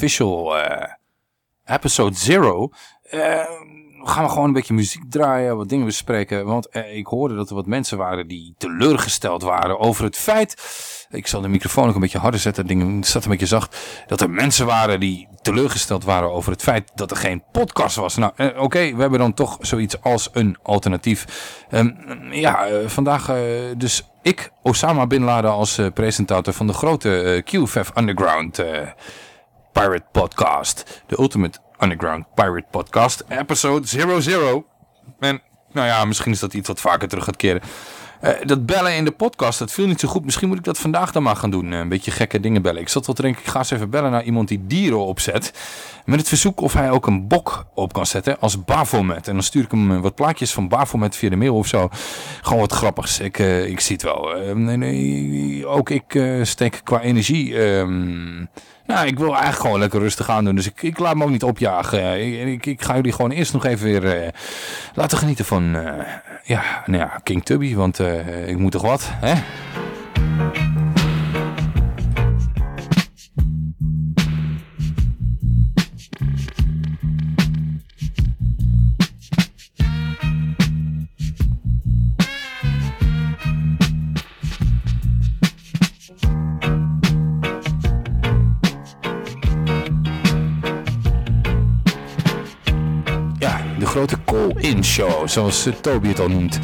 official episode zero gaan we gewoon een beetje muziek draaien, wat dingen bespreken. Want ik hoorde dat er wat mensen waren die teleurgesteld waren over het feit... Ik zal de microfoon ook een beetje harder zetten, ding staat een beetje zacht. Dat er mensen waren die teleurgesteld waren over het feit dat er geen podcast was. Nou, oké, we hebben dan toch zoiets als een alternatief. Um, ja, vandaag dus ik, Osama Bin Laden als presentator van de grote QFF Underground Pirate Podcast. De Ultimate Underground Pirate Podcast, episode 00. En nou ja, misschien is dat iets wat vaker terug gaat keren. dat bellen in de podcast, dat viel niet zo goed. Misschien moet ik dat vandaag dan maar gaan doen. een beetje gekke dingen bellen. Ik zat wel te denken, ik ga eens even bellen naar iemand die dieren opzet. Met het verzoek of hij ook een bok op kan zetten als Bafomet. En dan stuur ik hem wat plaatjes van Bafomet via de mail of zo. Gewoon wat grappigs. Ik, ik zie het wel. Nee, nee, ook ik steek qua energie... Um, nou, ik wil eigenlijk gewoon lekker rustig aan doen. Dus ik, ik laat me ook niet opjagen. Ik, ik, ik ga jullie gewoon eerst nog even weer laten genieten van... ja, nou ja, King Tubby. Want ik moet toch wat, hè? Grote call-in show, zoals uh, Toby het al noemt.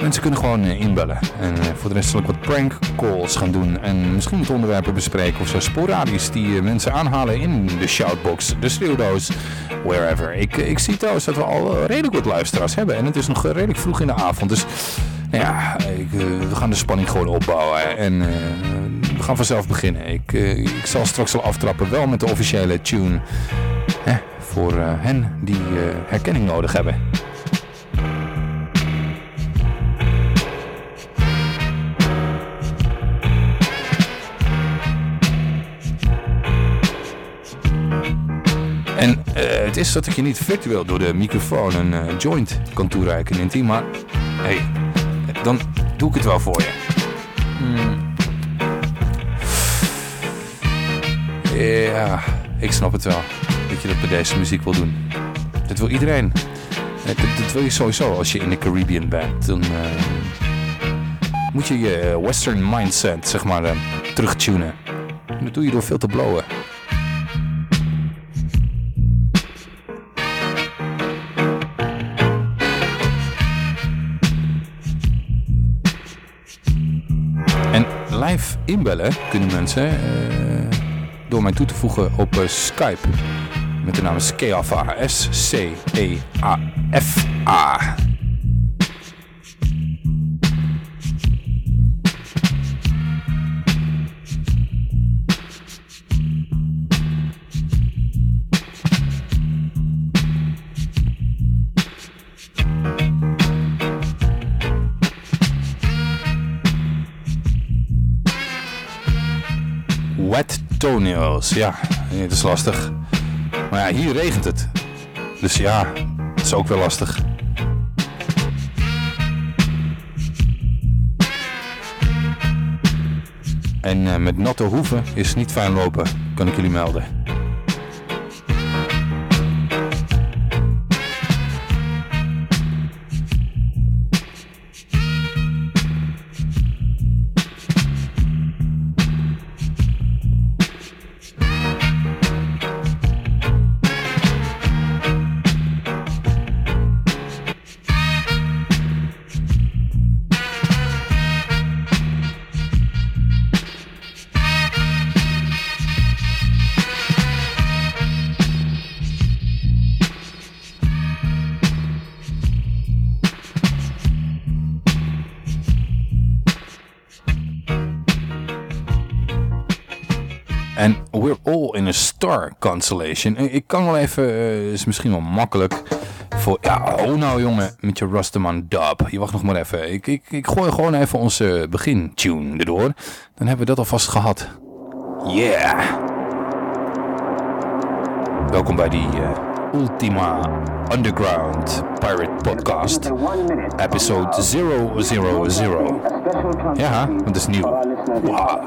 Mensen kunnen gewoon uh, inbellen. En uh, voor de rest zal ik wat prank calls gaan doen. En misschien wat onderwerpen bespreken of zo sporadisch die mensen aanhalen in de shoutbox, de schreeuwdoos, wherever. Ik, ik zie trouwens dat we al redelijk wat luisteraars hebben. En het is nog redelijk vroeg in de avond. Dus nou ja, ik, we gaan de spanning gewoon opbouwen. En we gaan vanzelf beginnen. Ik, ik zal straks al aftrappen, wel met de officiële tune voor uh, hen die uh, herkenning nodig hebben. En uh, het is dat ik je niet virtueel door de microfoon een joint kan toereiken intiem, maar hey, dan doe ik het wel voor je. Hmm. Ja, ik snap het wel dat je dat bij deze muziek wil doen. Dat wil iedereen. Dat, dat wil je sowieso als je in de Caribbean bent. Dan uh, moet je je eh, western mindset, zeg maar, terugtunen. En dat doe je door veel te blowen. En live inbellen kunnen mensen door mij toe te voegen op Skype met de naam Skeafa. S-C-E-A-F-A. Wet toenails, ja, het is lastig. Maar ja, hier regent het. Dus ja, dat is ook wel lastig. En uh, met natte hoeven is niet fijn lopen, kan ik jullie melden. Star Constellation. Ik kan wel even, uh, is misschien wel makkelijk voor, ja, oh nou jongen, met je Rusterman dub. Je wacht nog maar even. Ik, ik, ik gooi gewoon even onze begintune erdoor. Dan hebben we dat alvast gehad. Yeah. Welkom bij die uh, Ultima Underground Pirate Podcast. Episode 000. Ja, want het is nieuw. Wow.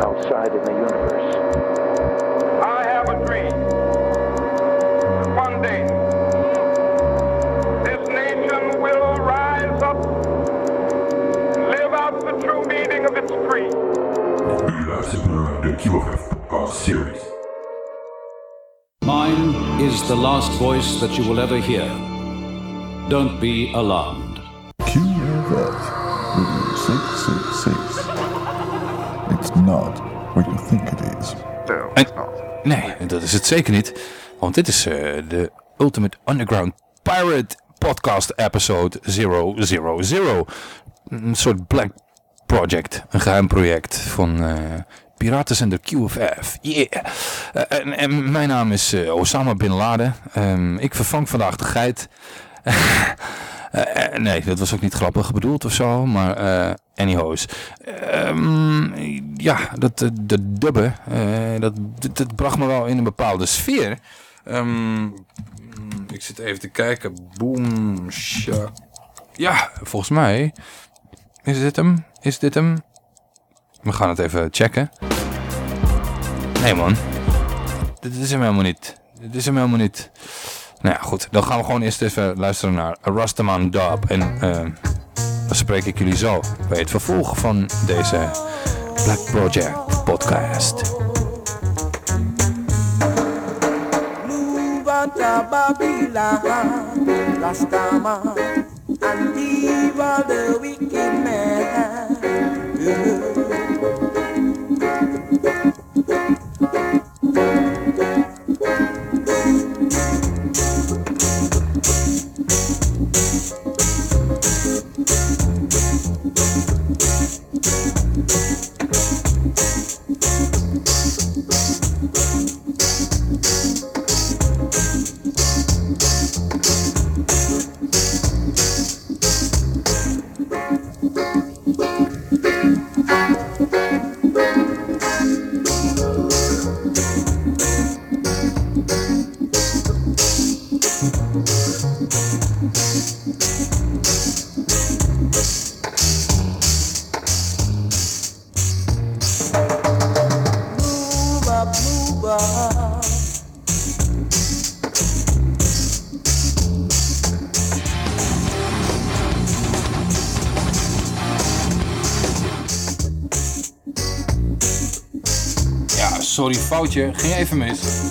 outside in the universe. I have a dream. One day, this nation will rise up live out the true meaning of its creed. U luistert naar de QFF Podcast Series. Mine is the last voice that you will ever hear. Don't be alarmed. QFF Radio mm-hmm. 666. It's not what you think it is. Nee, dat is het zeker niet. Want dit is eh, de Ultimate Underground Pirate Podcast episode 000. Een soort black project. Een geheim project van uh, Piratenzender QFF. Yeah. Uh, en, en, mijn naam is uh, Osama Bin Laden. Um, ik vervang vandaag de geit. Uh, nee, dat was ook niet grappig bedoeld of zo, maar uh, anyhows. Um, ja, dat, de dubben, dat, dat, bracht me wel in een bepaalde sfeer. Um, ik zit even te kijken. Boom, Ja, volgens mij is dit hem. Is dit hem? We gaan het even checken. Nee man, dit is hem helemaal niet. Dit is hem helemaal niet. Nou ja, goed. Dan gaan we gewoon eerst even luisteren naar Rastaman Dub. En uh, dan spreek ik jullie zo bij het vervolg van deze Black Project podcast. Ging even mis.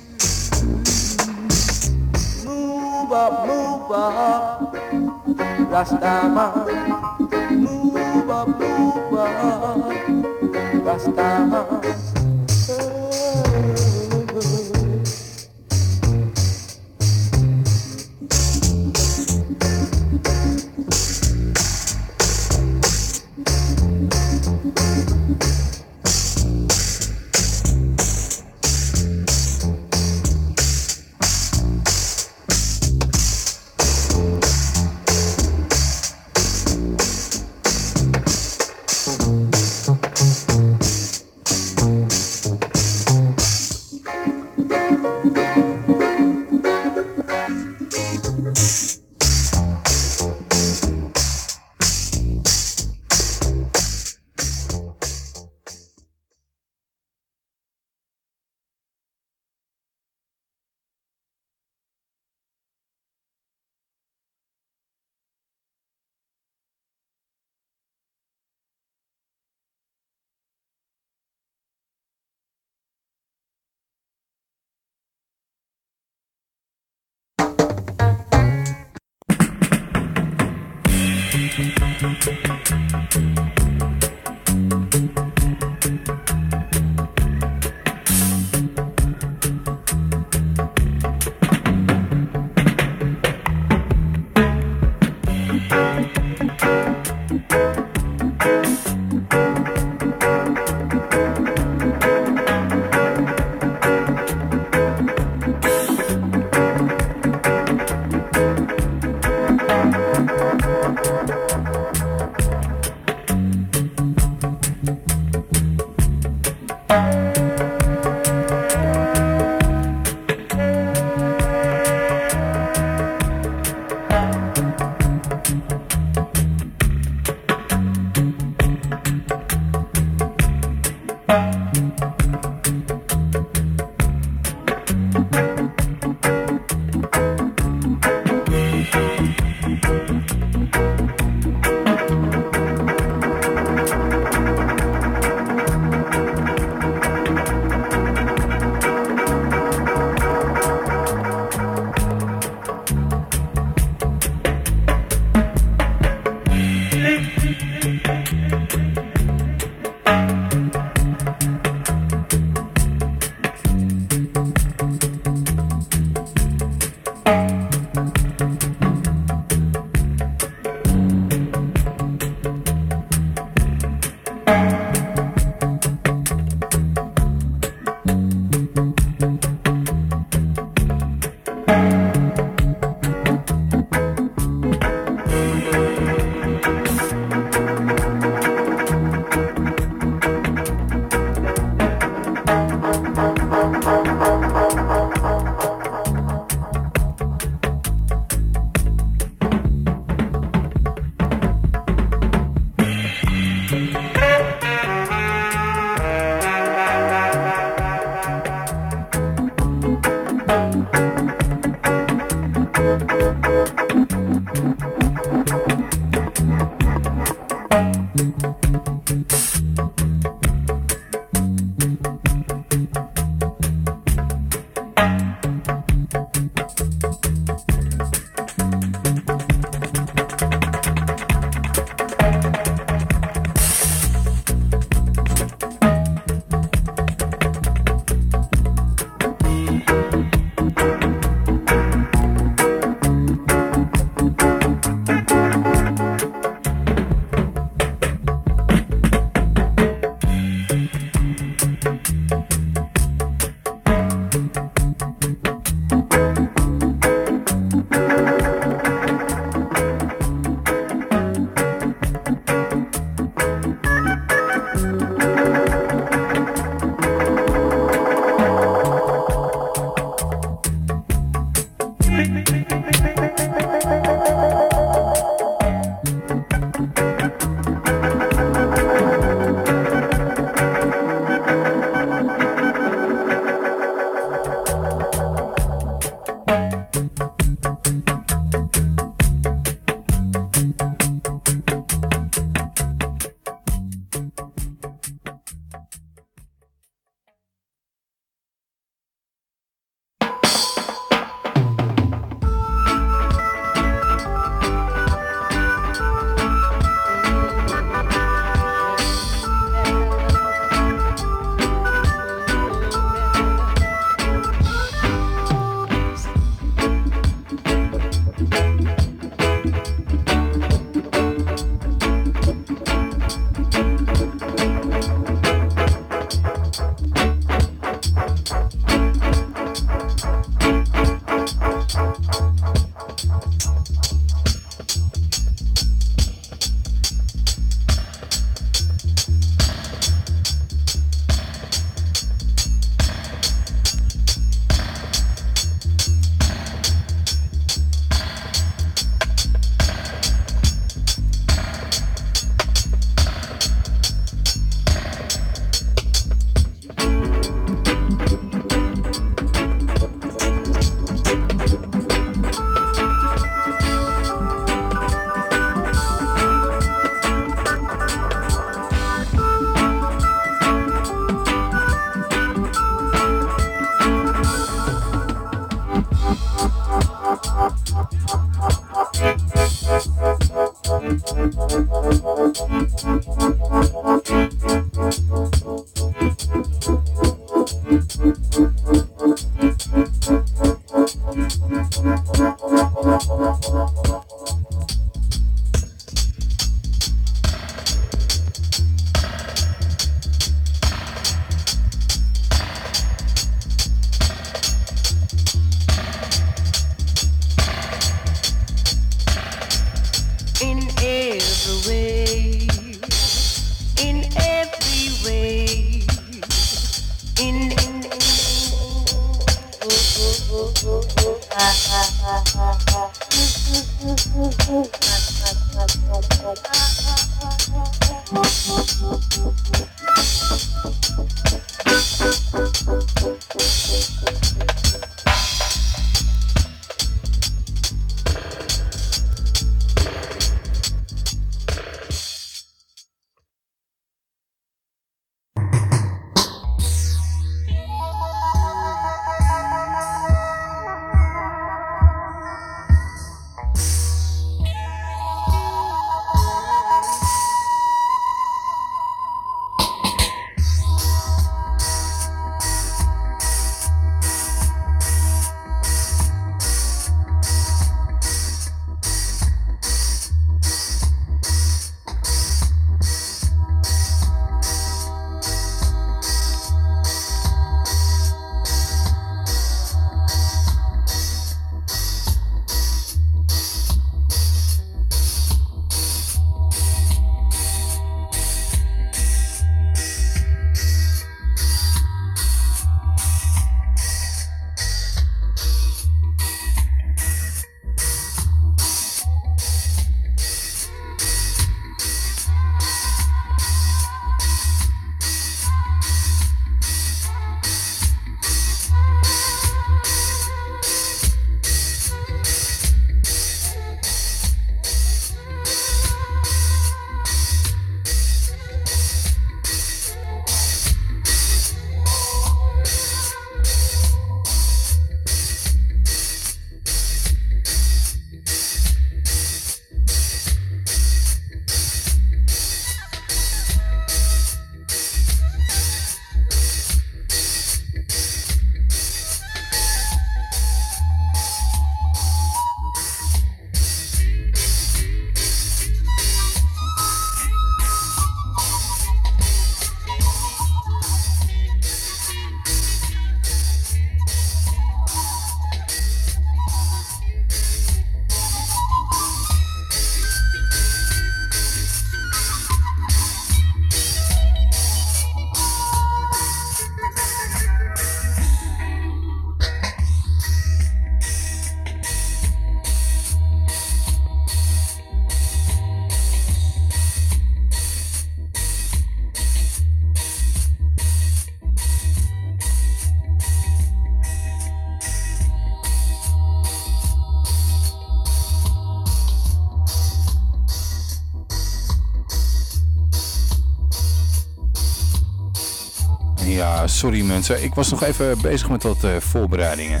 Sorry mensen. Ik was nog even bezig met wat eh, voorbereidingen.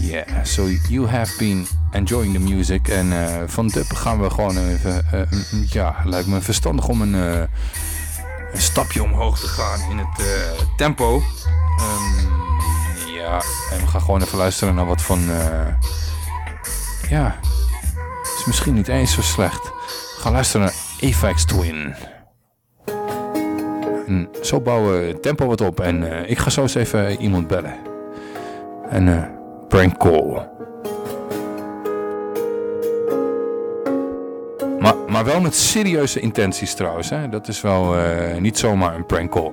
Yeah, so you have been enjoying the music. En eh, van Dub gaan we gewoon even... eh, ja, lijkt me verstandig om een, een stapje omhoog te gaan in het tempo. Ehm, ja, en we gaan gewoon even luisteren naar wat van... ja, is misschien niet eens zo slecht. Gaan luisteren naar Apex Twin. Het tempo wat op. En eh, ik ga zo eens even iemand bellen. En eh prank call. Maar, maar wel met serieuze intenties trouwens. Hè? Dat is wel eh, niet zomaar een prank call.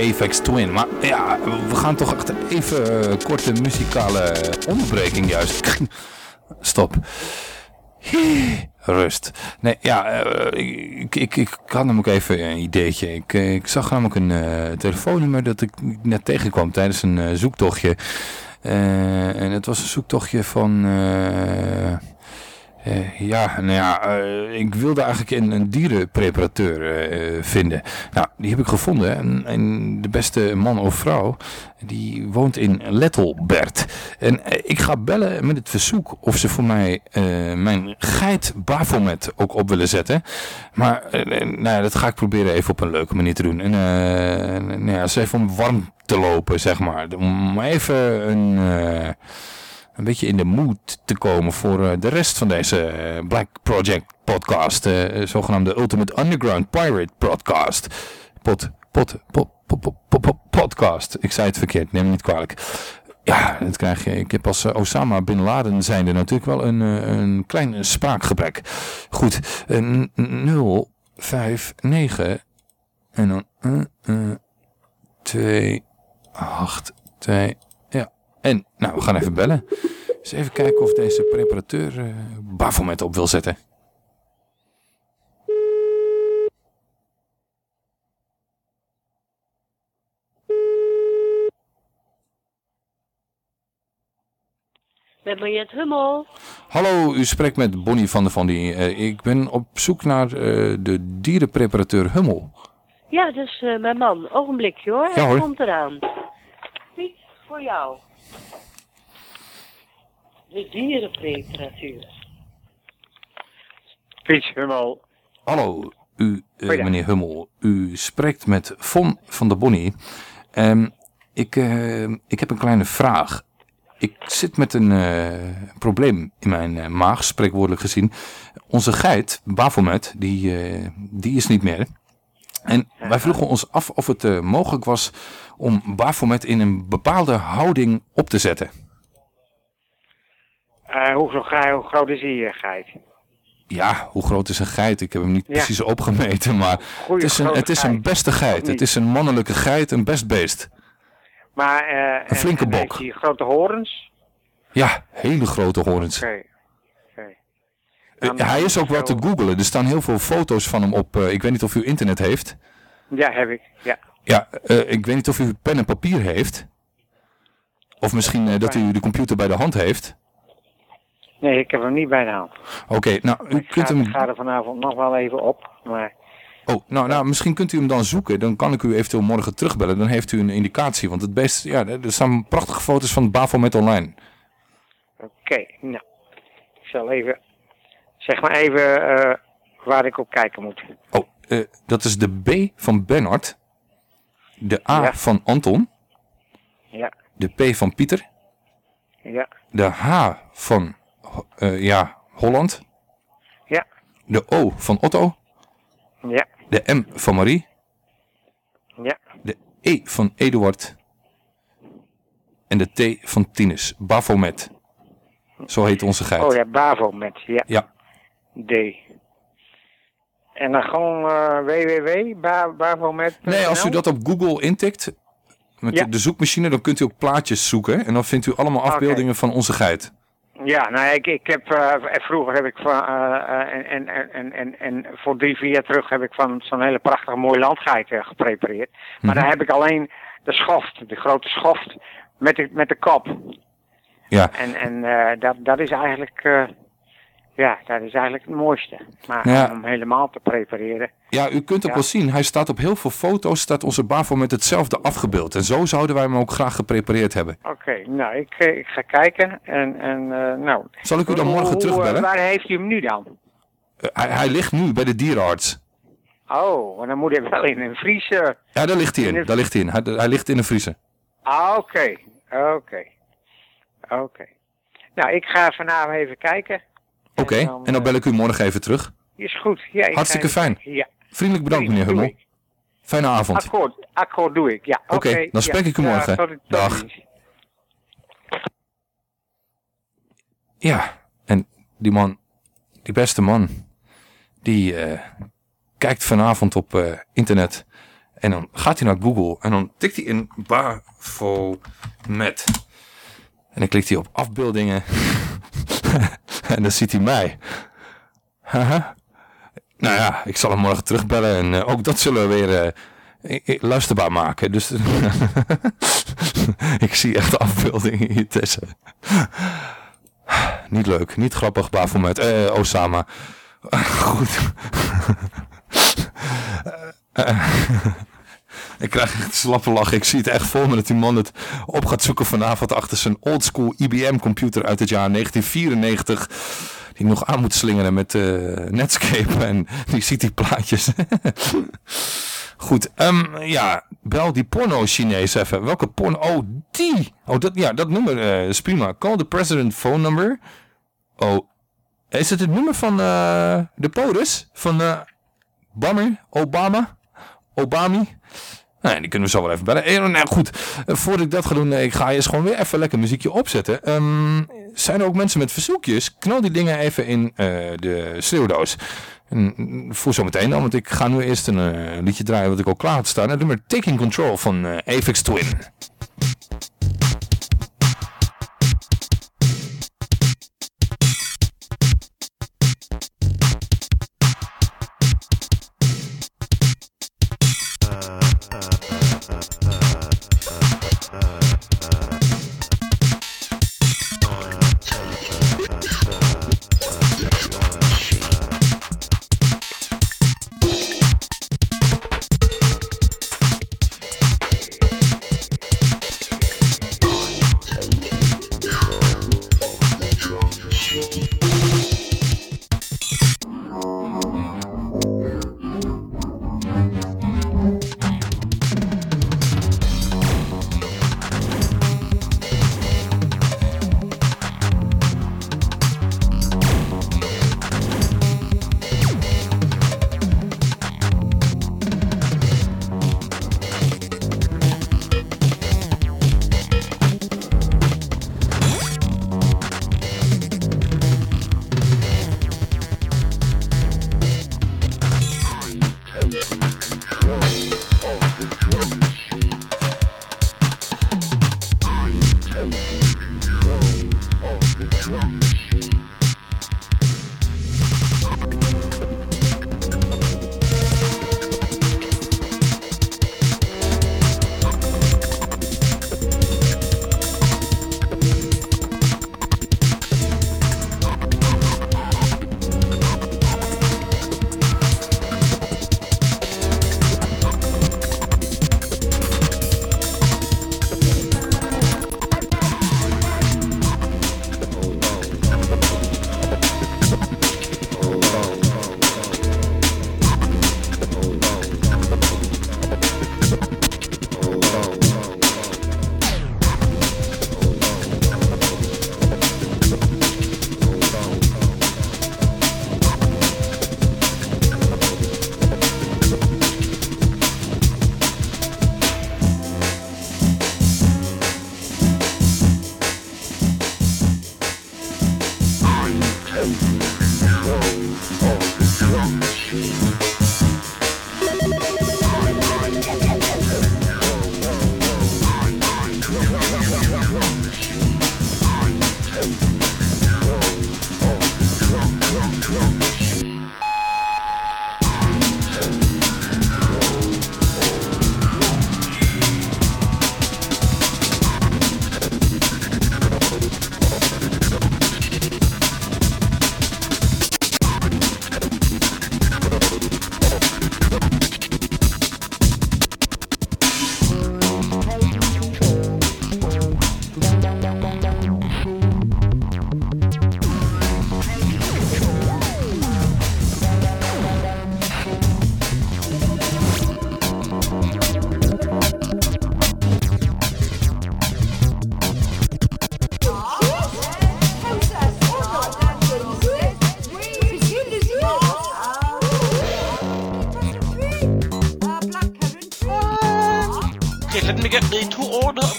Apex Twin. Maar ja, we gaan toch echt even uh, korte muzikale onderbreking juist. Stop. Rust. Nee, ja, uh, ik, ik, ik had namelijk even een ideetje. Ik, ik zag namelijk een telefoonnummer dat ik net tegenkwam tijdens een zoektochtje. en het was een zoektochtje van... Ja, nou ja, ik wilde eigenlijk een, een dierenpreparateur vinden. Nou, die heb ik gevonden. En, en, de beste man of vrouw, die woont in Lettelbert. En ik ga bellen met het verzoek of ze voor mij mijn geit Bafomet ook op willen zetten. Maar nou ja, dat ga ik proberen even op een leuke manier te doen. En nou ja, ze even om warm te lopen, zeg maar. Om even een een beetje in de mood te komen voor de rest van deze Black Project podcast. Uh, zogenaamde Ultimate Underground Pirate podcast. Pod, pod, pod, pod, pod, podcast. Ik zei het verkeerd, neem me niet kwalijk. Ja, dat krijg je. Ik heb als Osama Bin Laden zijnde natuurlijk wel een, een klein spraakgebrek. Goed, 0, 5, 9 en dan 2, 8, 2, ja. En, nou, we gaan even bellen. Eens even kijken of deze preparateur uh, Bafomet op wil zetten. Met Mariette Hummel. Hallo, u spreekt met Bonnie van der Van die. Uh, ik ben op zoek naar uh, de dierenpreparateur Hummel. Ja, dat is uh, mijn man. Ogenblikje hoor, ja, hij komt eraan. Piet, voor jou de dierenpreparatuur. Piet Hummel. Hallo, u, uh, meneer Hummel. U spreekt met Von van der Bonnie. Um, ik, uh, ik heb een kleine vraag. Ik zit met een uh, probleem in mijn maag, spreekwoordelijk gezien. Onze geit, Bafomet, die, die is niet meer. En wij vroegen ons af of het mogelijk was om Bafomet in een bepaalde houding op te zetten. Hoe, hoe, groot is die geit? Ja, hoe groot is een geit? Ik heb hem niet ja. precies opgemeten, maar Goeie, het is, een, het is een beste geit. Het is een mannelijke geit, een best beest. Maar, uh, een flinke en, bok. Hij grote horens? Ja, hele grote horens. Oké. Okay. hij is ook wel te googlen. Er staan heel veel foto's van hem op. ik weet niet of u internet heeft. Ja, heb ik. Ja. Ja, ik weet niet of u pen en papier heeft. Of misschien dat u de computer bij de hand heeft. Nee, ik heb hem niet bij de hand. Oké, okay, nou, u ik kunt ga, hem... Ik ga er vanavond nog wel even op, maar... Oh, nou, nou, misschien kunt u hem dan zoeken. Dan kan ik u eventueel morgen terugbellen. Dan heeft u een indicatie. Want het beest, ja, er staan prachtige foto's van Bafomet online. Oké, okay, nou. Ik zal even, zeg maar even uh, waar ik op kijken moet. Oh, uh, dat is de B van Bernard. De A ja. van Anton. Ja. De P van Pieter. Ja. De H van uh, ja, Holland. Ja. De O van Otto. Ja. De M van Marie. Ja. De E van Eduard. En de T van Tinus. Bafomet. Zo heet onze geit. Oh ja, Bafomet. Ja. Ja. D. En dan gewoon uh, www, Bafomet. Nee, als u dat op Google intikt, met ja. de zoekmachine, dan kunt u ook plaatjes zoeken. En dan vindt u allemaal afbeeldingen okay. van onze geit. Ja, nou ik, ik heb, uh, vroeger heb ik van, uh, en, en, en, en, en voor drie, vier jaar terug heb ik van zo'n hele prachtige mooie landgeit uh, geprepareerd. Maar mm -hmm. daar heb ik alleen de schoft, de grote schoft met de, met de kop. Ja. En, en dat, dat is eigenlijk, ja, dat is eigenlijk het mooiste. Maar ja. om hem helemaal te prepareren. Ja, u kunt ook Ja. wel zien, hij staat op heel veel foto's, staat onze Bavo met hetzelfde afgebeeld. En zo zouden wij hem ook graag geprepareerd hebben. Oké, nou ik, eh, ik ga kijken en, en eh, nou. Zal ik u dan morgen hoe, terugbellen? eh, waar heeft u hem nu dan? Eh, hij, hij ligt nu bij de dierenarts. Oh, maar dan moet hij wel in een vriezer. Ja, daar ligt hij In Daar ligt hij in. Hij, hij ligt in een vriezer. Ah, oké, oké, oké. Nou, ik ga vanavond even kijken. Oké, en dan bel ik u morgen even terug. Is goed. Ja, ik Hartstikke fijn. Ja. Vriendelijk bedankt, meneer Hummel. Fijne avond. Akkoord, akkoord doe ik. Ja, oké. Dan spreek ja. ik u Ja, morgen. tot- tot Dag. Ja, en die man, die beste man, die eh, kijkt vanavond op eh, internet En dan gaat hij naar Google en dan tikt hij in Baphomet. En dan klikt hij op afbeeldingen. en dan ziet hij mij. Haha. nou ja, ik zal hem morgen terugbellen en eh, ook dat zullen we weer eh, i- luisterbaar maken. Dus ik zie echt afbeeldingen hier tussen. niet leuk, niet grappig, Baphomet. Eh, Osama. Goed. Ik krijg echt slappe lach. Ik zie het echt voor me dat die man het op gaat zoeken vanavond achter zijn oldschool IBM computer uit het jaar 1994. Die nog aan moet slingeren met eh, Netscape en die ziet die plaatjes. Goed, ehm, ja, bel die porno-Chinees even. Welke porno? Oh, die! Oh, dat, ja, dat nummer eh, is prima. Call the president phone number. Oh, is het het nummer van eh, de POTUS? Van eh Bammer? Obama? Obami? Nou, die kunnen we zo wel even bellen. Nou goed, eh, voordat ik dat ga doen, eh, ik ga eerst gewoon weer even lekker muziekje opzetten. Ehm, zijn er ook mensen met verzoekjes? Knal die dingen even in eh, de schreeuwdoos. En, mm, voor zometeen dan, want ik ga nu eerst een liedje draaien wat ik al klaar had staan. Het nummer Taking Control van eh Apex Twin.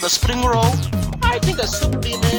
The spring roll. I think a soup be better,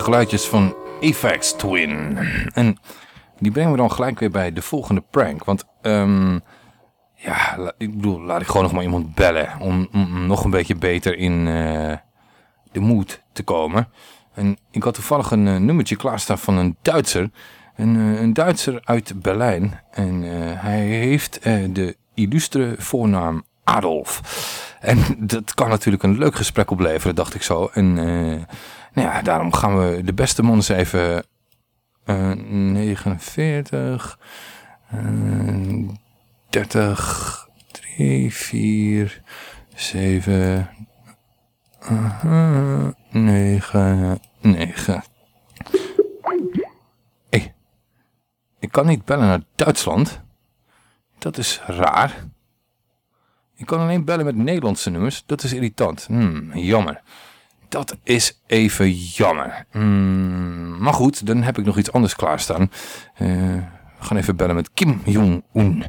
geluidjes van Apex Twin. En die brengen we dan gelijk weer bij de volgende prank. Want, ehm, ja, ik bedoel, laat ik gewoon nog maar iemand bellen. Om, om- nog een beetje beter in eh, de mood te komen. En ik had toevallig een eh, nummertje klaarstaan van een Duitser. Een, eh, een Duitser uit Berlijn. En hij heeft de illustre voornaam Adolf. En dat kan natuurlijk een leuk gesprek opleveren, dacht ik zo. Nou ja, daarom gaan we de beste man eens even... eh 49... eh 30... 3, 4... 7... 9... 9... Hey, ik kan niet bellen naar Duitsland. Dat is raar. Ik kan alleen bellen met Nederlandse nummers. Dat is irritant. Hmm, jammer. Dat is even jammer. Hmm, maar goed, dan heb ik nog iets anders klaarstaan. Eh, we gaan even bellen met Kim Jong-un.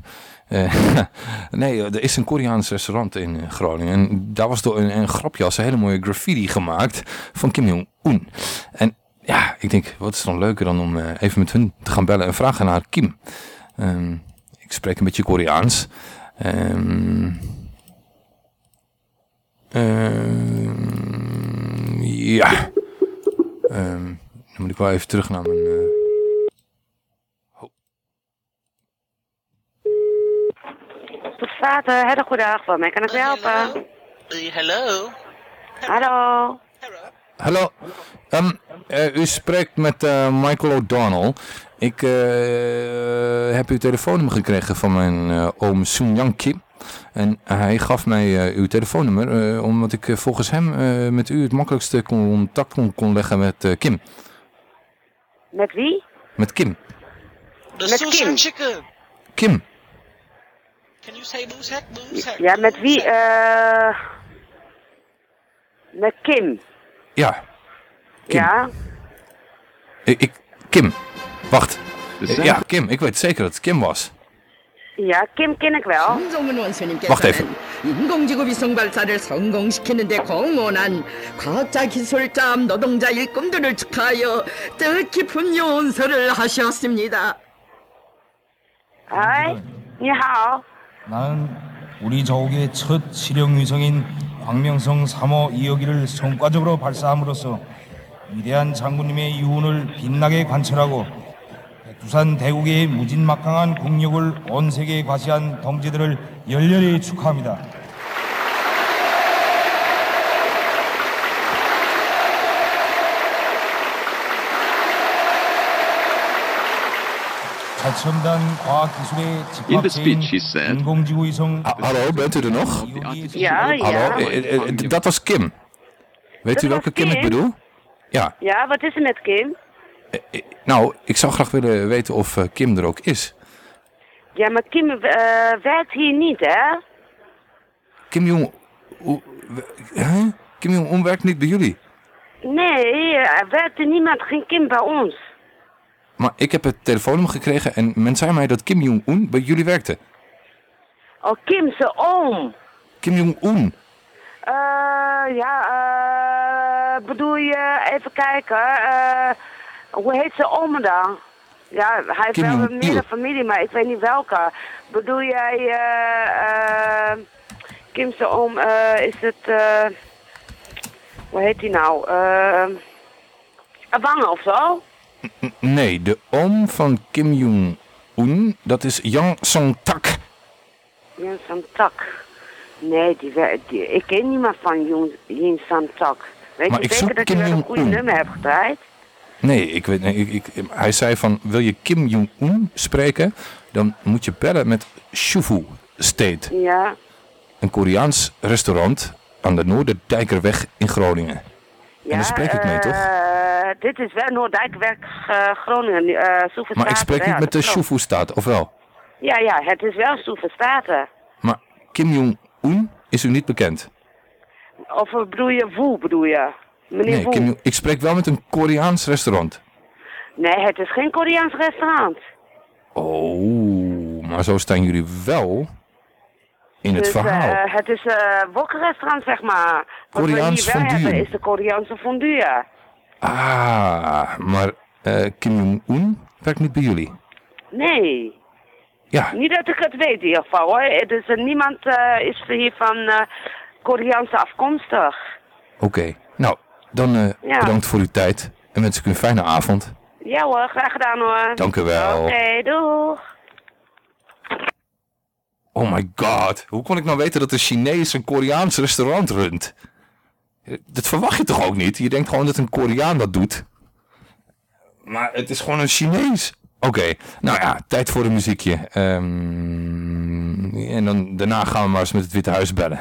Eh, nee, er is een Koreaans restaurant in eh, Groningen. En daar was door een, een grapje als een hele mooie graffiti gemaakt van Kim Jong-un. En ja, ik denk, wat is dan leuker dan om eh, even met hun te gaan bellen en vragen naar Kim. Ehm, ik spreek een beetje Koreaans. Ehm, ja. Ehm, dan moet ik wel even terug naar mijn... eh, Tot vader, hele goede dag. Waarmee kan ik u helpen? Uh, hello. Hallo. Hallo, Ehm, eh, u spreekt met eh, Michael O'Donnell. Ik eh, heb uw telefoonnummer gekregen van mijn eh, oom Soen Yanki. En hij gaf mij eh, uw telefoonnummer, eh, omdat ik eh, volgens hem eh, met u het makkelijkste contact kon, kon leggen met eh, Kim. Met wie? Met Kim. Met Kim. chicken. Kim. Can you say Boozek? Boozek. Ja, met wie? eh met Kim. Ja, Ja. ik, ik- Kim. Wacht. Ja, Kim. Ik weet zeker dat het Kim was. Ja, Kim ken ik wel. 김정은 원수님께서는. 인공지구 위성 발사를 성공시키는 데 공헌한 과학자, 기술자, 노동자 일꾼들을 축하하여 뜻깊은 연설을 하셨습니다. Hoi, 你好。 나는 우리 조국의 첫 실용 위성인 광명성 3호 2호기를 성과적으로 발사함으로써 위대한 장군님의 유운을 빛나게 관철하고 부산 대구의 무진막강한 국력을 온 세계에 과시한 동지들을 열렬히 축하합니다. In the speech, he said. Hallo, bent u er nog? Ja, ja. Hallo, dat was Kim. Weet dat u welke Kim. Kim ik bedoel? Ja. Ja, wat is er met Kim? Nou, ik zou graag willen weten of eh, Kim er ook is. Ja, maar Kim eh, werkt hier niet, hè? Kim Jong... Oe- Huh? Kim Jong-un werkt niet bij jullie. Nee, er werkte niemand, geen Kim bij ons. Maar ik heb het telefoonnummer gekregen en men zei mij dat Kim Jong-un bij jullie werkte. Oh, Kim, zijn oom. Kim Jong-un. Eh, ja, eh, bedoel je, even kijken, eh, hoe heet zijn oom dan? Ja, hij heeft Kim wel Jong-il. meerdere familie, maar ik weet niet welke. Bedoel jij, eh, eh, Kim zijn oom, eh, is het, eh, hoe heet hij nou? Eh, Wangen of zo? Nee, de oom van Kim Jong-un, dat is Yang Song-tak. Yin San Tak. Nee, die, ik ken niemand van Yin- Yin San Tak. Weet Maar je ik zeker dat je wel een goede nummer hebt gedraaid? Nee, ik weet, nee ik, ik, hij zei van, wil je Kim Jong-un spreken, dan moet je bellen met Shufu State. Ja. Een Koreaans restaurant aan de Noorderdijkerweg in Groningen. Ja, en daar spreek ik mee, toch? eh, dit is wel Noorddijkwerk uh, Groningen, uh, Maar ik spreek niet met de Shufu Staat, of wel? Ja, ja, het is wel Soeverstaten. Maar Kim Jong-un is u niet bekend? Of eh, bedoel je Woe, bedoel je? Meneer Nee, ik spreek wel met een Koreaans restaurant. Nee, het is geen Koreaans restaurant. Oh, maar zo staan jullie wel in het dus, verhaal. eh, het is een wokkenrestaurant, zeg maar. Wat Koreaans we hier wel fondue. hebben is de Koreaanse fondue. Ah, maar eh, Kim Jong-un werkt niet bij jullie. Nee. Ja. Niet dat ik het weet in ieder geval hoor. Eh, niemand eh, is hier van eh, Koreaanse afkomstig. Oké, nou, dan eh, Ja. bedankt voor uw tijd en wens ik u een fijne avond. Ja hoor, graag gedaan hoor. Dank u wel. Oké, doeg. Oh my god, hoe kon ik nou weten dat een Chinees een Koreaans restaurant runt? Eh, Dat verwacht je toch ook niet? Je denkt gewoon dat een Koreaan dat doet. Maar het is gewoon een Chinees. Oké, nou ja, tijd voor een muziekje. Ehm, en dan, daarna gaan we maar eens met het Witte Huis bellen.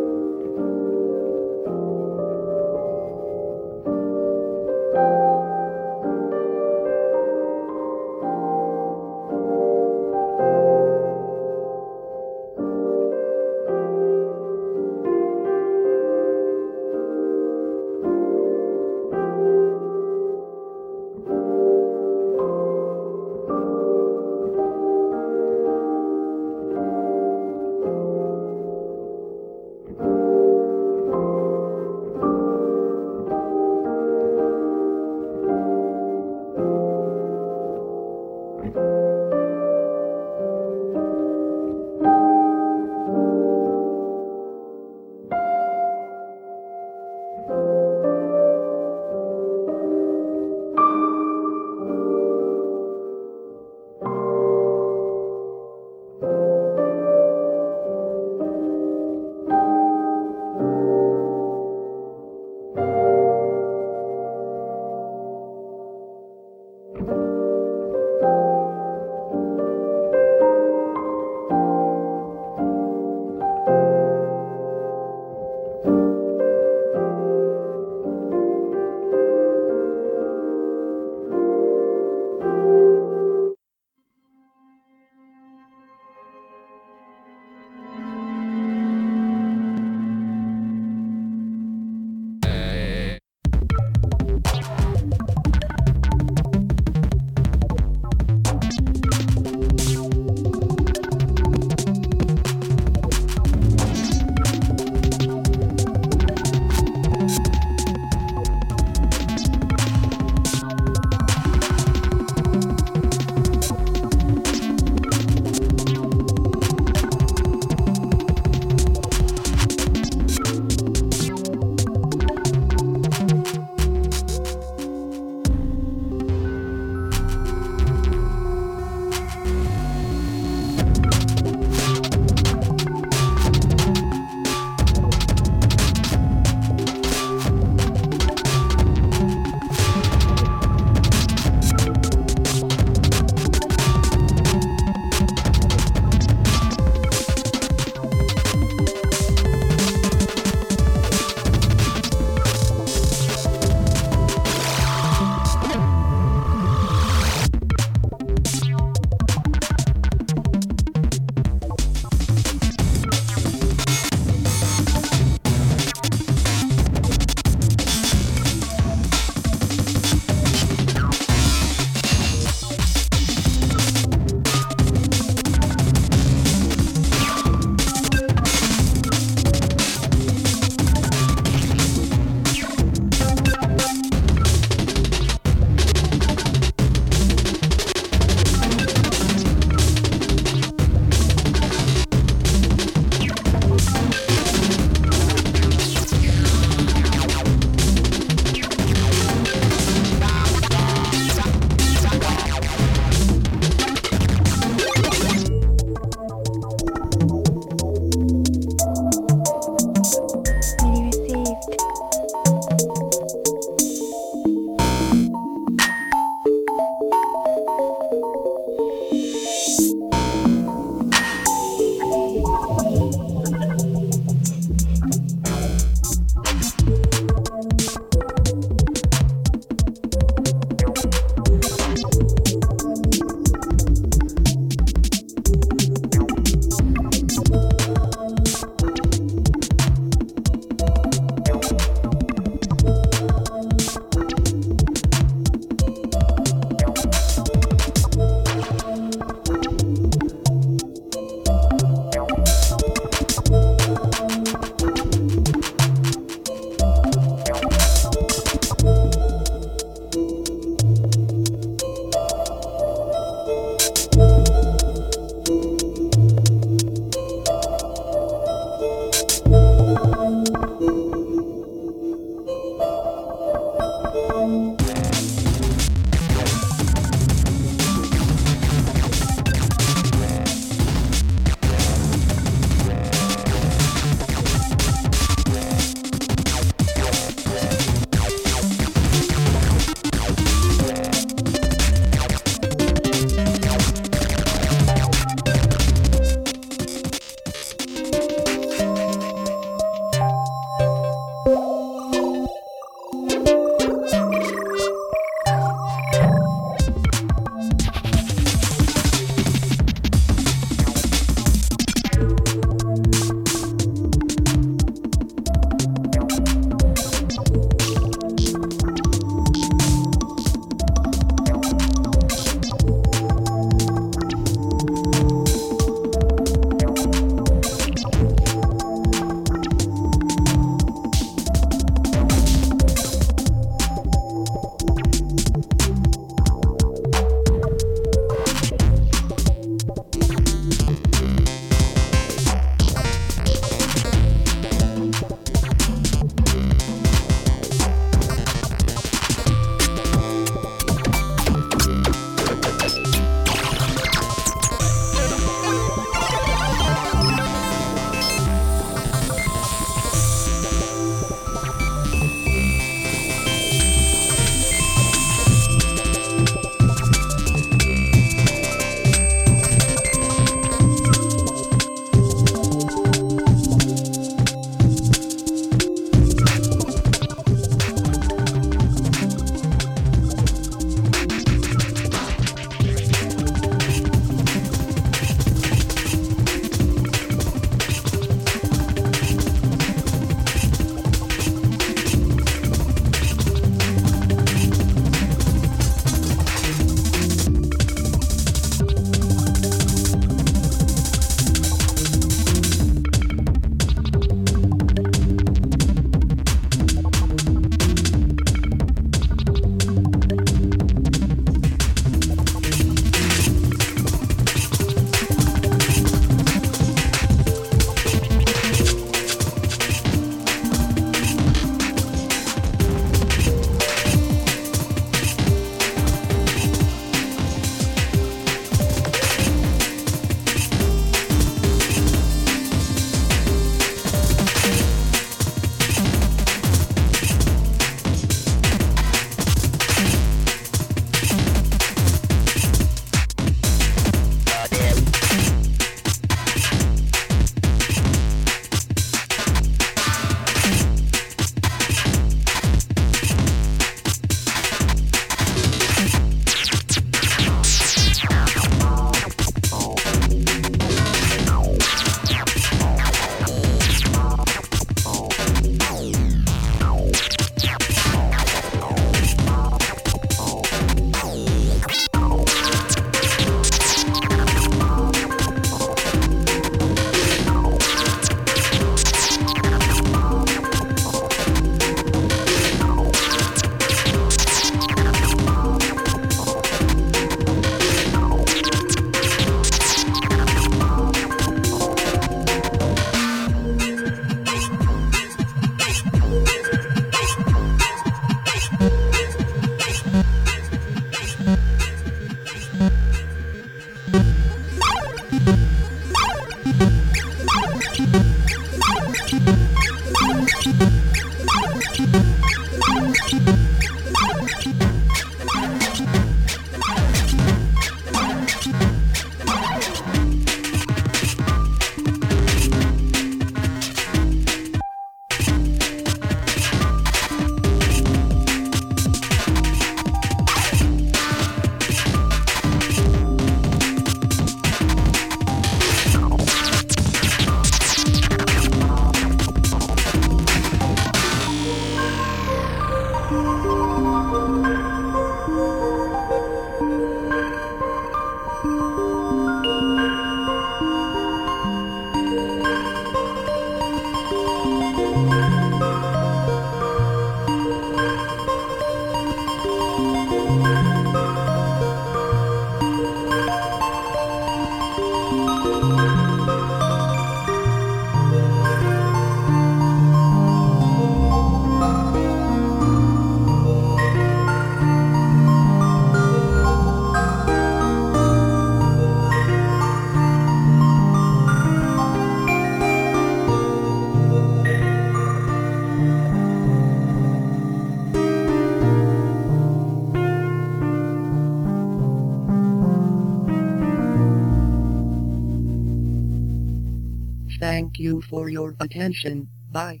You for your attention. Bye.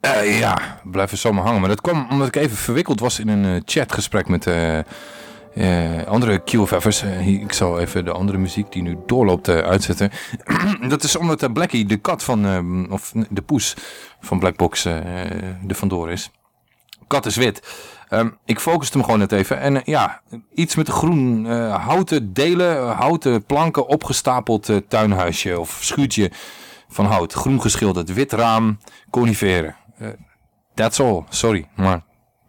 Eh, ja, blijf er zomaar hangen. Maar dat kwam omdat ik even verwikkeld was in een eh, chatgesprek met eh, andere QFF'ers. Ik zal even de andere muziek die nu doorloopt uitzetten. dat is omdat Blackie, de kat van, of de poes van Blackbox, er vandoor is. Kat is wit. Ehm, ik focuste hem gewoon net even. En eh, ja, iets met groen eh, houten delen, eh, houten planken, opgestapeld tuinhuisje of schuurtje van hout. Groen geschilderd, wit raam, coniferen. That's all, sorry, maar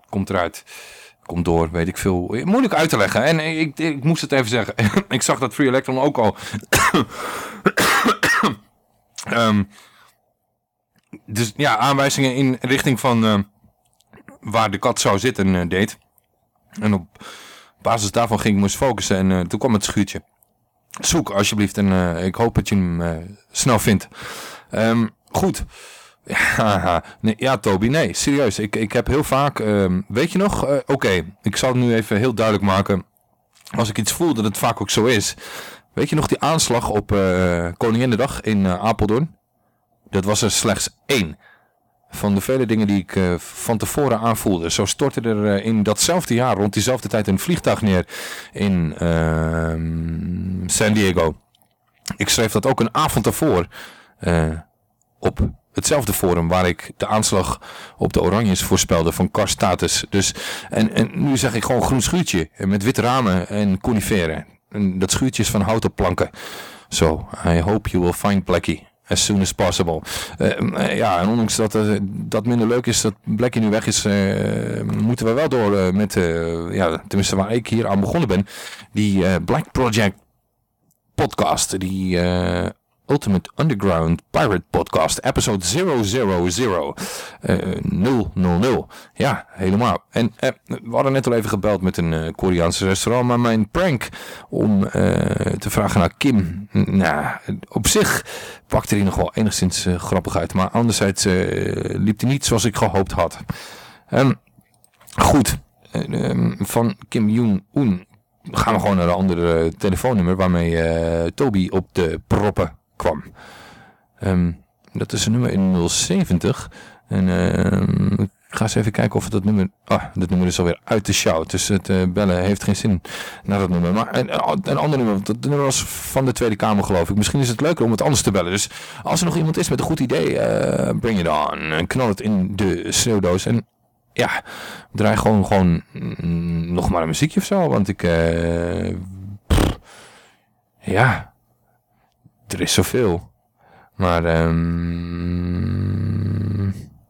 komt eruit. Komt door, weet ik veel. Moeilijk uit te leggen. En ik, ik, moest het even zeggen. ik zag dat Free Electron ook al. Ehm, dus ja, aanwijzingen in richting van waar de kat zou zitten eh, deed. En op basis daarvan ging ik eens focussen. En eh, toen kwam het schuurtje. Zoek alsjeblieft. En eh, ik hoop dat je hem snel vindt. Ehm, goed. Ja, nee, ja, Toby, nee, serieus. Ik, ik heb heel vaak, ehm, weet je nog, oké, ik zal het nu even heel duidelijk maken. Als ik iets voel dat het vaak ook zo is. Weet je nog die aanslag op eh Koninginnedag in Apeldoorn? Dat was er slechts één van de vele dingen die ik eh, van tevoren aanvoelde. Zo stortte er eh, in datzelfde jaar, rond diezelfde tijd, een vliegtuig neer in ehm, San Diego. Ik schreef dat ook een avond daarvoor eh, op hetzelfde forum waar ik de aanslag op de Oranjes voorspelde van Car Status. Dus, en, en nu zeg ik gewoon groen schuurtje met witte ramen en coniferen. En dat schuurtje is van houten planken. So, I hope you will find Blackie as soon as possible. Eh, eh, ja, en ondanks dat eh, dat minder leuk is dat Blackie nu weg is, moeten we wel door met, ja, tenminste waar ik hier aan begonnen ben, die Black Project podcast, die Ultimate Underground Pirate Podcast, episode 000. eh 000. Ja, helemaal. En eh, we hadden net al even gebeld met een eh, Koreaanse restaurant, maar mijn prank om eh, te vragen naar Kim, nou, op zich pakte hij nog wel enigszins eh, grappig uit, maar anderzijds eh, liep hij niet zoals ik gehoopt had. Ehm, goed, Eh, ehm, van Kim Jong-un gaan we gewoon naar een andere eh, telefoonnummer waarmee eh, Toby op de proppen kwam. Ehm, dat is een nummer in 070. En ehm, ik ga eens even kijken of dat nummer... Ah, dat nummer is alweer uit de show. Dus het eh, bellen heeft geen zin naar dat nummer. Maar een, een ander nummer, dat nummer was van de Tweede Kamer geloof ik. Misschien is het leuker om het anders te bellen. Dus als er nog iemand is met een goed idee, eh, bring it on. En knal het in de schreeuwdoos. En ja, draai gewoon, gewoon mm, nog maar een muziekje of zo. Want ik... eh, ja, er is zoveel. Maar ehm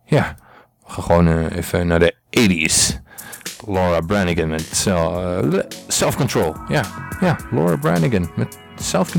ja, we gaan gewoon eh, even naar de 80s. Laura Branigan met eh, Self Control. Ja, ja, Laura Branigan met Self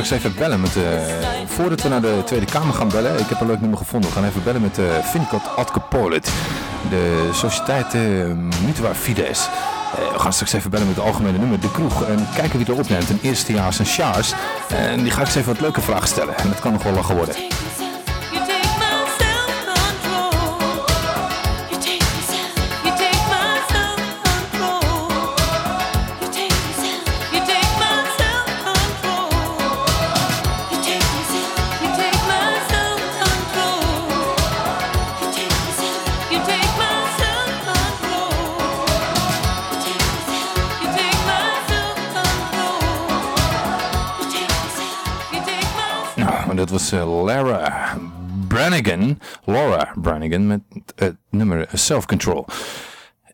straks even bellen met, eh voordat we naar de Tweede Kamer gaan bellen, ik heb een leuk nummer gevonden. We gaan even bellen met eh Vincat Adkepolit, de Sociëteit uh, Mutua Fides. Eh, we gaan straks even bellen met het algemene nummer, de kroeg, en kijken wie er opneemt. Een eerstejaars en Sjaars. En die ga ik eens even wat leuke vragen stellen. En dat kan nog wel lachen worden. Laura Brannigan met het nummer Self Control.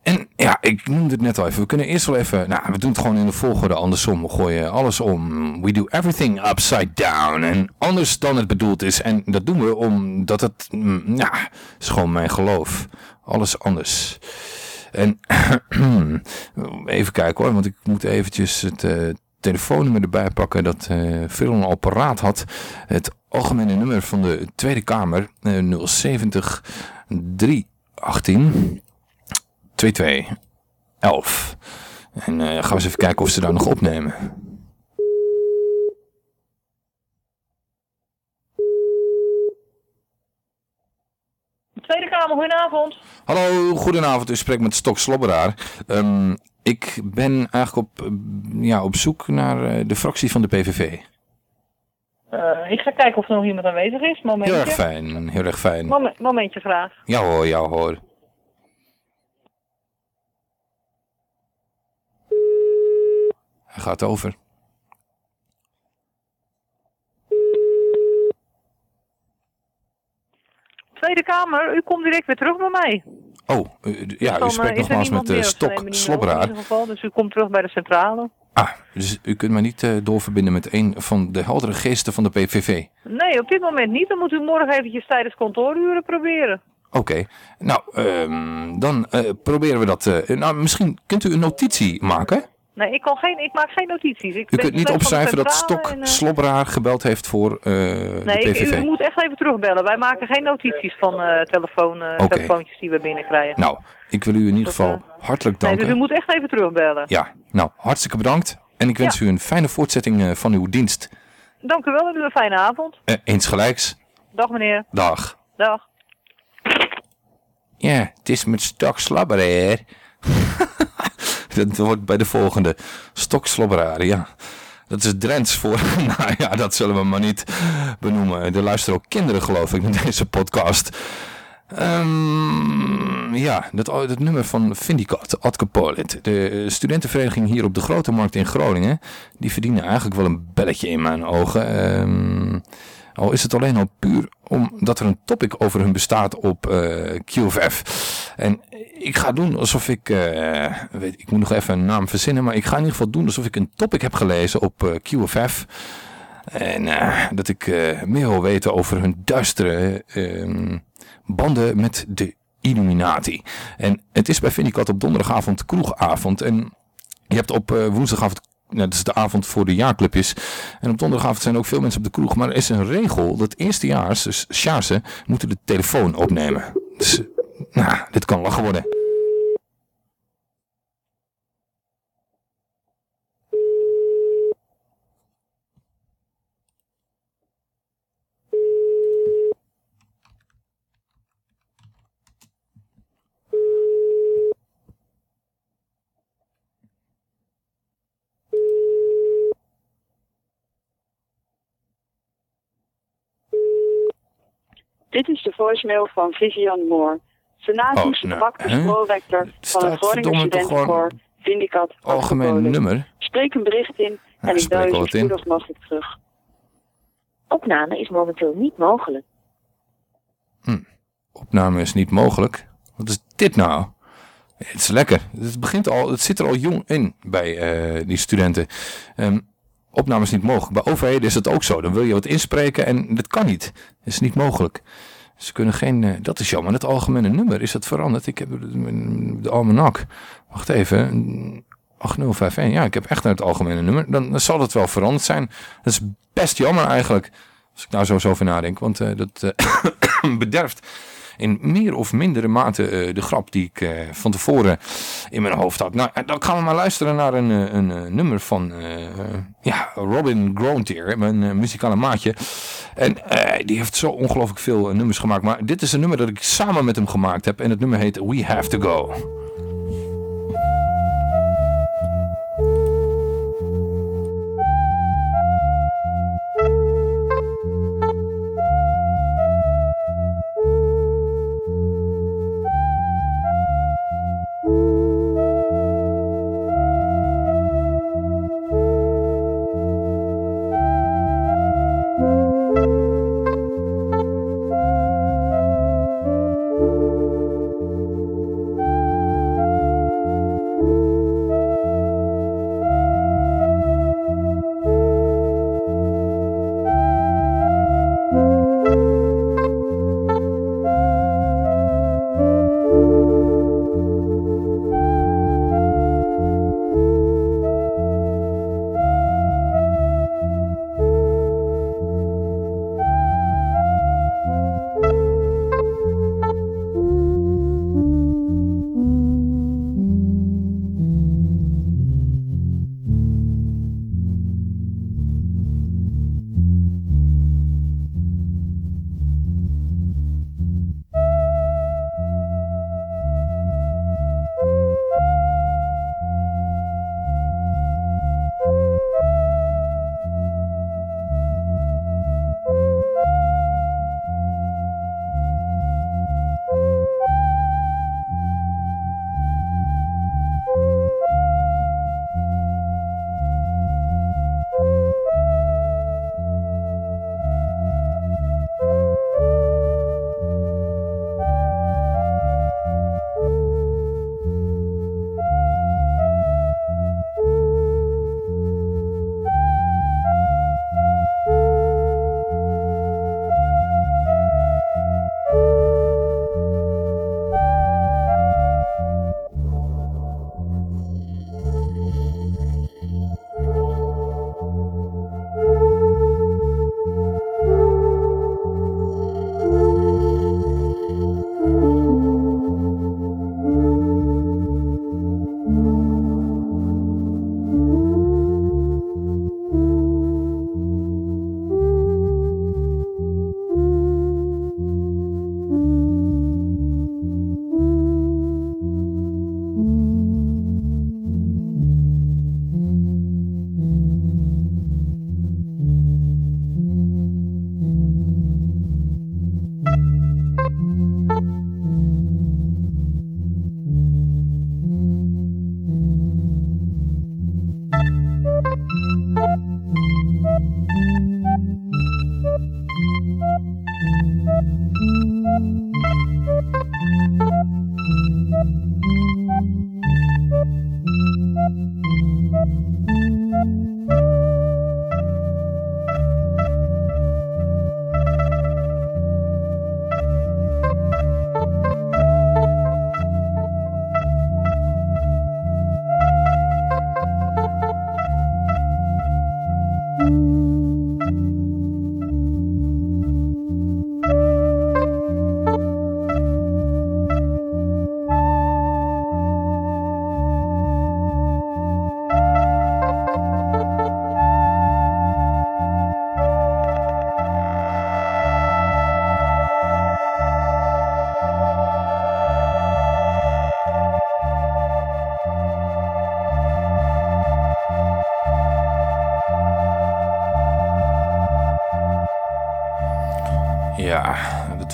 En ja, ik noemde het net al even. We kunnen eerst wel even... Nou, we doen het gewoon in de volgorde andersom. We gooien alles om. We do everything upside down. En anders dan het bedoeld is. En dat doen we omdat het... mm, Ja, is gewoon mijn geloof. Alles anders. En even kijken hoor, want ik moet eventjes het eh, telefoonnummer erbij pakken dat eh Phil al paraat had. Het algemene nummer van de Tweede Kamer, eh 070 318 2211. En eh, gaan we eens even kijken of ze daar nog opnemen. Tweede Kamer, goedenavond. Hallo, goedenavond. U spreekt met Stok Slobberaar. Ehm, ik ben eigenlijk op, ja, op zoek naar eh, de fractie van de PVV. Eh, ik ga kijken of er nog iemand aanwezig is. Momentje. Heel erg fijn, heel erg fijn. Momen- momentje graag. Ja hoor, ja hoor. Hij gaat over. Tweede Kamer, u komt direct weer terug bij mij. Oh, d- ja, u eh, spreekt nogmaals met ze nemen Stok Slobberaar. In ieder geval, dus u komt terug bij de centrale. Ah, dus u kunt mij niet eh, doorverbinden met een van de heldere geesten van de PVV. Nee, op dit moment niet. Dan moet u morgen eventjes tijdens kantooruren proberen. Oké, nou, ehm, dan eh, proberen we dat. eh, nou, misschien kunt u een notitie maken. Nee, ik, geen, ik maak geen notities. Ik U kunt niet opschrijven dat Stok en, eh, Slobberaar gebeld heeft voor eh, Nee, de PVV. u moet echt even terugbellen. Wij maken geen notities van eh, telefoon, telefoontjes die we binnenkrijgen. Nou, ik wil u in ieder geval hartelijk nee, danken. dus u moet echt even terugbellen. Ja, nou, hartstikke bedankt. En ik wens Ja. u een fijne voortzetting van uw dienst. Dank u wel en u een fijne avond. Eens gelijks. Dag meneer. Dag. Dag. Ja, het is met stokslabberaar. dat wordt bij de volgende. Stokslabberaar, ja. Dat is Drents voor... nou ja, dat zullen we maar niet benoemen. Er luisteren ook kinderen, geloof ik, naar deze podcast. Ehm, ja, dat, dat nummer van Vindicat, Adkepolit. De studentenvereniging hier op de Grote Markt in Groningen. Die verdienen eigenlijk wel een belletje in mijn ogen. Ehm, al is het alleen al puur omdat er een topic over hun bestaat op eh QFF. En ik ga doen alsof ik, eh, weet, ik moet nog even een naam verzinnen, maar ik ga in ieder geval doen alsof ik een topic heb gelezen op eh, QFF. En dat ik meer wil weten over hun duistere ehm, banden met de Illuminati. En het is bij Vindicat op donderdagavond kroegavond. En je hebt op woensdagavond, nou, dat is de avond voor de jaarclubjes. En op donderdagavond zijn ook veel mensen op de kroeg. Maar er is een regel dat eerstejaars, dus sjaarsen, moeten de telefoon opnemen. Dus Nou, dit kan lachen worden. Dit is de voicemail van Vivian Moore. Senatus Oh, nou, Bak, de hè? schoolrector van het Groninger toch Studentenkoor, Vindicat. Algemeen nummer. Spreek een bericht in en ik bel je zo spoedig mogelijk terug. Opname is momenteel niet mogelijk. Opname is niet mogelijk. Wat is dit nou? Het is lekker. Het, begint al, het zit er al jong in bij eh, die studenten. Ehm, opname is niet mogelijk. Bij overheden is het ook zo. Dan wil je wat inspreken en dat kan niet. Dat is niet mogelijk. Ze kunnen geen... eh, dat is jammer. Het algemene nummer, is dat veranderd? Ik heb de, almanak. Wacht even. 8051. Ja, ik heb echt naar het algemene nummer. Dan, zal het wel veranderd zijn. Dat is best jammer eigenlijk. Als ik nou zo zo over nadenk. Want eh, dat eh, bederft in meer of mindere mate eh, de grap die ik eh, van tevoren in mijn hoofd had. Nou, eh, dan gaan we maar luisteren naar een, een, nummer van ja, Robin Grontier, mijn muzikale maatje. En die heeft zo ongelooflijk veel nummers gemaakt. Maar dit is een nummer dat ik samen met hem gemaakt heb. En het nummer heet We Have To Go.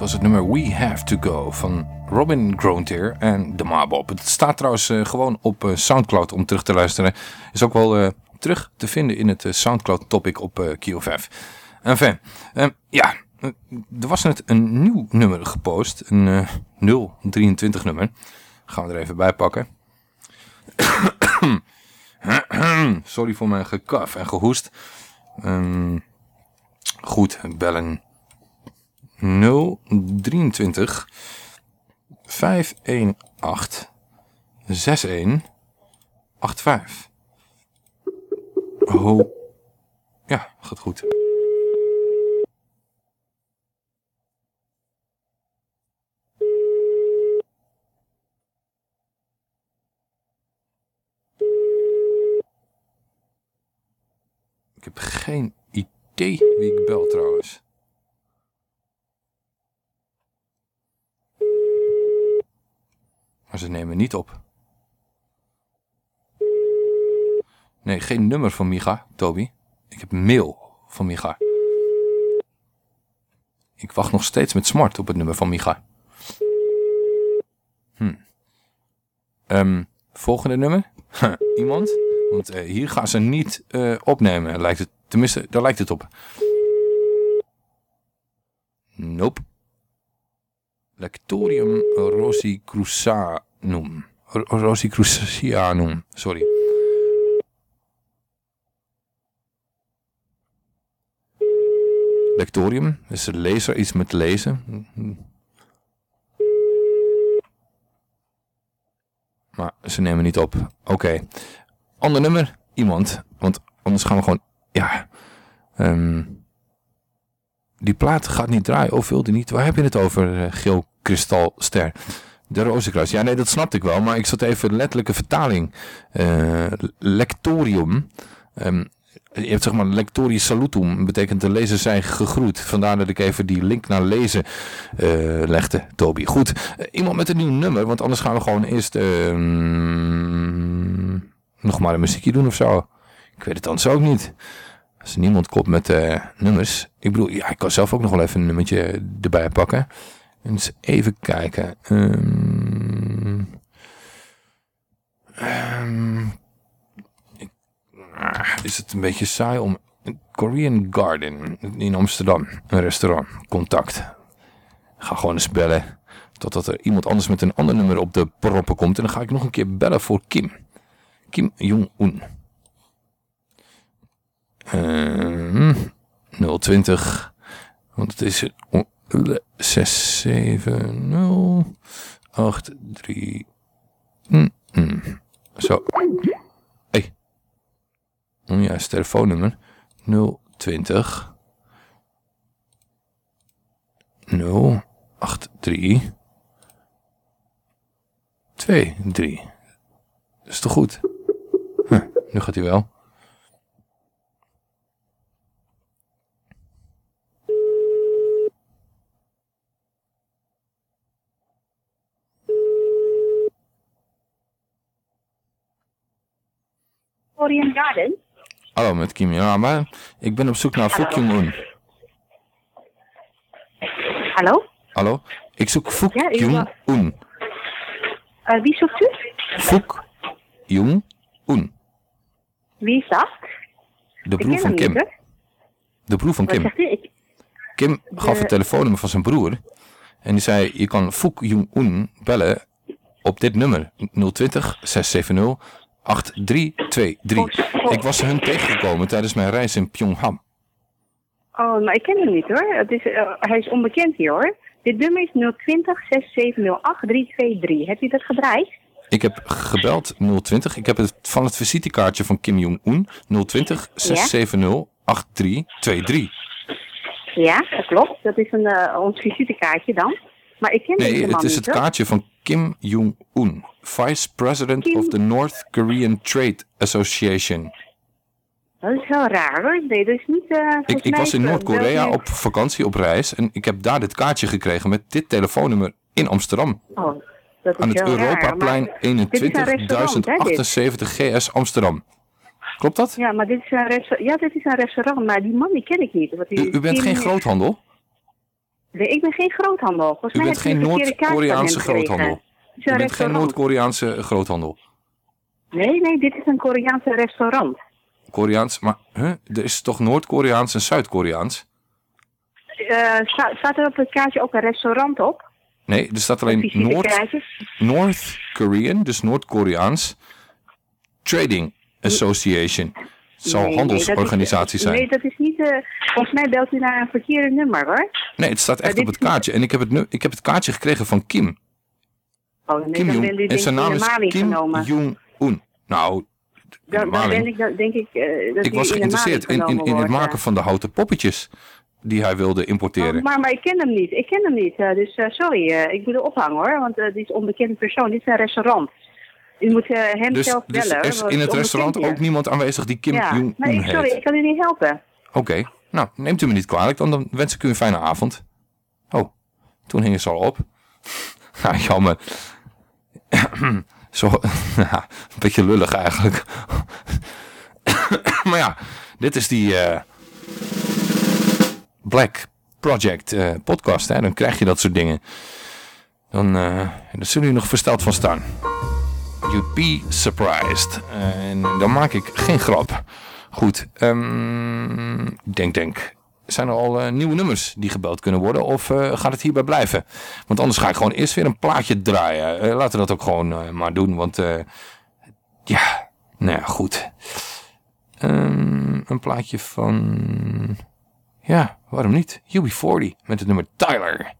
Was het nummer We Have To Go van Robin Grontier en The Mabob. Het staat trouwens eh, gewoon op eh, Soundcloud om terug te luisteren. Is ook wel eh, terug te vinden in het Soundcloud topic op eh QFF. Enfin, eh, ja, er was net een nieuw nummer gepost. Een eh 023 nummer. Gaan we er even bij pakken. Sorry voor mijn gekaf en gehoest. Ehm, goed, bellen 023 518 6185. Oh. Ja, gaat goed. Ik heb geen idee wie ik bel trouwens. Maar ze nemen niet op. Nee, geen nummer van Micha, Toby. Ik heb mail van Micha. Ik wacht nog steeds met smart op het nummer van Micha. Hm. Ehm, volgende nummer? Iemand? Want eh, hier gaan ze niet eh, opnemen, lijkt het. Tenminste, daar lijkt het op. Nope. Lectorium rosicrucianum. Ro- Rosicrucianum, sorry. Lectorium, is een lezer, iets met lezen. Maar ze nemen niet op. Oké. Ander nummer, iemand. Want anders gaan we gewoon, ja. ehm, die plaat gaat niet draaien. Of wil die niet? Waar heb je het over, eh, Geel Kristalster? De Rozenkruis. Ja, nee, dat snapte ik wel. Maar ik zat even letterlijke vertaling. Eh, lectorium. Ehm, je hebt zeg maar lectori salutum. Betekent de lezer zij gegroet. Vandaar dat ik even die link naar lezen eh, legde, Toby. Goed. Iemand met een nieuw nummer. Want anders gaan we gewoon eerst... ehm, nog maar een muziekje doen of zo. Ik weet het anders ook niet. Als niemand komt met eh, nummers. Ik bedoel, ja, ik kan zelf ook nog wel even een nummertje erbij pakken. En eens even kijken. Ehm, ehm, ah, is het een beetje saai om... Korean Garden in Amsterdam. Een restaurant. Contact. Ga gewoon eens bellen. Totdat er iemand anders met een ander nummer op de proppen komt. En dan ga ik nog een keer bellen voor Kim. Kim Jong-un. Ehm 020. Want het is 670 83. Mm, mm. Zo. Telefoonnummer. 020 083 23. Dat is toch goed? Nu gaat hij wel. Korean Garden? Hallo, met Kim Yama. Ik ben op zoek naar Fook Jong-un. Hallo? Hallo? Ik zoek Fook Ja, Jong-un. Eh, wie zoekt u? Fook Jong-un. Wie is dat? De broer van Kim. niet. De broer van Wat Kim. zegt u? Ik, Kim gaf De- het telefoonnummer van zijn broer. En die zei, je kan Fook Jong-un bellen op dit nummer. 020 670 8323. Ik was hun tegengekomen tijdens mijn reis in Pyongyang. oh, maar ik ken hem niet hoor. Het is, eh, hij is onbekend hier hoor. Dit nummer is 020 670 8323. Hebt u dat gedraaid? Ik heb gebeld 020. Ik heb het van het visitekaartje van Kim Jong-un 020 670 8323. Ja, dat klopt. Dat is een, eh, ons visitekaartje dan. Maar ik ken Nee, deze man het is niet het hoor. kaartje van Kim Jong-un, Vice President of the North Korean Trade Association. Dat is wel raar hoor. Nee, dat is niet... eh, Ik, ik was in Noord-Korea op vakantie op reis en ik heb daar dit kaartje gekregen met dit telefoonnummer in Amsterdam. Oh, dat is Aan het Europaplein maar dit is een restaurant, hè, dit? 21078 GS Amsterdam. Klopt dat? Ja, maar dit is een restaurant. Ja, dit is een restaurant, maar die man die ken ik niet. Want die U, u bent geen groothandel? Nee, Ik ben geen groothandel. Volgens U mij bent geen Noord-Koreaanse groothandel. Is U bent geen. Noord-Koreaanse groothandel. Nee, nee, dit is een Koreaanse restaurant. Koreaans, maar huh? er is toch Noord-Koreaans en Zuid-Koreaans? Eh, sta- staat er op het kaartje ook een restaurant op? Nee, er staat alleen? Noord, North Korean, dus Noord-Koreaans Trading Association. Het zal Nee, handelsorganisatie is, zijn. Nee, dat is niet... eh, volgens mij belt u naar een verkeerde nummer, hoor. Nee, het staat echt op het kaartje. En ik heb het, nu, ik heb het kaartje gekregen van Kim. Oh, nee, Kim dan En zijn naam is Kim. Jong-un. Nou, Dan, ben ik, dan denk ik eh, dat ik was geïnteresseerd in, in, het maken eh. van de houten poppetjes die hij wilde importeren. Oh, maar, maar ik ken hem niet. Ik ken hem niet. dus sorry, ik moet er ophangen hoor. Want dit is een onbekende persoon. Dit is een restaurant. U moet eh, hem dus zelf dus bellen. er is in het restaurant ook niemand aanwezig die Kim ja. Jong-un Nee, heet. sorry, ik kan u niet helpen. Oké, nou, neemt u me niet kwalijk, dan, dan wens ik u een fijne avond. Oh, toen hing ze al op. Ja, jammer. Zo, ja, een beetje lullig eigenlijk. maar ja, dit is die eh, Black Project eh, podcast, hè. Dan krijg je dat soort dingen. Dan, eh dan zullen jullie nog versteld van staan. You'd be surprised. En dan maak ik geen grap. Goed, ehm, denk, denk. Zijn er al eh, nieuwe nummers die gebeld kunnen worden? Of eh, gaat het hierbij blijven? Want anders ga ik gewoon eerst weer een plaatje draaien. Eh, laten we dat ook gewoon maar doen. Want ja, nou ja, goed. Ehm, een plaatje van... Ja, waarom niet? UB40 met het nummer Tyler.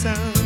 sun.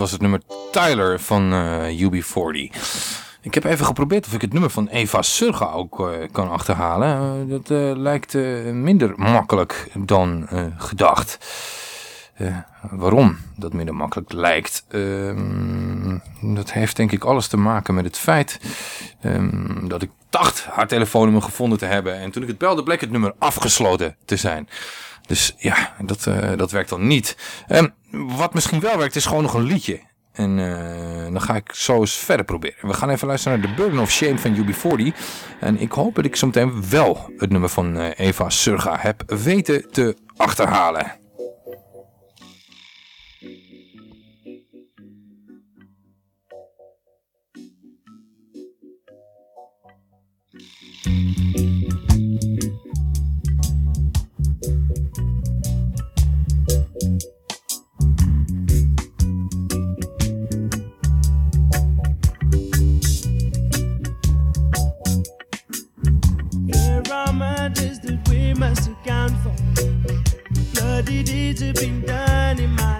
Was het nummer Tyler van eh, UB40. Ik heb even geprobeerd of ik het nummer van Eva Surga ook eh, kan achterhalen. Eh, dat lijkt minder makkelijk dan gedacht. Waarom dat minder makkelijk lijkt? Ehm, dat heeft denk ik alles te maken met het feit ehm, dat ik dacht haar telefoonnummer gevonden te hebben. En toen ik het belde bleek het nummer afgesloten te zijn. Dus ja, dat, eh, dat werkt dan niet. Ehm, wat misschien wel werkt is gewoon nog een liedje. En eh, dan ga ik zo eens verder proberen. We gaan even luisteren naar The Burden of Shame van UB40. En ik hoop dat ik zo meteen wel het nummer van eh, Eva Surga heb weten te achterhalen. That we must account for. Bloody deeds have been done in my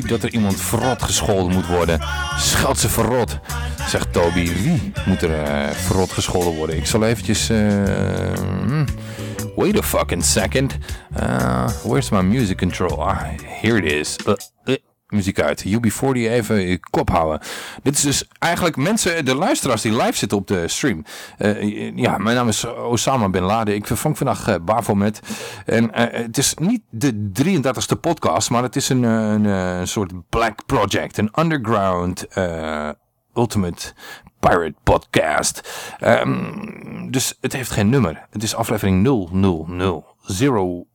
Dat er iemand verrot gescholden moet worden. Scheld ze verrot, zegt Toby. Wie moet er eh, verrot gescholden worden? Ik zal eventjes... eh, hmm. wait a fucking second. Uh, where's my music control? Ah, here it is. Muziek uit. UB40 even je kop houden. Dit is dus eigenlijk mensen, de luisteraars die live zitten op de stream. Eh, ja, mijn naam is Osama Bin Laden. Ik vervang vandaag uh, Bafomet. En eh, het is niet de 33ste podcast, maar het is een, een, soort black project. Een underground ultimate pirate podcast. Ehm, dus het heeft geen nummer. Het is aflevering 000. 000.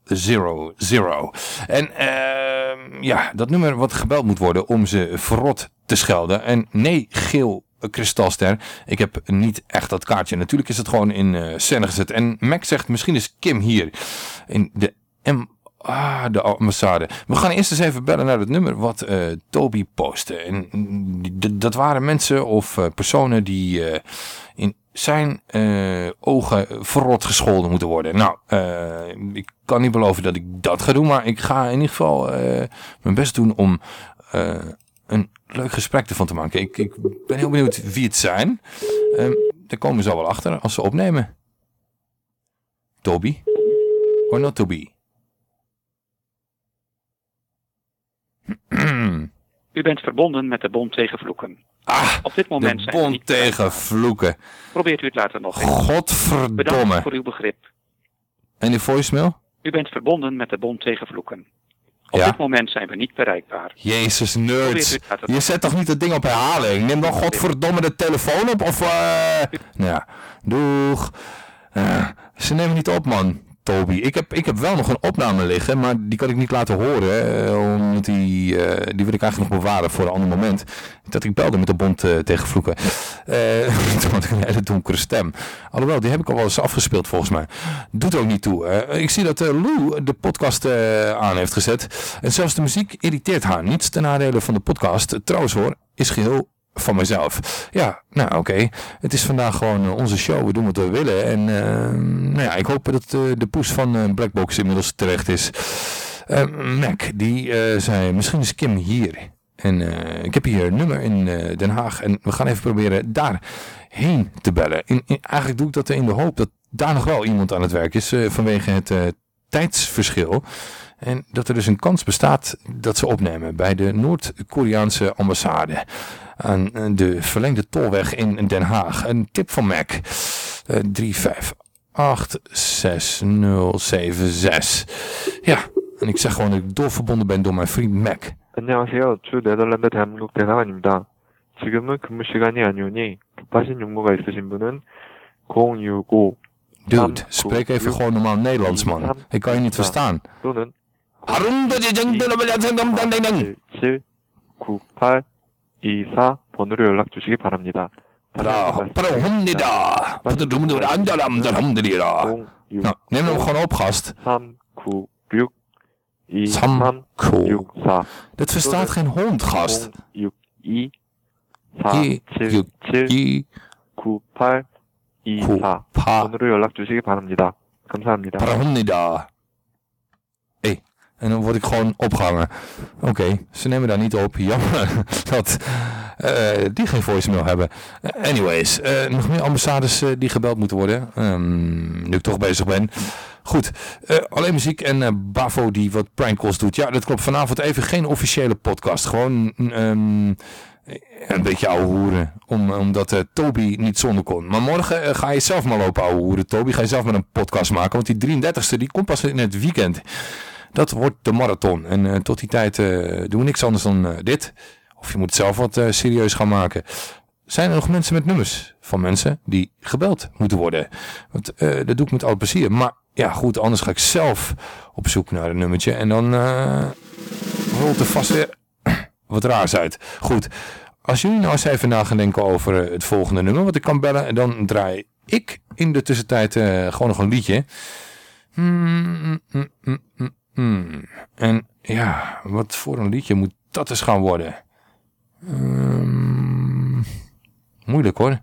En ehm, ja, dat nummer wat gebeld moet worden om ze verrot te schelden. En nee, Geel kristalster. Ik heb niet echt dat kaartje. Natuurlijk is het gewoon in eh, scène gezet. En Mac zegt, misschien is Kim hier. In de M... Ah, de ambassade. We gaan eerst eens even bellen naar het nummer wat eh, Toby postte. En mm, dat waren mensen of eh, personen die in zijn eh, ogen verrot gescholden moeten worden. Nou, eh, ik kan niet beloven dat ik dat ga doen, maar ik ga in ieder geval eh, mijn best doen om een leuk gesprek ervan te maken. Ik, ik ben heel benieuwd wie het zijn. Ehm, daar komen ze al wel achter als ze opnemen. Toby? Or not? U bent verbonden met de Bond tegen Vloeken. Op dit moment De zijn we bond tegen vloeken. Probeert u het later nog eens. Godverdomme. Bedankt voor uw begrip. En die voicemail? U bent verbonden met de Bond tegen Vloeken. Op Ja. dit moment zijn we niet bereikbaar. Jezus, nerds. Je zet toch niet dat ding op herhaling? Neem dan godverdomme de telefoon op of... nou ja, doeg. Eh, ze nemen niet op, man. Toby. Ik heb, ik heb wel nog een opname liggen, maar die kan ik niet laten horen. omdat die, eh, die wil ik eigenlijk nog bewaren voor een ander moment. Dat ik belde met de bond eh, tegen vloeken. Eh, toen had ik een hele donkere stem. Alhoewel, die heb ik al wel eens afgespeeld volgens mij. Doet ook niet toe. ik zie dat Lou de podcast aan heeft gezet. En zelfs de muziek irriteert haar. Niets ten nadele van de podcast. Trouwens hoor, is geheel van mezelf. Ja, nou oké. Het is vandaag gewoon eh, onze show. We doen wat we willen. En eh, nou ja, ik hoop dat eh, de poes van Blackbox inmiddels terecht is. Mac, die zei, misschien is Kim hier. En ik heb hier een nummer in Den Haag. En we gaan even proberen daarheen te bellen. In, eigenlijk doe ik dat in de hoop dat daar nog wel iemand aan het werk is. vanwege het tijdsverschil. En dat er dus een kans bestaat dat ze opnemen bij de Noord-Koreaanse ambassade Aan eh, de verlengde tolweg in Den Haag. Een tip van Mac. Eh 3586076. Ja, en ik zeg gewoon dat ik doorverbonden ben door mijn vriend Mac. 안녕하세요. 주 네덜란드 대한민국 대사관입니다. 지금은 근무 시간이 아니오니 급하신 용무가 있으신 분은 065 Dude, spreek even gewoon normaal Nederlands, man. Ik kan je niet verstaan. 또는 7 98 24 번호로 연락 주시기 바랍니다. 라, 바로 홈니다. 부들 룸들 안다람들 홈들이라. 내는 코너 파스트. 3, 9, 6, 2, 3, 3 9, 6, 4. Dit verstaat 6, 2, 4, 7, 7, 2, 9, 8, 2, 4. 번호로 연락 주시기 바랍니다. 감사합니다. 바로 홈니다. En dan word ik gewoon opgehangen. Oké, ze nemen daar niet op. Jammer dat eh, die geen voicemail hebben. Eh, anyways, eh, nog meer ambassades die gebeld moeten worden. Ehm, nu ik toch bezig ben. Goed, alleen muziek en Bavo die wat prankcalls doet. Ja, dat klopt. Vanavond even geen officiële podcast. Gewoon ehm, een beetje ouwe hoeren. Om, omdat Toby niet zonder kon. Maar morgen ga je zelf maar lopen ouwe hoeren. Toby, ga je zelf maar een podcast maken. Want die 33ste die komt pas in het weekend. Dat wordt de marathon. En eh, tot die tijd eh, doen we niks anders dan eh, dit. Of je moet zelf wat serieus gaan maken. Zijn er nog mensen met nummers van mensen die gebeld moeten worden? Want dat doe ik met al plezier. Maar ja, goed, anders ga ik zelf op zoek naar een nummertje. En dan eh, rolt er vast weer wat raars uit. Goed, als jullie nou eens even na gaan denken over het volgende nummer wat ik kan bellen. En dan draai ik in de tussentijd gewoon nog een liedje. Mm, mm, mm, mm, mm. En ja, wat voor een liedje moet dat eens gaan worden? Ehm, moeilijk hoor.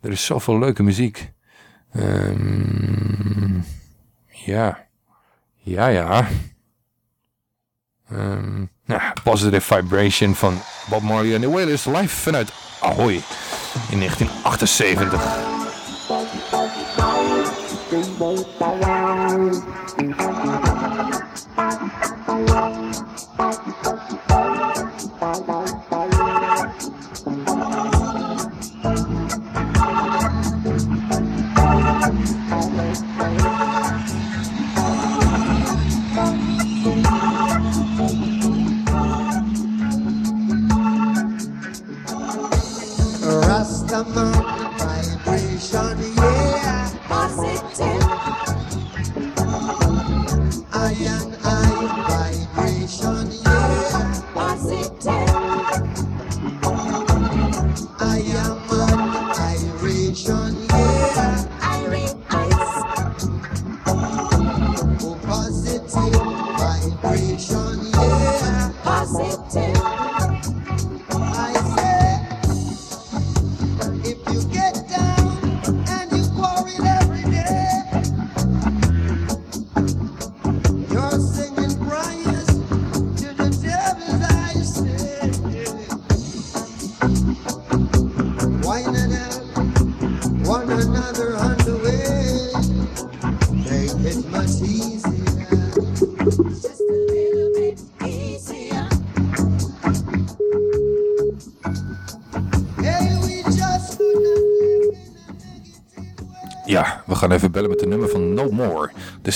Er is zoveel leuke muziek. Ehm, ja. Ja, ja. Nou, Positive Vibration van Bob Marley en de Wailers live vanuit Ahoy in 1978. Rastaman vibration, yeah. Positive. I Ja,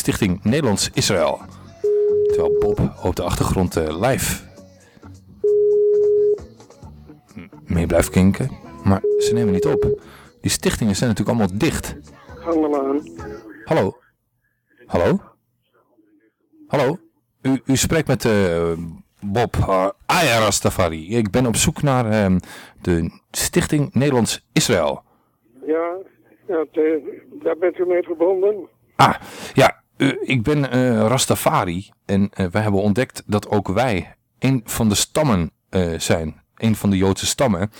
stichting Nederlands-Israël. Terwijl Bob op de achtergrond eh, live mee blijft kinken. Maar ze nemen niet op. Die stichtingen zijn natuurlijk allemaal dicht. Allemaal. Hallo? Hallo? Hallo? U, u spreekt met eh, Bob uh, Aya Rastafari. Ik ben op zoek naar ehm, de Stichting Nederlands-Israël. Ja, dat, eh, daar bent u mee verbonden. Ah, ja, eh, ik ben eh, Rastafari en eh, wij hebben ontdekt dat ook wij een van de stammen eh, zijn. Een van de Joodse stammen.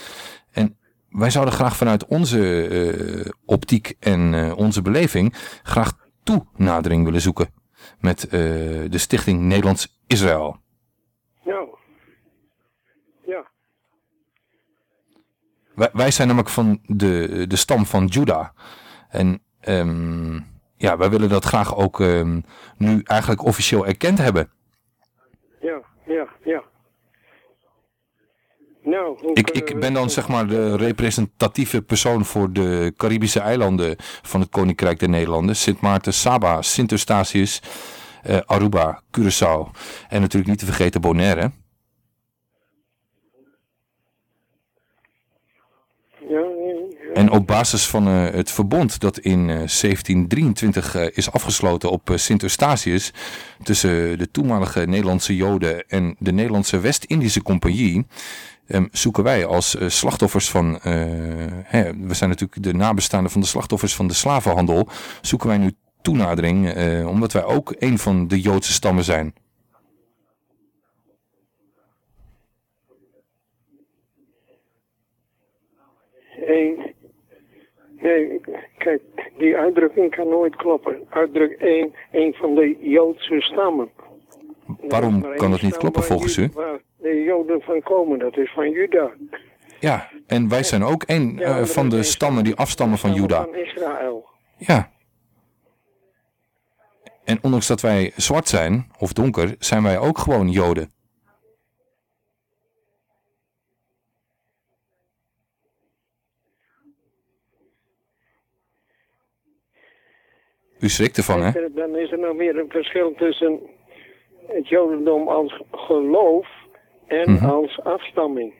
En wij zouden graag vanuit onze eh, optiek en eh, onze beleving graag toenadering willen zoeken met eh, de Stichting Nederlands-Israël. Ja. Ja. Wij, wij zijn namelijk van de, de stam van Juda. En ehm, ja, wij willen dat graag ook ehm, nu eigenlijk officieel erkend hebben. Ja, ja, ja. Nou, Ik, ik ben dan zeg maar de representatieve persoon voor de Caribische eilanden van het Koninkrijk der Nederlanden. Sint Maarten, Saba, Sint Eustatius, eh, Aruba, Curaçao en natuurlijk niet te vergeten Bonaire. Ja, ja, ja. En op basis van eh, het verbond dat in eh, 1723 eh, is afgesloten op eh, Sint Eustatius tussen de toenmalige Nederlandse Joden en de Nederlandse West-Indische Compagnie ehm, zoeken wij als eh, slachtoffers van, eh, hè, we zijn natuurlijk de nabestaanden van de slachtoffers van de slavenhandel, zoeken wij nu toenadering eh, omdat wij ook een van de Joodse stammen zijn. Nee, kijk, die uitdrukking kan nooit kloppen. Uitdruk één, één van de Joodse stammen. Waarom kan dat niet kloppen volgens u? Waar de Joden van komen, dat is van Juda. Ja, en wij zijn ook een eh, van de stammen die afstammen van Juda. Van Israël. Ja. En ondanks dat wij zwart zijn, of donker, zijn wij ook gewoon Joden. U schrikt ervan, hè? Dan is er nog meer een verschil tussen het Jodendom als geloof en Mhm. als afstamming.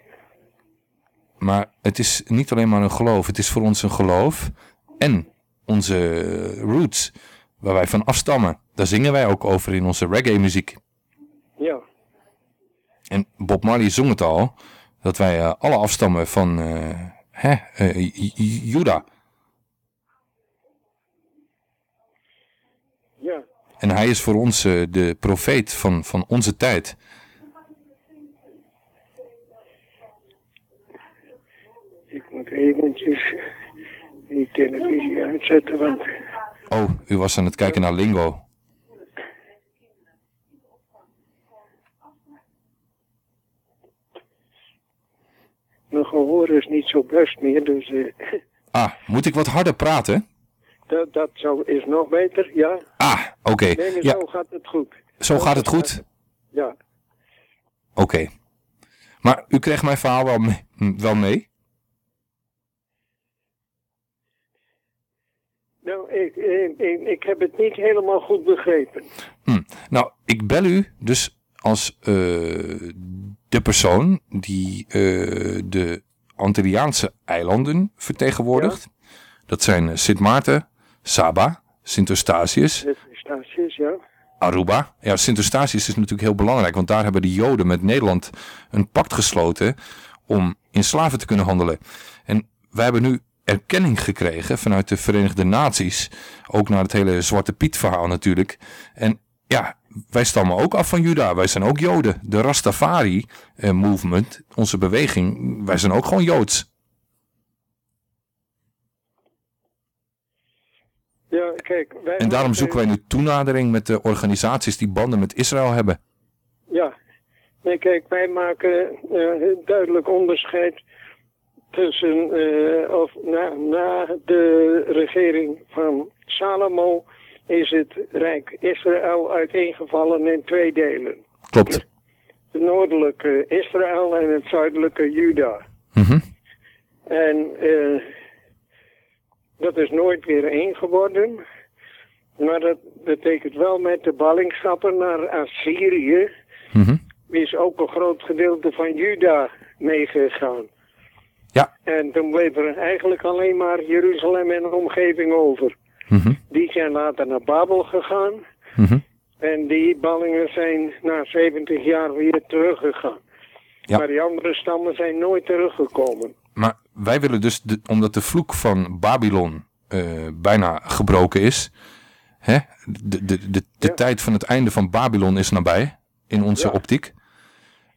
Maar het is niet alleen maar een geloof. Het is voor ons een geloof en onze roots, waar wij van afstammen. Daar zingen wij ook over in onze reggae muziek. Ja. En Bob Marley zong het al, dat wij eh, alle afstammen van eh, hè, eh, J- J- Juda. Ja. En hij is voor ons eh, de profeet van, van onze tijd. Ik moet eventjes die televisie uitzetten, want Oh, u was aan het kijken naar Lingo. mijn gehoor is niet zo best meer, dus eh, Ah, moet ik wat harder praten? Dat, dat zou, is nog beter, ja. Ah, oké. Nee, Ja, zo gaat het goed. zo gaat het goed? Ja. Oké. Maar u kreeg mijn verhaal wel, me- m- wel mee? Nou, ik, ik, ik, ik heb het niet helemaal goed begrepen. Hm. Nou, ik bel u dus als eh, de persoon die eh, de Antilliaanse eilanden vertegenwoordigt. Dat zijn eh, Sint Maarten, Saba, Sint Eustatius, Statius, ja. Aruba. Ja, Sint Eustatius is natuurlijk heel belangrijk, want daar hebben de Joden met Nederland een pact gesloten om in slaven te kunnen handelen. En wij hebben nu erkenning gekregen vanuit de Verenigde Naties, ook naar het hele Zwarte Piet verhaal natuurlijk. En ja, wij stammen ook af van Juda, wij zijn ook Joden. De Rastafari eh, movement, onze beweging, wij zijn ook gewoon Joods. Ja, kijk, wij En daarom zoeken wij nu toenadering met de organisaties die banden met Israël hebben. Ja, nee, kijk, wij maken eh, een duidelijk onderscheid tussen, eh, of na, na de regering van Salomo is het Rijk Israël uiteengevallen in twee delen. Klopt. Het noordelijke Israël en het zuidelijke Juda. Mhm. En eh, Dat is nooit weer één geworden. Maar dat betekent wel met de ballingschappen naar Assyrië Mhm. is ook een groot gedeelte van Juda meegegaan. Ja. En toen bleef er eigenlijk alleen maar Jeruzalem en de omgeving over. Mhm. Die zijn later naar Babel gegaan. Mhm. En die ballingen zijn na 70 jaar weer teruggegaan. Ja. Maar die andere stammen zijn nooit teruggekomen. Maar wij willen dus, de, omdat de vloek van Babylon eh, bijna gebroken is. Hè? De, de, de, de tijd van het einde van Babylon is nabij, in onze optiek.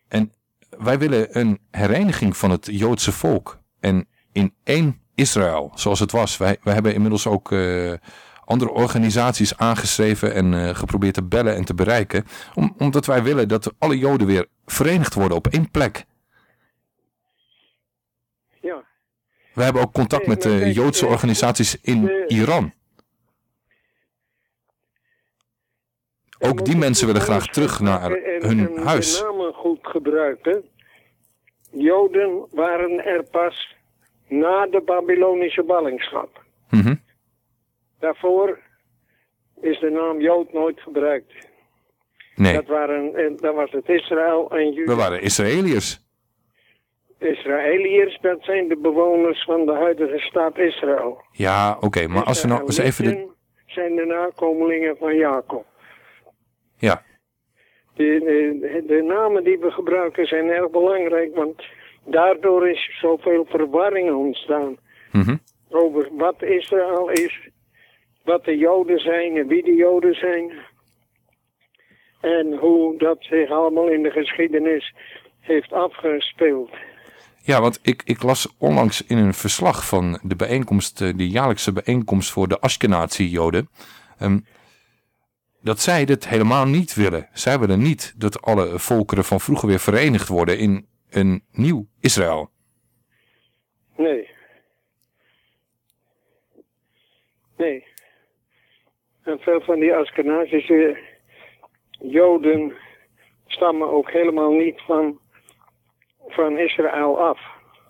En wij willen een hereniging van het Joodse volk. En in één Israël, zoals het was. Wij, wij hebben inmiddels ook eh, andere organisaties aangeschreven en eh, geprobeerd te bellen en te bereiken. Om, omdat wij willen dat alle Joden weer verenigd worden op één plek. Ja. We hebben ook contact met de Joodse organisaties in Iran. Ook die mensen willen graag terug naar hun en huis. de namen goed gebruiken. Joden waren er pas na de Babylonische ballingschap. Mhm. Daarvoor is de naam Jood nooit gebruikt. Nee, Dat, waren, en, dat was het Israël en Juda. we waren Israëliërs. Israëliërs, dat zijn de bewoners van de huidige staat Israël. Ja, oké, maar als we nou eens even de... Zijn de nakomelingen van Jacob. Ja, De, de, de namen die we gebruiken zijn erg belangrijk, want daardoor is zoveel verwarring ontstaan mhm. over wat Israël is, wat de Joden zijn en wie de Joden zijn. En hoe dat zich allemaal in de geschiedenis heeft afgespeeld. Ja want ik, ik las onlangs in een verslag van de bijeenkomst, eh, de jaarlijkse bijeenkomst voor de Ashkenazi-Joden, ehm, dat zij dit helemaal niet willen. Zij willen niet dat alle volkeren van vroeger weer verenigd worden in een nieuw Israël. Nee. Nee. En veel van die Askenazische Joden stammen ook helemaal niet van, van Israël af.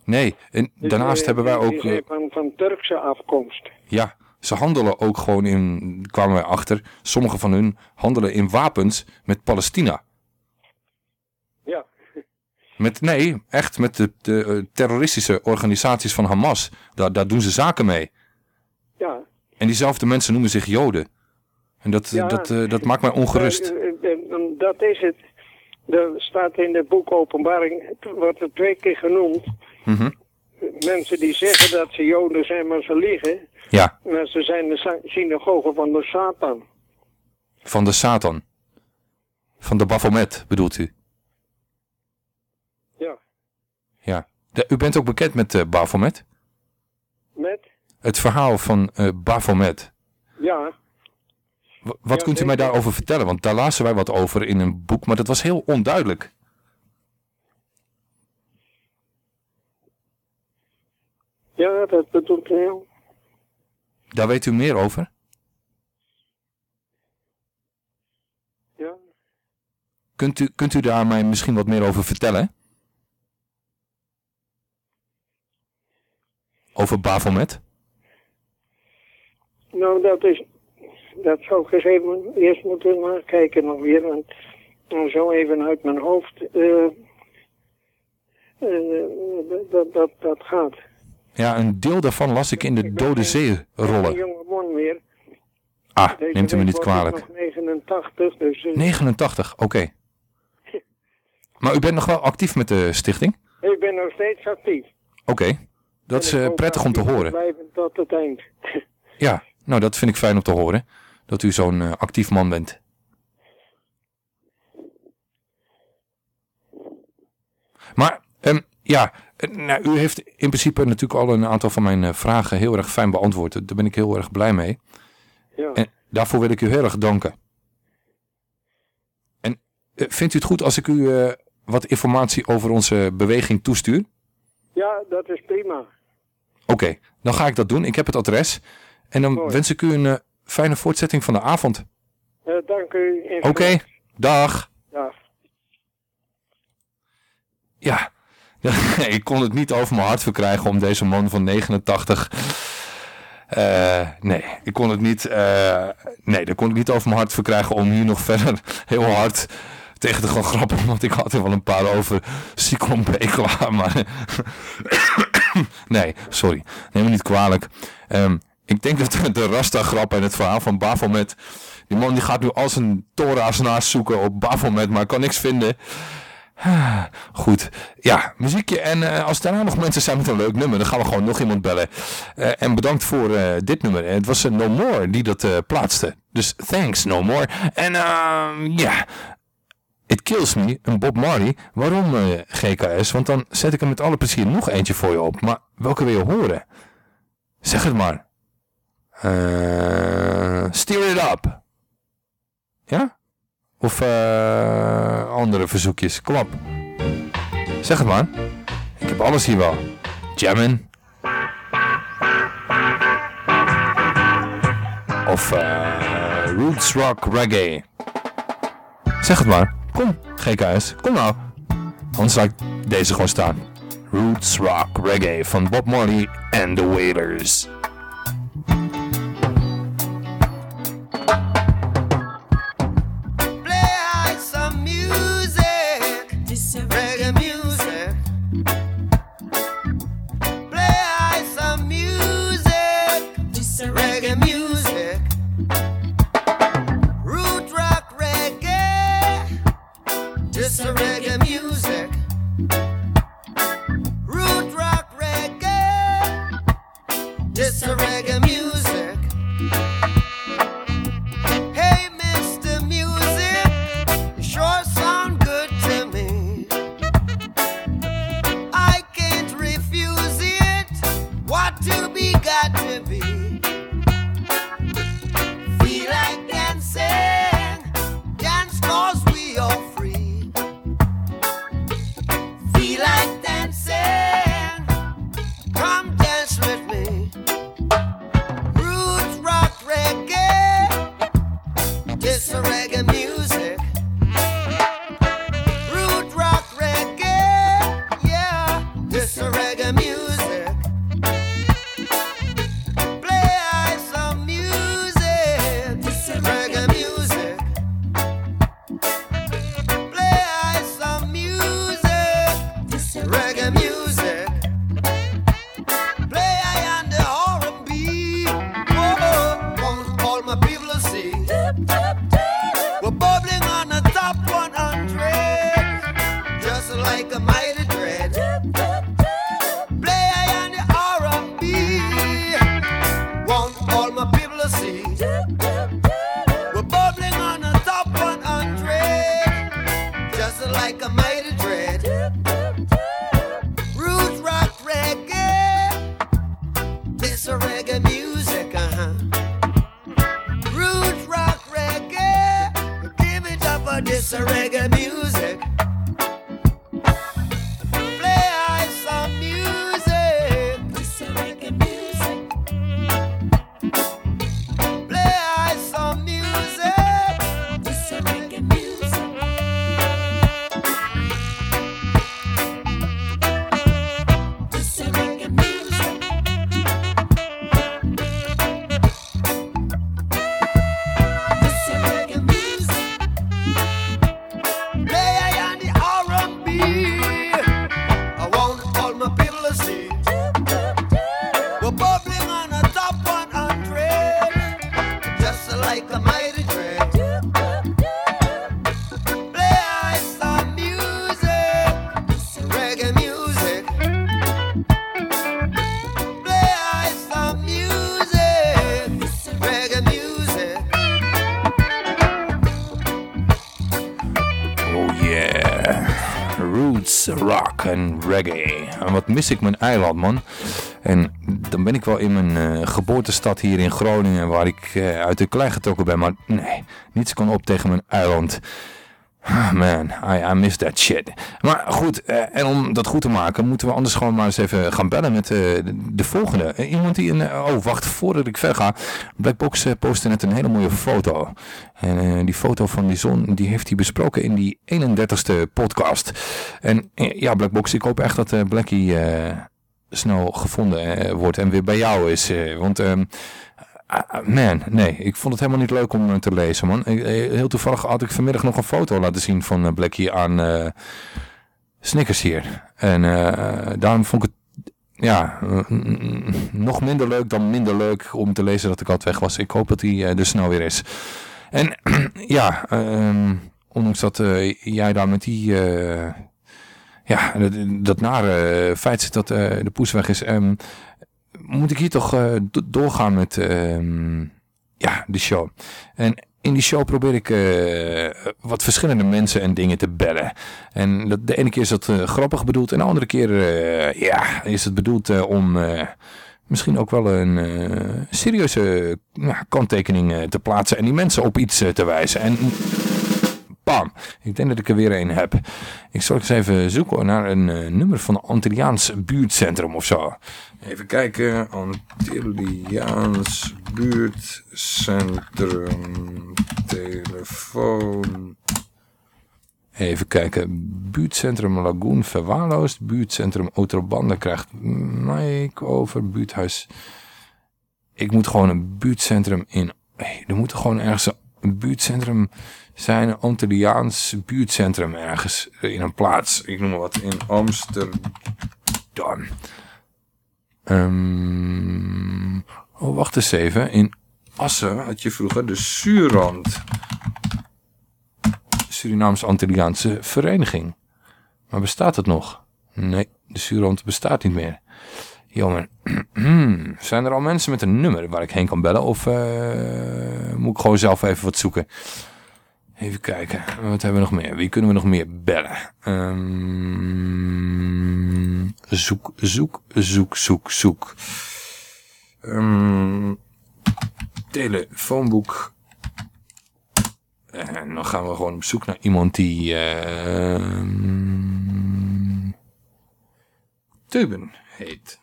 Nee, en Dus, daarnaast eh, hebben wij die ook... zijn eh, van, van Turkse afkomst. Ja, ze handelen ook gewoon in, kwamen wij achter, sommige van hun handelen in wapens met Palestina. Ja. Met, nee, echt met de, de eh, terroristische organisaties van Hamas. Daar, daar doen ze zaken mee. Ja. En diezelfde mensen noemen zich Joden. En dat, Ja. dat, eh, dat maakt mij ongerust. Dat is het. Er staat in het boek Openbaring, wordt er twee keer genoemd. Mhm. Mensen die zeggen dat ze Joden zijn, maar ze liegen. Ja, Maar ze zijn de synagogen van de Satan. van de Satan. Van de Baphomet bedoelt u? Ja. Ja. De- u bent ook bekend met eh Baphomet? Met? Het verhaal van eh Baphomet. Ja. Wat kunt u mij daarover vertellen? Want daar lazen wij wat over in een boek, maar dat was heel onduidelijk. Ja, dat bedoelt heel. Daar weet u meer over? Ja. Kunt u, kunt u daar mij misschien wat meer over vertellen? Over Baphomet? Nou, dat is. Dat zou ik eens even eerst moeten nakijken nog weer. Want nou, zo even uit mijn hoofd. eh, eh, dat, dat, dat gaat. Ja, een deel daarvan las ik in de Dode Zee rollen. jonge man meer. Ah, Deze neemt u me niet ik kwalijk. nog 89, dus. eh, 89, oké. Maar u bent nog wel actief met de stichting? Ik ben nog steeds actief. Oké, dat is En ik eh, prettig om te horen. Blijven tot het eind. Ja, nou dat vind ik fijn om te horen. Dat u zo'n eh, actief man bent. Maar, ehm, ja, eh, nou, u heeft in principe natuurlijk al een aantal van mijn eh, vragen heel erg fijn beantwoord. Daar ben ik heel erg blij mee. Ja. En daarvoor wil ik u heel erg danken. En vindt u het goed als ik u wat informatie over onze beweging toestuur? Ja, dat is prima. Oké, dan ga ik dat doen. Ik heb het adres. En dan wens ik u een fijne voortzetting van de avond. Dank u. Oké, dag. Ja. Ja, ik kon het niet over mijn hart verkrijgen om deze man van 89 Eh, nee, ik kon het niet, eh, nee, dat kon ik niet over mijn hart verkrijgen om hier nog verder heel hard tegen te gaan grappen. Want ik had er wel een paar over Cyclone B klaar, maar nee, sorry, neem me niet kwalijk. Ehm, ik denk dat de- Rasta-grap en het verhaal van Baphomet, die man die gaat nu als een tora's naast zoeken op Baphomet, maar kan niks vinden. Goed, ja, muziekje. En eh, als daarna nog mensen zijn met een leuk nummer, dan gaan we gewoon nog iemand bellen. Eh, en bedankt voor eh, dit nummer. Het was No More die dat plaatste. Dus thanks, No More. En ehm, ja, It Kills Me, een Bob Marley. Waarom GKS? Want dan zet ik er met alle plezier nog eentje voor je op. Maar welke wil je horen? Zeg het maar. Eh steer it up. Ja? Of eh, andere verzoekjes. Kom op. Zeg het maar. Ik heb alles hier wel. Jammin. Of eh, roots rock reggae. Zeg het maar. Kom, GKS. Kom nou. Anders laat ik deze gewoon staan. Roots rock reggae van Bob Marley en The Wailers. Rock en reggae. En wat mis ik mijn eiland, man. En dan ben ik wel in mijn eh, geboortestad hier in Groningen, waar ik eh, uit de klei getrokken ben. Maar nee, niets kan op tegen mijn eiland. Ah, Man, I, I miss that shit. Maar goed, eh, en om dat goed te maken, moeten we anders gewoon maar eens even gaan bellen met de, de volgende. Iemand die een... oh, wacht, voordat ik ver ga. Blackbox postte net een hele mooie foto. En eh, die foto van die zon, die heeft hij besproken in die 31ste podcast. En eh, ja, Blackbox, ik hoop echt dat eh, Blackie... snel gevonden wordt en weer bij jou is. want ehm, ah, ah, man, nee, ik vond het helemaal niet leuk om te lezen man. Heel toevallig had ik vanmiddag nog een foto laten zien van Blackie aan Snickers hier. En daarom vond ik het ja, nog minder leuk dan minder leuk om te lezen dat ik altijd weg was. Ik hoop dat hij er snel weer is. En ja, ehm, ondanks dat eh, jij daar met die... eh, ja, dat, nare feit zit dat eh, de poes weg is. ehm, moet ik hier toch eh, do- doorgaan met ehm, ja, de show. En in die show probeer ik eh, wat verschillende mensen en dingen te bellen. En dat, de ene keer is dat eh, grappig bedoeld en de andere keer eh, ja, is het bedoeld eh, om eh, misschien ook wel een eh, serieuze nou, kanttekening eh, te plaatsen en die mensen op iets eh, te wijzen. En Bam. Ik denk dat ik er weer een heb. Ik zal eens even zoeken naar een nummer van een Antilliaans buurtcentrum of zo. Even kijken. Antilliaans buurtcentrum. Telefoon. Even kijken. Buurtcentrum Lagoon verwaarloosd. Buurtcentrum Outerbande krijgt Mike over. Buurthuis. Ik moet gewoon een buurtcentrum in... Hey, er moet gewoon ergens een buurtcentrum zijn. Een Antilliaans buurtcentrum ergens in een plaats. Ik noem maar wat. In Amsterdam. Ehm, oh, wacht eens even. In Assen had je vroeger de Surand. Surinaams-Antilliaanse vereniging. Maar bestaat het nog? Nee, de Surand bestaat niet meer. Jongen, zijn er al mensen met een nummer waar ik heen kan bellen? Of eh, moet ik gewoon zelf even wat zoeken? Even kijken, wat hebben we nog meer? Wie kunnen we nog meer bellen? Ehm, zoek, zoek, zoek, zoek, zoek. Ehm, telefoonboek. En dan gaan we gewoon op zoek naar iemand die... ehm Teuben heet.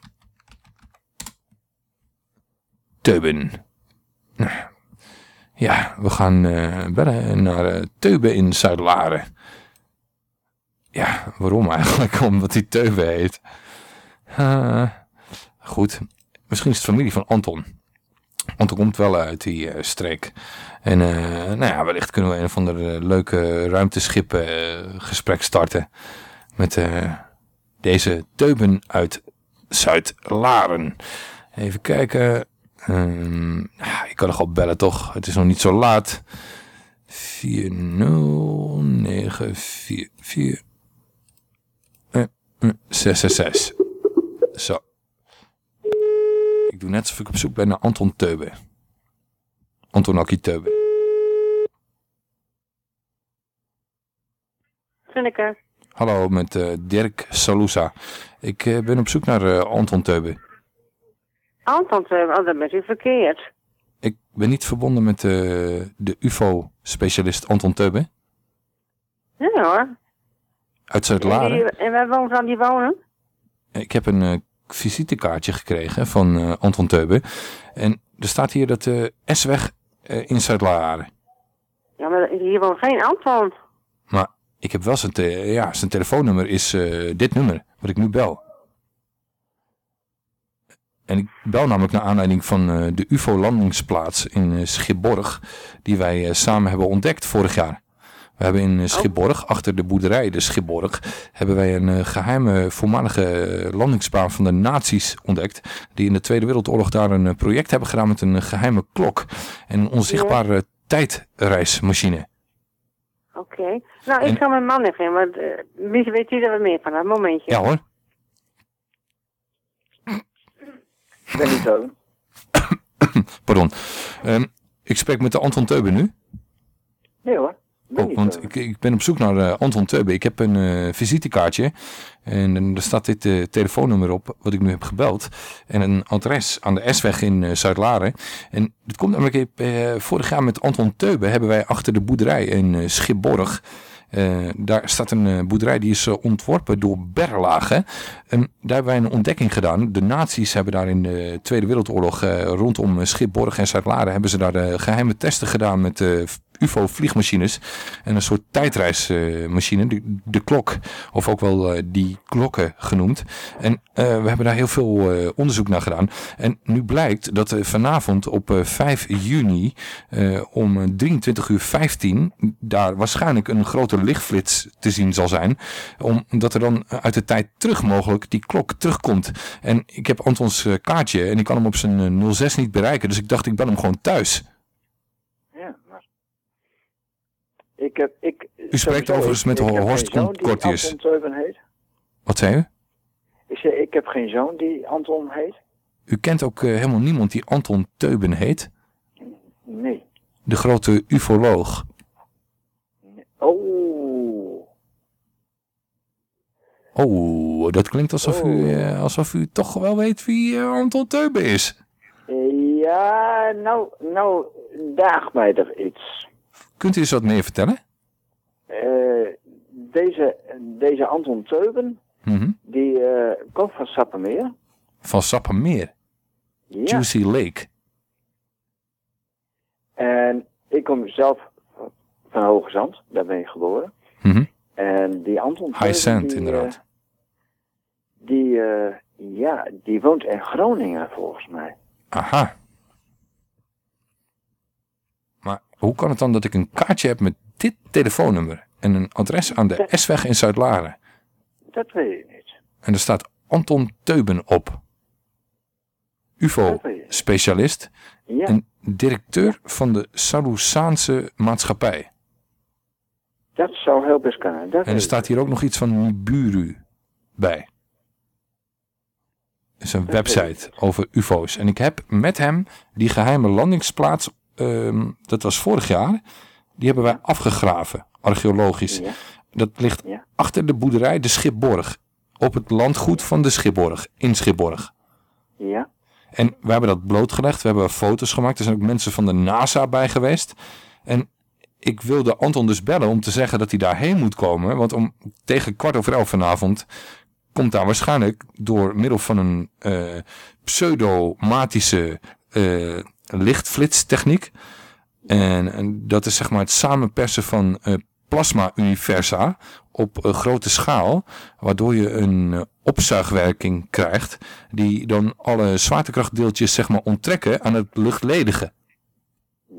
Teuben. Nou, Ja, we gaan eh, bellen naar eh, Teuben in Zuid-Laren. Ja, waarom eigenlijk? Omdat hij Teuben heet. Eh, goed, misschien is het familie van Anton. Anton komt wel uit die eh, streek. En eh, nou ja, wellicht kunnen we een of ander eh, leuke ruimteschip eh, gesprek starten. Met deze Teuben uit Zuid-Laren. Even kijken. Ehm, ik kan nog wel bellen toch? Het is nog niet zo laat. 4094 eh, eh, 666. Zo. Ik doe net alsof ik op zoek ben naar Anton Teube. Anton Akkie Teube. Finneke. Hallo, met eh, Dirk Salusa. Ik eh, ben op zoek naar eh, Anton Teube. Anton, eh, oh, dan bent u verkeerd. Ik ben niet verbonden met de UFO-specialist Anton Teube Ja hoor. uit Zuid-Laren. En waar woont dan die wonen? Ik heb een visitekaartje gekregen van eh, Anton Teube. En er staat hier dat de S-weg eh, in Zuid-Laren. Ja, maar hier woont geen Anton. Maar ik heb wel zijn, te- ja, zijn telefoonnummer is eh, dit nummer, wat ik nu bel. En ik bel namelijk naar aanleiding van eh, de UFO-landingsplaats in eh, Schipborg, die wij eh, samen hebben ontdekt vorig jaar. We hebben in eh, Schipborg, achter de boerderij de Schipborg, hebben wij een eh, geheime voormalige landingsbaan van de nazi's ontdekt. Die in de Tweede Wereldoorlog daar een eh, project hebben gedaan met een eh, geheime klok en een onzichtbare tijdreismachine. Oké. Nou, ik En- zal mijn man even in, want misschien weet u er wat meer van. Een momentje. Ja hoor. Ben niet zo. Pardon. Ehm, ik spreek met de Anton Teube nu. Nee hoor. Want ik, ik ben op zoek naar eh, Anton Teube. Ik heb een eh, visitekaartje. En eh, er staat dit eh, telefoonnummer op, wat ik nu heb gebeld. En een adres aan de S-weg in eh, Zuid-Laren. En dat komt namelijk, ik eh, vorig jaar met Anton Teube hebben wij achter de boerderij in eh, Schipborg. eh, daar staat een eh, boerderij die is eh, ontworpen door Berlage. En daar hebben wij een ontdekking gedaan. De nazi's hebben daar in de Tweede Wereldoorlog eh, rondom eh, Schipborg en Zuid-Laren... hebben ze daar eh, geheime testen gedaan met eh, UFO-vliegmachines en een soort tijdreismachine, de, de klok, of ook wel eh, die klokken genoemd. En eh, we hebben daar heel veel eh, onderzoek naar gedaan. En nu blijkt dat vanavond op eh, 5 juni om 23 uur 15 daar waarschijnlijk een grote lichtflits te zien zal zijn. Omdat er dan uit de tijd terug mogelijk die klok terugkomt. En ik heb Antons kaartje en ik kan hem op zijn eh, 06 niet bereiken. Dus ik dacht ik ben hem gewoon thuis. Ja, maar... Ik heb... Ik, U spreekt overigens met ik Horst heet. Wat zei u? Ik zei, ik heb geen zoon die Anton heet. U kent ook eh, helemaal niemand die Anton Teuben heet. Nee. De grote ufoloog. Oh. Oh, dat klinkt alsof, u, eh, alsof u toch wel weet wie eh, Anton Teuben is. Ja, nou, nou, daag mij er iets. Kunt u eens wat meer vertellen? Eh, deze, deze Anton Teuben, Mhm. die eh, komt van Sappemeer. Van Sappemeer. Ja. Juicy Lake. En ik kom zelf van Hoge Zand, daar ben ik geboren. Mhm. En die Anton High Teuben, Sand, die, inderdaad. eh, die, ja, die woont in Groningen volgens mij. Aha. Maar hoe kan het dan dat ik een kaartje heb met dit telefoonnummer en een adres aan de S-weg in Zuid-Laren? Dat weet ik niet. En er staat Anton Teuben op. UFO-specialist Ja. en directeur van de Salusaanse maatschappij. Dat zou heel best kunnen. Dat En er staat hier ook nog iets van Nibiru bij. Het is een website over ufo's. En ik heb met hem die geheime landingsplaats, ehm, dat was vorig jaar, die hebben wij afgegraven, archeologisch. Dat ligt achter de boerderij de Schipborg. Op het landgoed van de Schipborg, in Schipborg. Ja. En we hebben dat blootgelegd. We hebben foto's gemaakt. Er zijn ook mensen van de NASA bij geweest. En ik wilde Anton dus bellen om te zeggen dat hij daarheen moet komen. Want om tegen kwart over elf vanavond komt daar waarschijnlijk door middel van een eh, pseudomatische eh lichtflitstechniek. En, en dat is zeg maar het samenpersen van eh, plasma-universa op eh, grote schaal. Waardoor je een eh, opzuigwerking krijgt die dan alle zwaartekrachtdeeltjes zeg maar onttrekken aan het luchtledige.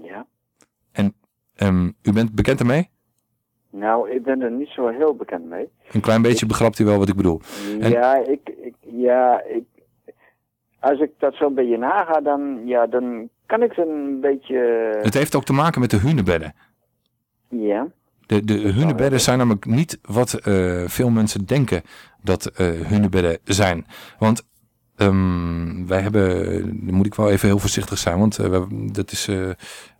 Ja. En ehm, u bent bekend ermee? Nou, ik ben er niet zo heel bekend mee. Een klein beetje begrijpt u wel wat ik bedoel. En- Ja, ik, ik, ja, ik, als ik dat zo'n beetje naga, dan, ja, dan kan ik een beetje, Het heeft ook te maken met de hunebedden. ja, De, de hunebedden zijn namelijk niet wat eh, veel mensen denken dat eh hunebedden zijn. Want Um, wij hebben, dan moet ik wel even heel voorzichtig zijn, want eh, dat is eh,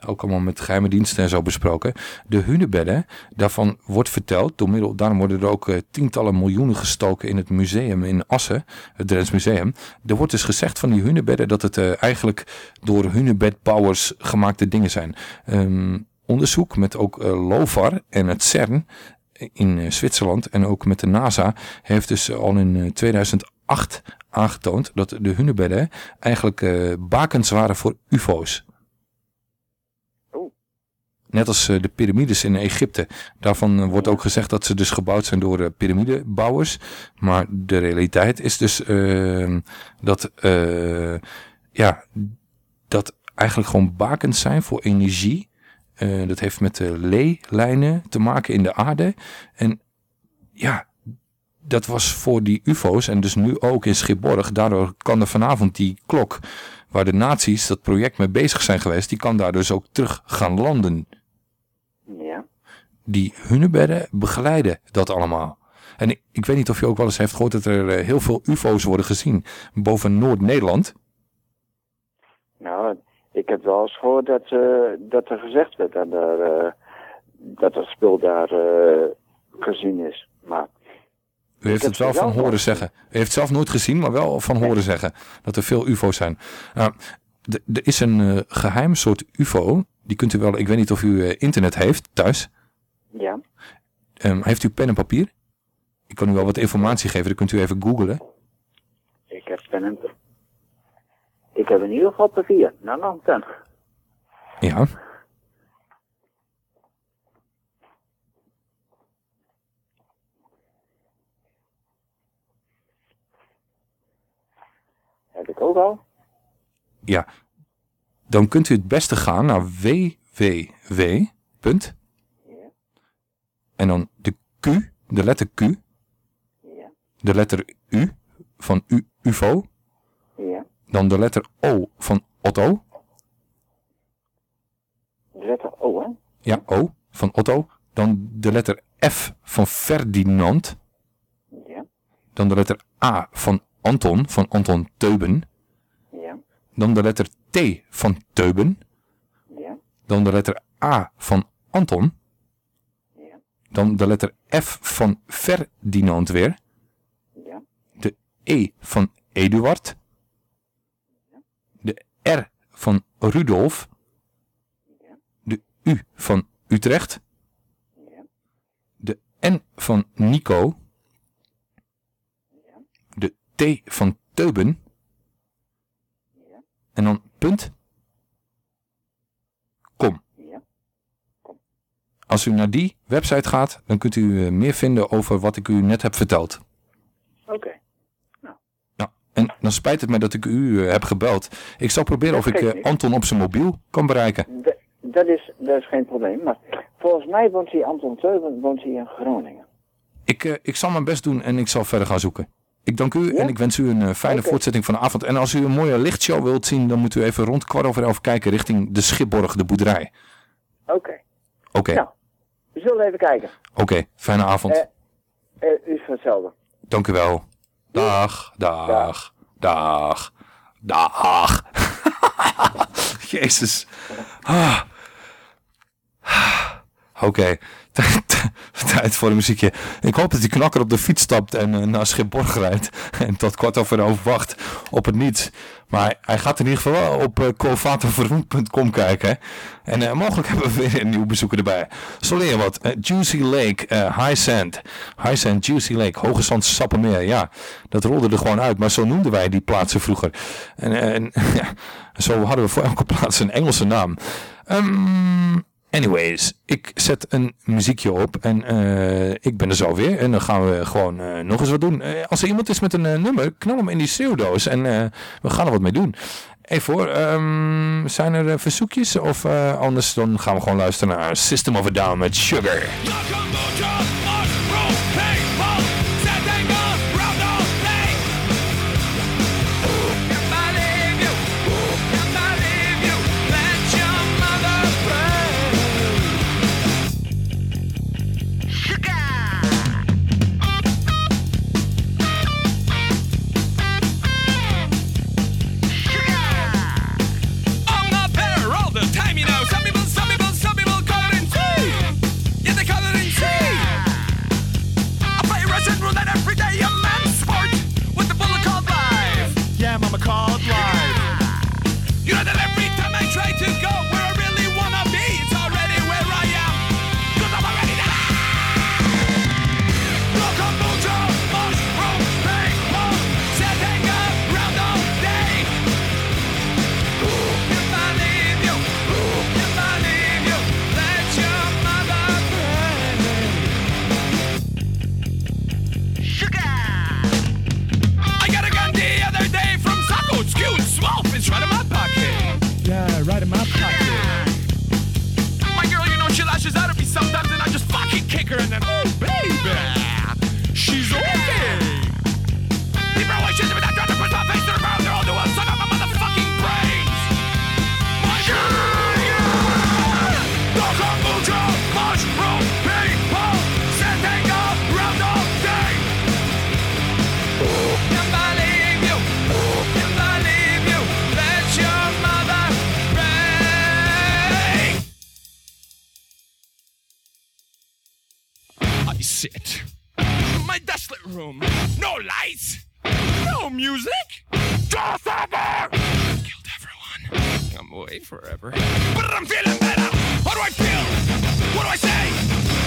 ook allemaal met geheime diensten en zo besproken. De hunebedden, daarvan wordt verteld, door middel, daarom worden er ook eh, tientallen miljoenen gestoken in het museum in Assen, het Drents Museum. Er wordt dus gezegd van die hunebedden dat het eigenlijk door hunebedbouwers gemaakte dingen zijn. Um, onderzoek met ook LOVAR en het CERN in Zwitserland en ook met de NASA heeft dus al in 2008 8 aangetoond dat de hunebedden eigenlijk uh, bakens waren voor ufo's. Oh. Net als eh, de piramides in Egypte. Daarvan eh, wordt ook gezegd dat ze dus gebouwd zijn door piramidebouwers. Maar de realiteit is dus ehm, dat, ja, dat eigenlijk gewoon bakens zijn voor energie. dat heeft met de leelijnen te maken in de aarde. En ja, dat was voor die ufo's en dus nu ook in Schipborg. Daardoor kan er vanavond die klok, waar de nazi's dat project mee bezig zijn geweest, die kan daar dus ook terug gaan landen. ja. Die hunebedden begeleiden dat allemaal. En ik, ik weet niet of je ook wel eens heeft gehoord dat er eh, heel veel ufo's worden gezien boven Noord-Nederland. Nou, ik heb wel eens gehoord dat, eh, dat er gezegd werd dat er, eh, dat spul daar gezien is. Maar U heeft het wel van horen zeggen. U heeft het zelf nooit gezien, maar wel van horen zeggen. Dat er veel ufo's zijn. Nou, er is een eh, geheim soort ufo. Die kunt u wel, ik weet niet of u eh, internet heeft thuis. ja, Ehm, heeft u pen en papier? Ik kan u wel wat informatie geven, dan kunt u even googlen. ik heb pen en Ik heb in ieder geval papier. Nou, een pen. Ja. Heb ik ook al. Ja. Dan kunt u het beste gaan naar www. punt. En dan de Q, de letter Q. De letter U van U, UFO. Ja. Dan de letter O van Otto. De letter O, hè? Ja, O van Otto. Dan de letter F van Ferdinand. Ja. Dan de letter A van Anton, van Anton Teuben. Ja. Dan de letter T van Teuben. Ja. Dan de letter A van Anton. Dan de letter F van Ferdinand weer. Ja. De E van Eduard. De R van Rudolf. De U van Utrecht. De N van Nico. T van Teuben. En dan punt. Kom. Als u naar die website gaat, dan kunt u eh, meer vinden over wat ik u net heb verteld. Oké. Ja, en dan spijt het me dat ik u eh, heb gebeld. Ik zal proberen of ik eh. Anton op zijn mobiel kan bereiken. Dat, is, dat is geen probleem. Maar volgens mij woont hij, Anton Teuben, woont hij in Groningen. Ik, ik zal mijn best doen en ik zal verder gaan zoeken. Ik dank u en ik wens u een eh, fijne voortzetting van de avond. En als u een mooie lichtshow wilt zien, dan moet u even rond kwart over elf kijken richting de Schipborg, de boerderij. Oké. Oké, Nou, we zullen even kijken. oké, fijne avond. Eh, eh, u is hetzelfde. Dank u wel. Dag, dag, dag, dag. Jezus. Ah. Oké, tijd voor een muziekje. Ik hoop dat die knakker op de fiets stapt en eh, naar Schipborg rijdt. En tot kwart over elf wacht op het niets. Maar hij gaat in ieder geval wel op uh, kijken. En eh, mogelijk hebben we weer een nieuw bezoeker erbij. Soleer wat. eh, Juicy Lake, High Sand. High Sand, Juicy Lake, Hoge Zand, Sappemeer. Ja, dat rolde er gewoon uit. Maar zo noemden wij die plaatsen vroeger. En, en ja, zo hadden we voor elke plaats een Engelse naam. Ehm, anyways, ik zet een muziekje op en eh, ik ben er zo weer. En dan gaan we gewoon eh, nog eens wat doen. Eh, als er iemand is met een nummer, knal hem in die schreeuwdoos en we gaan er wat mee doen. Even hoor, ehm, zijn er verzoekjes of anders dan gaan we gewoon luisteren naar System of a Down met Sugar. Fucking kick her, and then sit my desolate room, no lights, no music, just over. Killed everyone. I'm away forever, but I'm feeling better. How do I feel? What do I say?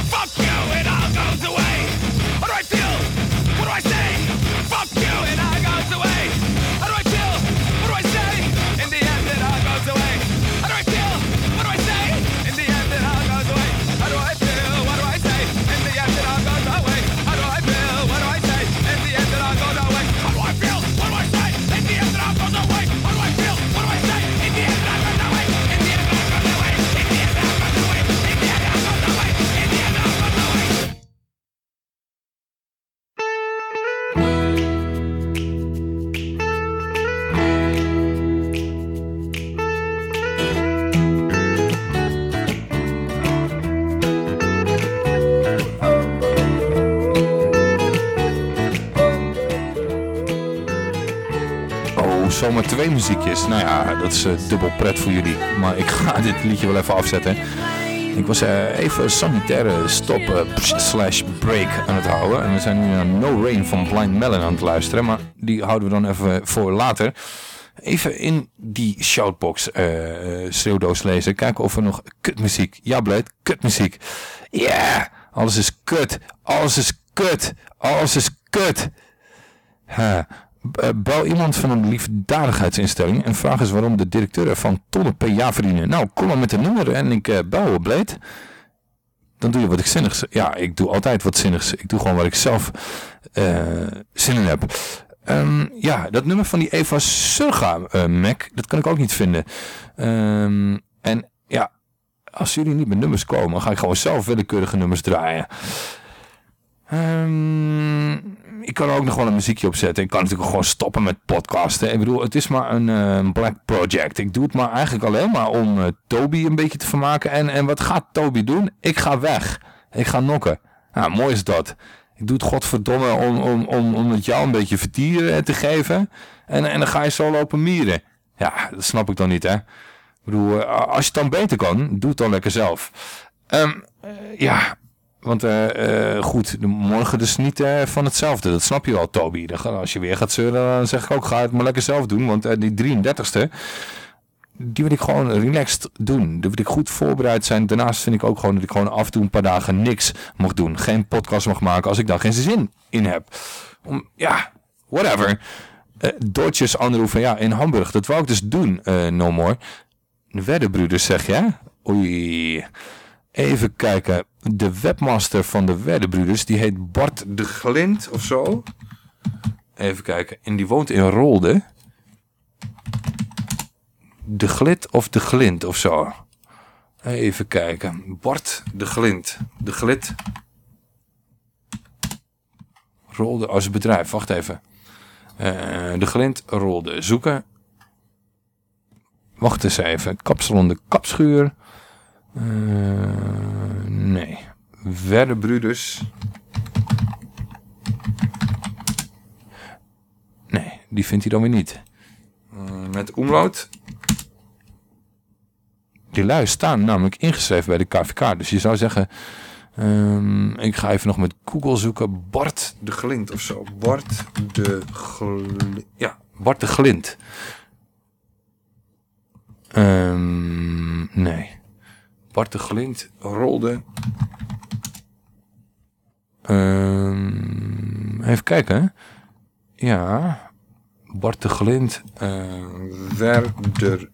Fuck you, it all goes away. How do I feel? What do I say? Fuck you, it all goes away. How do I feel? Nou ja, dat is eh, dubbel pret voor jullie. Maar ik ga dit liedje wel even afzetten. Ik was eh, even sanitaire stop eh, slash break aan het houden. En we zijn nu naar No Rain van Blind Melon aan het luisteren. Maar die houden we dan even voor later. Even in die shoutbox schreeuwdoos lezen. Kijken of er nog kutmuziek. Ja, Blade, kutmuziek. Ja, alles is kut. Alles is kut. Alles is kut. Ha. Eh, Bel iemand van een liefdadigheidsinstelling en vraag eens waarom de directeur ervan tonnen per jaar verdienen. Nou, kom maar met een nummer en ik eh bel op Blade. Dan doe je wat ik zinnigs. Ja, ik doe altijd wat zinnigs. Ik doe gewoon wat ik zelf eh, zin in heb. Ehm, ja, dat nummer van die Eva Surga eh, Mac, dat kan ik ook niet vinden. Ehm, en ja, als jullie niet met nummers komen, ga ik gewoon zelf willekeurige nummers draaien. Ehm, ik kan ook nog wel een muziekje opzetten. Ik kan natuurlijk gewoon stoppen met podcasten. Ik bedoel, het is maar een eh, black project. Ik doe het maar eigenlijk alleen maar om eh, Toby een beetje te vermaken. En, en wat gaat Toby doen? Ik ga weg. Ik ga nokken. Nou, mooi is dat. Ik doe het godverdomme om, om, om, om het jou een beetje vertier eh, te geven. En, en dan ga je zo lopen mieren. Ja, dat snap ik dan niet, hè. Ik bedoel, als je het dan beter kan, doe het dan lekker zelf. Ehm, eh, ja, want eh, eh, goed, morgen dus niet eh, van hetzelfde. Dat snap je wel, Toby. Dan Als je weer gaat zeuren, dan zeg ik ook, ga het maar lekker zelf doen. Want die 33ste, die wil ik gewoon relaxed doen. Die wil ik goed voorbereid zijn. Daarnaast vind ik ook gewoon dat ik gewoon af en toe een paar dagen niks mag doen. Geen podcast mag maken als ik daar geen zin in heb. Om, ja, whatever. Eh Dodgers Anroeven, ja, in Hamburg. Dat wou ik dus doen, eh no more. De Weddenbroeders zeg je? Oei. Even kijken. De webmaster van de Weddenbroeders, die heet Bart de Glint of zo. Even kijken. En die woont in Rolde. De Glit of de Glint of zo. Even kijken. Bart de Glint. De Glit. Rolde als bedrijf. Wacht even. Eh, de Glint Rolde. Zoeken. Wacht eens even. Kapsalon de Kapschuur. Eh, nee. Werdebruders. Nee, die vindt hij dan weer niet. Eh, met omlaut. Die lui staan namelijk ingeschreven bij de KVK. Dus je zou zeggen... ehm, ik ga even nog met Google zoeken. Bart de Glint of zo. Bart de Glint. Ja, Bart de Glint. Ehm, nee. Bart de Glint rolde. Ehm, even kijken. Ja. Bart de Glint. eh Werder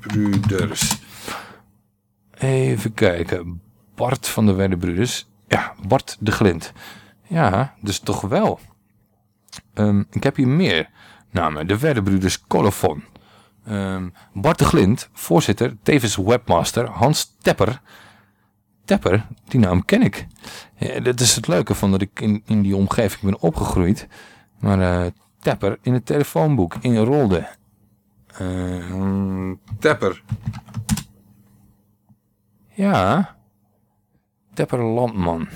Bruders. Even kijken. Bart van de Werderbroeders. Ja, Bart de Glint. Ja, dus toch wel. Ehm, ik heb hier meer namen. De Werderbroeders Colofon. Ehm, Bart de Glint, voorzitter, tevens webmaster. Hans Tepper. Tepper, die naam ken ik. Ja, dat is het leuke van dat ik in, in die omgeving ben opgegroeid. Maar eh, Tepper in het telefoonboek in Rolde. Eh, Tepper. Ja. Tepper Landman.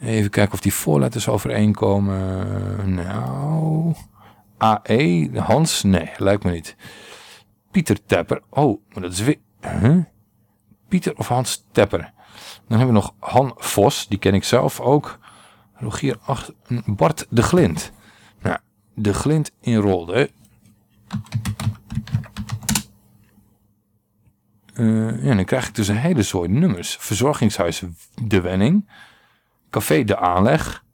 Even kijken of die voorletters overeenkomen. Nou. AE, Hans? Nee, lijkt me niet. Pieter Tepper. Oh, maar dat is weer... Pieter of Hans Tepper. Dan hebben we nog Han Vos, die ken ik zelf ook. Rogier achter... Bart de Glint. Nou, de Glint in Rolde. Eh, ja, dan krijg ik dus een hele zooi nummers. Verzorgingshuis De Wenning. Café De Aanleg.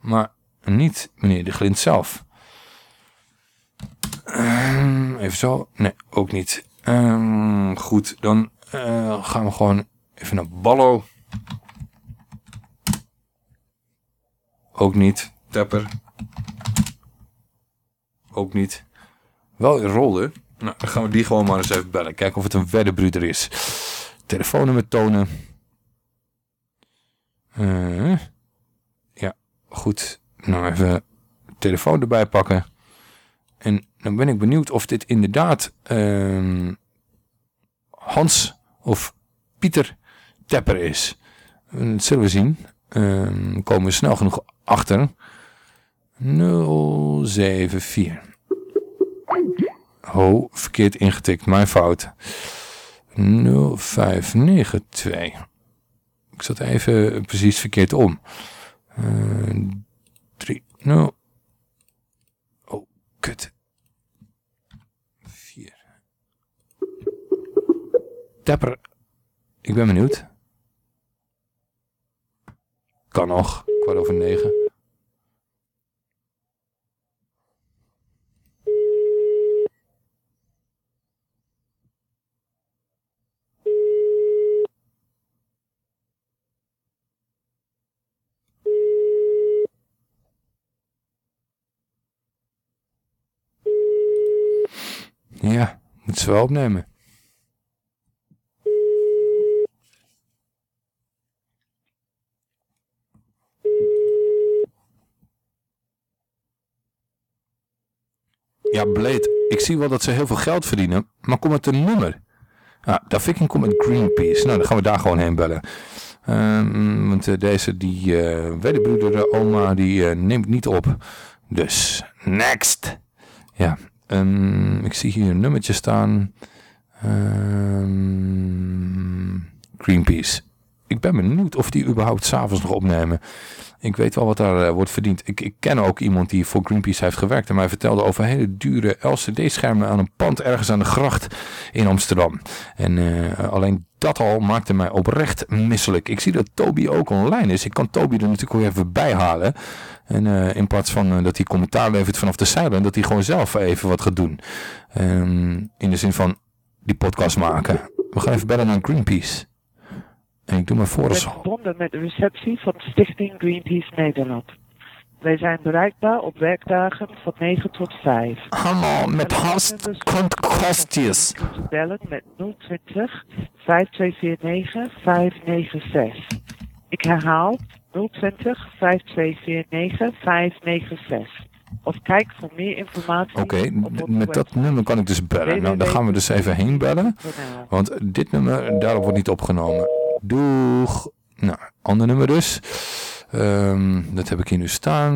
Maar niet meneer De Glint zelf. Ehm, even zo. Nee, ook niet. Ehm, goed, dan eh, gaan we gewoon even naar Ballo. Ook niet. Tepper. Ook niet. Wel in Rolde. Nou, dan gaan we die gewoon maar eens even bellen. Kijken of het een weddenbruder is. Telefoonnummer tonen. Eh, ja, goed. Nou, even telefoon erbij pakken. Dan ben ik benieuwd of dit inderdaad ehm, Hans of Pieter Tepper is. Dat zullen we zien. Ehm, komen we snel genoeg achter. 074. Ho, verkeerd ingetikt, mijn fout. 0592. Ik zat even precies verkeerd om. Eh 3, 0. Oh, kut. 4. Tapper. Ik ben benieuwd. Kan nog. Kwart over negen. Ja, moet ze wel opnemen. Ja, Blade, ik zie wel dat ze heel veel geld verdienen, maar kom met een nummer. Ah, daar vind ik een kom Greenpeace. Nou, dan gaan we daar gewoon heen bellen. Ehm, want eh, deze, die uh, de oma, die eh, neemt niet op. Dus, next. Ja, ehm, ik zie hier een nummertje staan. Ehm, Greenpeace. Ik ben benieuwd of die überhaupt s'avonds nog opnemen. Ik weet wel wat daar eh, wordt verdiend. Ik, ik ken ook iemand die voor Greenpeace heeft gewerkt. En mij vertelde over hele dure LCD-schermen aan een pand ergens aan de gracht in Amsterdam. En eh, alleen dat al maakte mij oprecht misselijk. Ik zie dat Toby ook online is. Ik kan Toby er natuurlijk ook even bij halen. En eh, in plaats van dat hij commentaar levert vanaf de zijlijn, dat hij gewoon zelf even wat gaat doen. Ehm, in de zin van die podcast maken. We gaan even bellen naar Greenpeace. En ik doe me voor Ik als... ben verbonden met de receptie van Stichting Greenpeace Nederland. Wij zijn bereikbaar op werkdagen van 9 tot 5. Hallo, met Horst Kostjes. Bellen met 020 5249 596. Ik herhaal 020 5249 596. Of kijk voor meer informatie. Oké, met dat nummer kan ik dus bellen. Nou, daar gaan we dus even heen bellen. Want dit nummer, daarop wordt niet opgenomen. Doeg. Nou, ander nummer dus. Ehm, dat heb ik hier nu staan.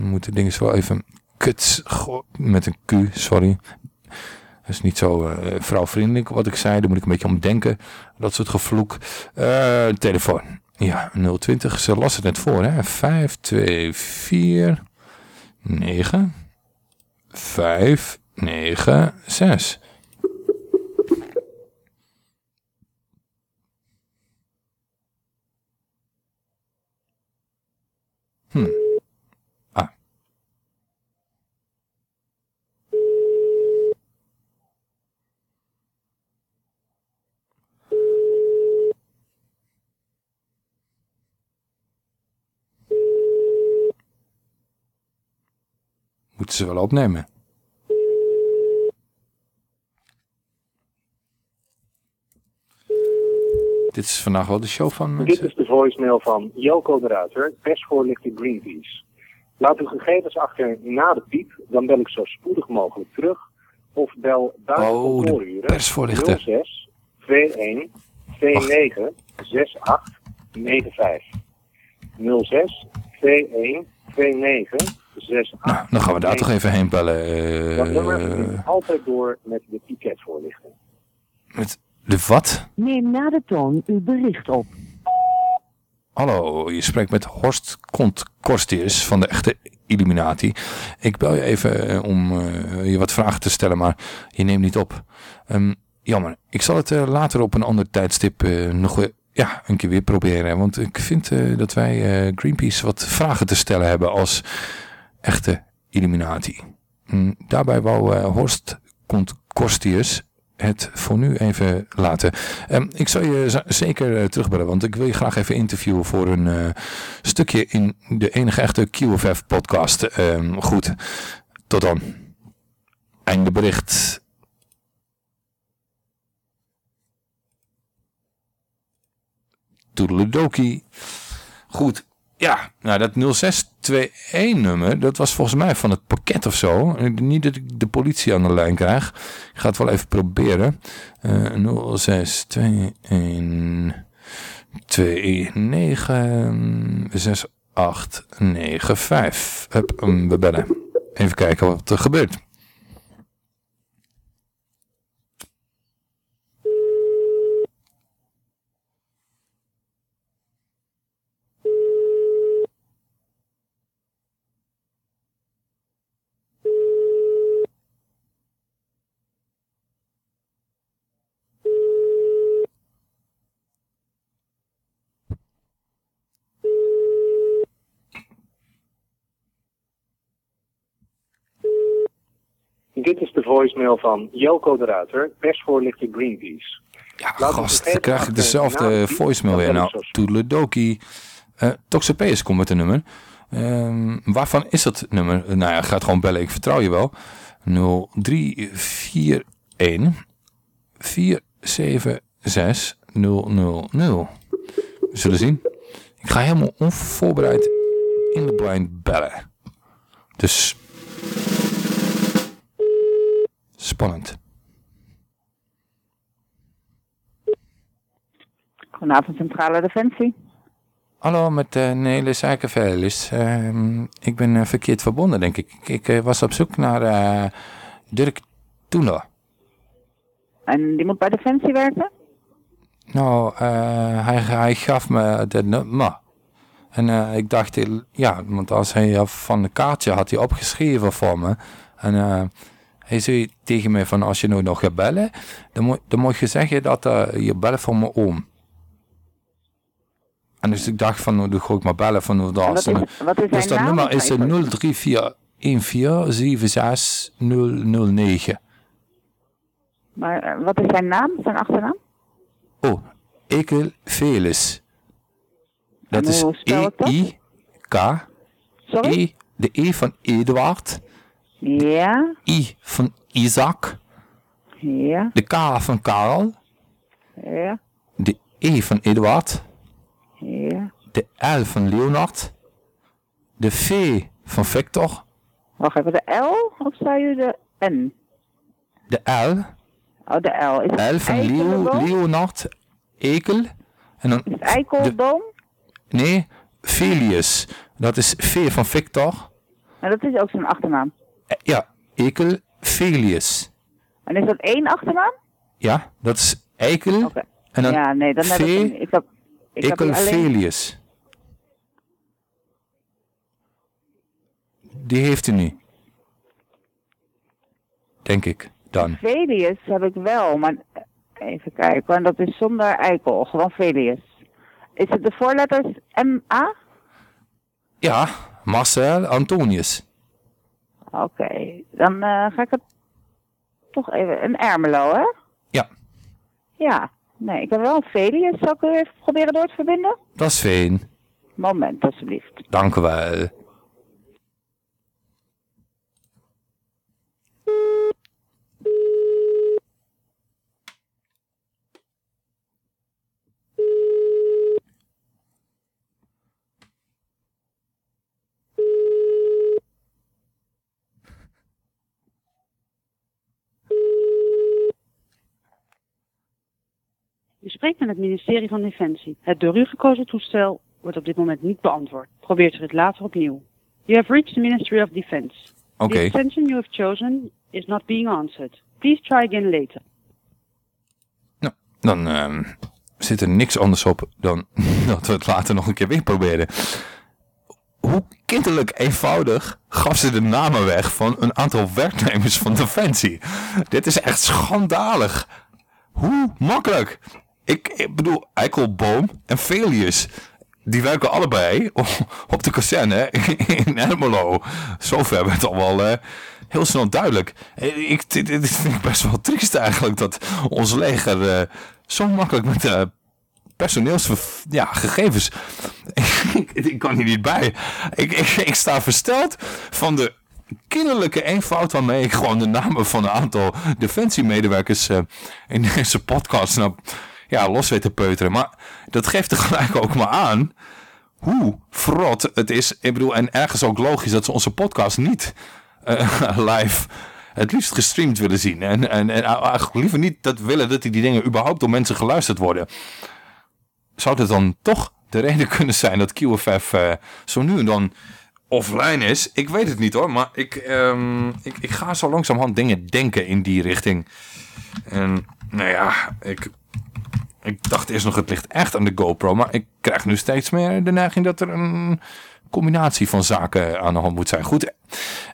Moeten dingen wel even... Kut, goh, met een Q, sorry. Dat is niet zo eh, vrouwvriendelijk wat ik zei. Daar moet ik een beetje om denken. Dat soort gevloek. Eh, telefoon. Ja, 020. Ze las het net voor, hè. 524 9 5 9 6. Hm. Ah. Moeten ze wel opnemen. Dit is vandaag wel de show van Dit mensen. is de voicemail van Jelko de Ruiter, persvoorlichter Greenpeace. Laat uw gegevens achter na de piep, dan bel ik zo spoedig mogelijk terug. Of bel buiten Oh, kantooruren persvoorlichter. 06 21 29 68 95. 06 21 29 68 Nou, dan gaan we daar toch even heen bellen. Dat nummer eh, altijd door met de ticketvoorlichting. met de wat? Neem na de toon uw bericht op. Hallo, je spreekt met Horst Kont Korstius van de echte Illuminati. Ik bel je even eh, om eh, je wat vragen te stellen, maar je neemt niet op. Ehm, jammer, ik zal het eh, later op een ander tijdstip nog weer, ja, een keer weer proberen. Want ik vind dat wij Greenpeace wat vragen te stellen hebben als echte Illuminati. Mm, daarbij wou Horst Kont Korstius het voor nu even laten. Ehm, ik zal je zeker eh, terugbellen, want ik wil je graag even interviewen voor een eh, stukje in de enige echte QFF podcast. Ehm, goed, tot dan. Einde bericht. Toedeledokie. Goed. Ja, nou dat 0621-nummer, dat was volgens mij van het pakket of zo. Niet dat ik de politie aan de lijn krijg. Ik ga het wel even proberen. Eh 0621 29 6 895. Hup, we bellen. Even kijken wat er gebeurt. Dit is de voicemail van Jelko de Ruiter, persvoorlichter Greenpeace. Ja, gast, dan krijg ik dezelfde voicemail weer. Nou, Toedeledoki. Uh, Toxopeus komt met een nummer. Ehm, waarvan is dat nummer? Uh, nou ja, gaat gewoon bellen. Ik vertrouw je wel. 0341 476 000. We zullen zien. Ik ga helemaal onvoorbereid in de blind bellen. Dus... Spannend. Goedenavond, Centrale Defensie. Hallo, met uh, Nele Suikervelis. Uh, ik ben uh, verkeerd verbonden, denk ik. Ik, ik uh, was op zoek naar uh, Dirk Toeler. En die moet bij Defensie werken? Nou, hij, hij gaf me de nummer. En ik dacht, ja, want als hij van de kaartje had hij opgeschreven voor me. En hij zei tegen mij van, als je nou nog gaat bellen, dan, moet, dan moet je zeggen dat je bellen voor mijn oom. En dus ik dacht van, nou, dan ga ik maar bellen van hoe dat is, wat is Dus dat nummer is eigenlijk? 034147609. Maar uh, wat is zijn naam, zijn achternaam? Oh, Ekel Velis. Dat is? E-I-K. Sorry? E, de E van Eduard. Ja, I van Isaac. ja, De K van Karel. ja, De E van Eduard. ja. De L van Leonard. De V van Victor. Wacht even, de L of zei u de N? De L. Oh, de L. Is het L van Leo? Leonard. Ekel. En dan, Is Eikelboom? nee, Velius. Dat is V van Victor. En dat is ook zijn achternaam. Eh, Ja, Ekel Velius. En is dat één achternaam? Ja, dat is Eikel. En dan ja, nee, dan heb ik Ik heb, ik Ekel. Velius. Die heeft u nu. Denk ik, dan. Velius heb ik wel, maar even kijken, en dat is zonder eikel, gewoon Velius. Is het de voorletters M-A? Ja, Marcel Antonius. Oké, dan eh, ga ik het toch even, een Ermelo, hè? Ja. Ja, nee, ik heb wel een Velius. Zal ik u even proberen door te verbinden? Dat is fijn. Moment, alsjeblieft. Dank u wel. U spreekt met het ministerie van Defensie. Het door u gekozen toestel wordt op dit moment niet beantwoord. Probeert u het later opnieuw. You have reached the Ministry of Defense. Oké. The extension you have chosen is not being answered. Please try again later. Dan ehm, zit er niks anders op dan dat we het later nog een keer weer proberen. Hoe kinderlijk eenvoudig gaf ze de namen weg van een aantal werknemers van Defensie. Dit is echt schandalig. Hoe makkelijk. Ik, bedoel, Eikelboom en Velius. Die werken allebei op de kazerne in Ermelo. Zover werd al wel eh, heel snel duidelijk. Eh, Ik, dit, vind ik best wel triest eigenlijk. Dat ons leger eh, zo makkelijk met eh personeelsgegevens... Ja, gegevens. ik, kan hier niet bij. Ik, ik, sta versteld van de kinderlijke eenvoud waarmee ik gewoon de namen van een aantal defensiemedewerkers eh, in deze podcast nou, ja, los weet te peuteren. Maar dat geeft tegelijk ook maar aan hoe verrot het is. Ik bedoel, en ergens ook logisch dat ze onze podcast niet eh, live het liefst gestreamd willen zien. En, en, en eigenlijk liever niet dat willen dat die dingen überhaupt door mensen geluisterd worden. Zou het dan toch de reden kunnen zijn dat QFF eh, zo nu en dan offline is. Ik weet het niet hoor, maar ik, ehm, ik, ik ga zo langzamerhand dingen denken in die richting. En nou ja, ik, ik dacht eerst nog het ligt echt aan de GoPro, maar ik krijg nu steeds meer de neiging dat er een combinatie van zaken aan de hand moet zijn. Goed,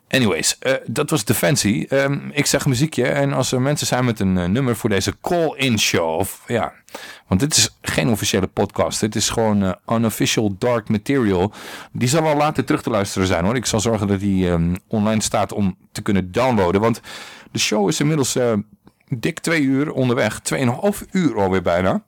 anyways, eh, dat was Defensie. Ehm, ik zeg muziekje en als er mensen zijn met een eh, nummer voor deze call-in show, of ja, want dit is geen officiële podcast, dit is gewoon eh, unofficial dark material. Die zal wel later terug te luisteren zijn hoor. Ik zal zorgen dat die ehm, online staat om te kunnen downloaden, want de show is inmiddels dik twee uur onderweg, tweeënhalf uur alweer bijna.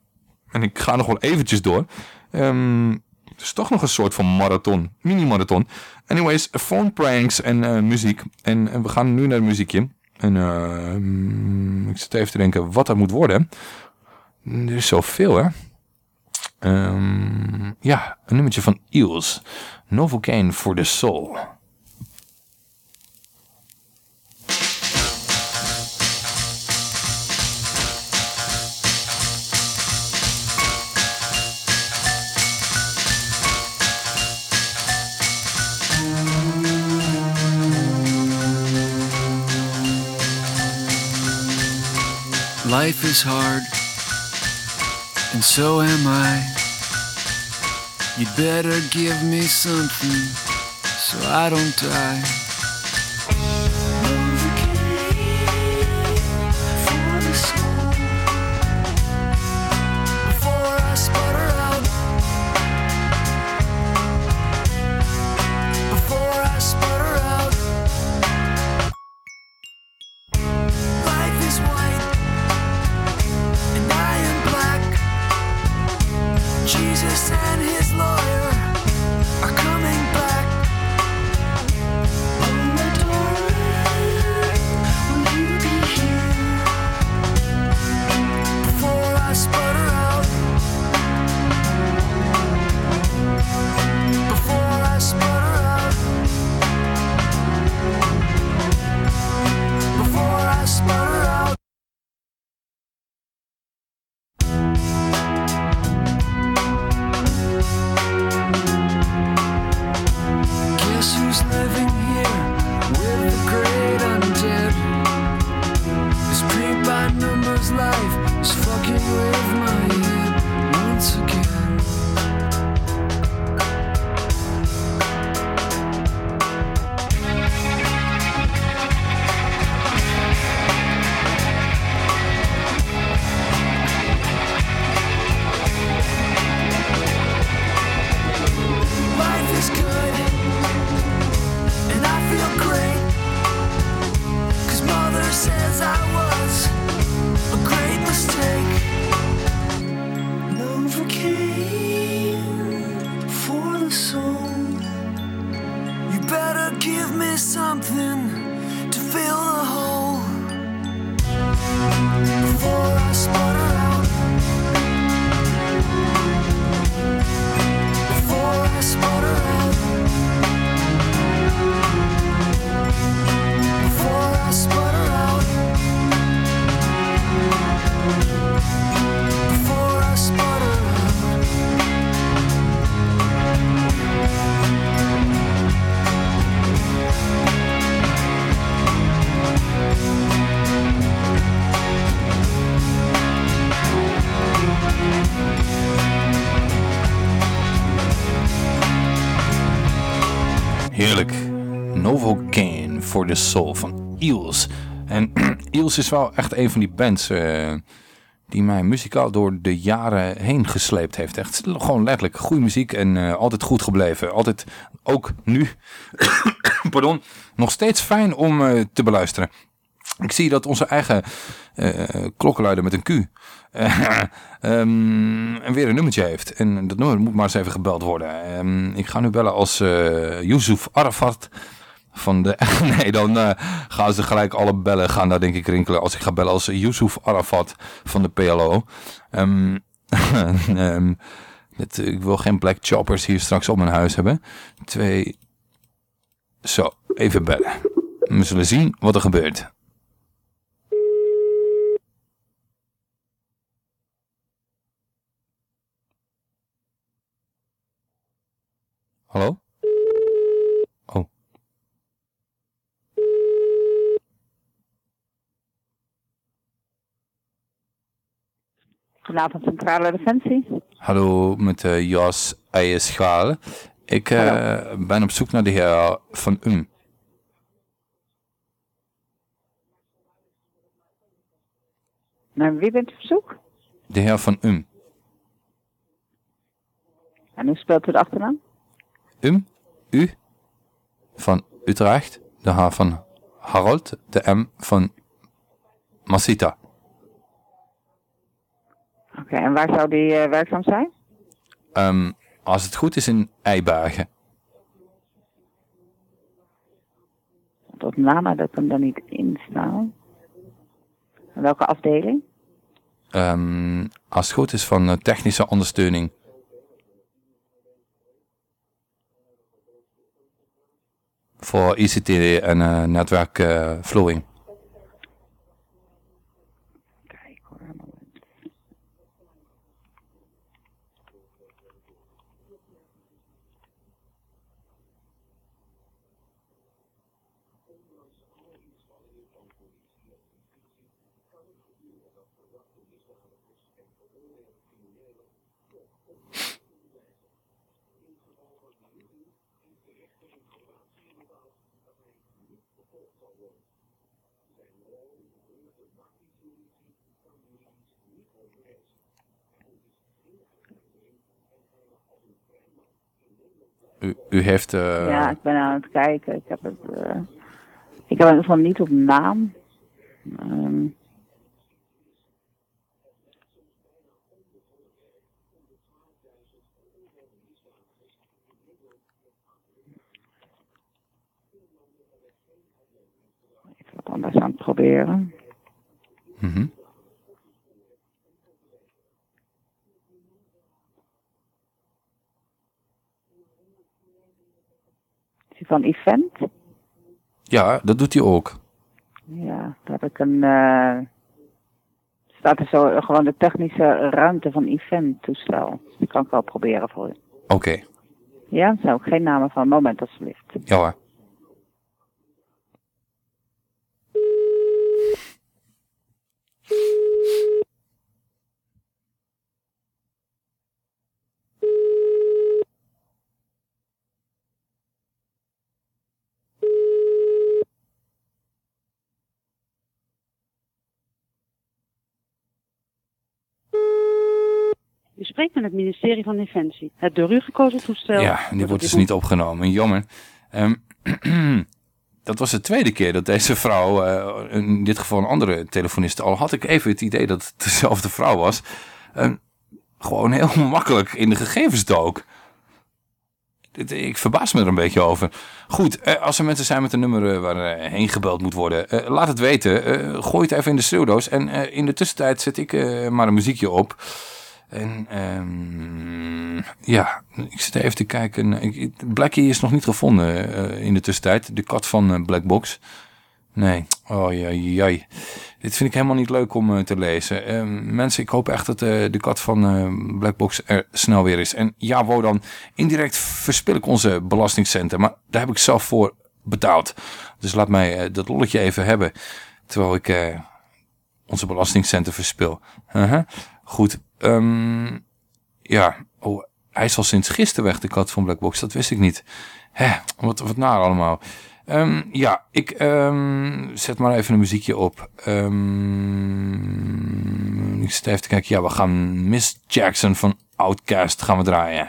En ik ga nog wel eventjes door. Ehm, het is toch nog een soort van marathon. Mini-marathon. Anyways, phone pranks en eh, muziek. En, en we gaan nu naar het muziekje. En eh, mm, ik zit even te denken wat dat moet worden. Er is zoveel, hè. Ehm, ja, een nummertje van Eels. Novocaine for the Soul. Life is hard, and so am I. You'd better give me something so I don't die. For the Soul van Eels. En Eels is wel echt een van die bands eh, die mij muzikaal door de jaren heen gesleept heeft. Echt gewoon letterlijk goede muziek en eh, altijd goed gebleven. Altijd, ook nu, pardon, nog steeds fijn om eh, te beluisteren. Ik zie dat onze eigen klokkenluider met een Q eh, ehm, en weer een nummertje heeft. En dat nummer moet maar eens even gebeld worden. Ehm, ik ga nu bellen als Yusuf Arafat van de... nee, dan eh, gaan ze gelijk alle bellen gaan daar denk ik rinkelen. Als ik ga bellen als Yusuf Arafat van de PLO. Ehm, ehm, met, eh, ik wil geen black choppers hier straks op mijn huis hebben. Twee... Zo, even bellen. We zullen zien wat er gebeurt. Hallo? Oh. Vanavond Centrale Defensie. Hallo, met eh, Jos Eierschaal. Ik eh, ben op zoek naar de heer Van Um. Naar wie bent u op zoek? De heer Van Um. En hoe speelt u de achternaam? Um, U van Utrecht, de H van Harold, de M van Masita. Oké, en waar zou die eh, werkzaam zijn? Ehm, als het goed is in Eibergen. Tot naam dat hem daar niet in staan. Welke afdeling? Ehm, als het goed is van eh, technische ondersteuning. Voor ICT en eh, netwerk eh, flowing. U, u heeft... eh, Ja, ik ben aan het kijken. Ik heb het, eh, ik heb het in ieder geval niet op naam. Ehm, even wat anders aan het proberen. Is van event? Ja, dat doet hij ook. Ja, daar heb ik een. eh staat er zo gewoon de technische ruimte van event toestel. Die kan ik wel proberen voor u. Oké, Ja, zou ik geen namen van. Moment alsjeblieft. ja hoor. Met het ministerie van Defensie. Het door u gekozen toestel. Ja, die wordt dus niet opgenomen. Jammer. Ehm, dat was de tweede keer dat deze vrouw, eh, in dit geval een andere telefoniste, al had ik even het idee dat het dezelfde vrouw was, ehm, gewoon heel makkelijk in de gegevens dook. Ik verbaas me er een beetje over. Goed, eh, als er mensen zijn met een nummer eh, waar eh, heen gebeld moet worden, laat het weten. Gooi het even in de schreeuwdoos. En in de tussentijd zet ik maar een muziekje op. En ehm, ja, ik zit even te kijken. Blackie is nog niet gevonden eh, in de tussentijd. De kat van eh, Blackbox. Nee, oh ja, jai. Dit vind ik helemaal niet leuk om eh, te lezen. Ehm, mensen, ik hoop echt dat de kat van eh, Blackbox er snel weer is. En ja, wou dan indirect verspil ik onze belastingcenten. Maar daar heb ik zelf voor betaald. Dus laat mij dat lolletje even hebben. Terwijl ik onze belastingcenten verspil. Uh-huh. Goed. ehm, ja, oh, hij is al sinds gisteren weg, de kat van Blackbox. Dat wist ik niet. Hè, wat, wat naar allemaal. Ehm, ja, ik ehm, zet maar even een muziekje op. Ik zit even te kijken. Ja, we gaan Miss Jackson van Outcast gaan we draaien.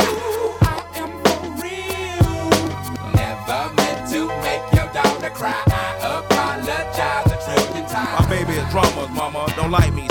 Cry. I apologize a trillion times. My baby is drama, mama. Don't like me.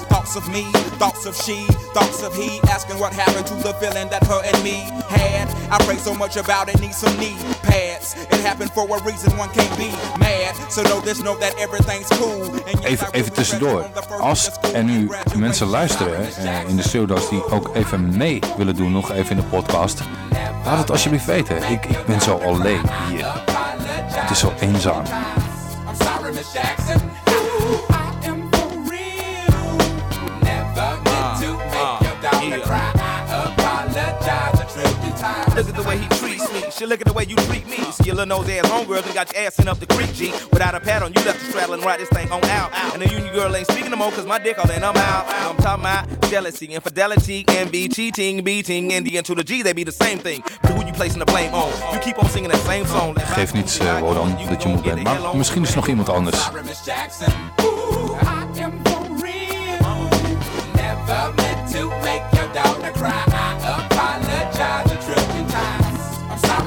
Thoughts of me, thoughts of she, thoughts of he. Asking what happened to the feeling that her and me had. I pray so much about it, need some knee pads. It happened for a reason, one can't be mad. So know this, know that everything's cool. Even, even tussendoor. Als er nu mensen luisteren eh, in de Pseudo's die ook even mee willen doen, nog even in de podcast. Laat het alsjeblieft weten. Ik, ik ben zo alleen hier. Het is zo eenzaam. I'm sorry, Miss Jackson. Look at the way he treats me. Shit, look at the way you treat me. See your little nose ass homegirl and got your ass sent up the creek, G. Without a pad on, you left the straddle and ride this thing on out. And the union girl ain't speaking no more cause my dick all in, I'm out. I'm talking about jealousy, infidelity, envy, cheating, beating, and the to the G, they be the same thing. But who you placing the blame on? You keep on singing that same song. Geeft niets, eh, Wodan, dat je moe bent. Maar misschien is er nog iemand anders. Miss Jackson. Ooh, I am for real. Never meant to make your daughter cry.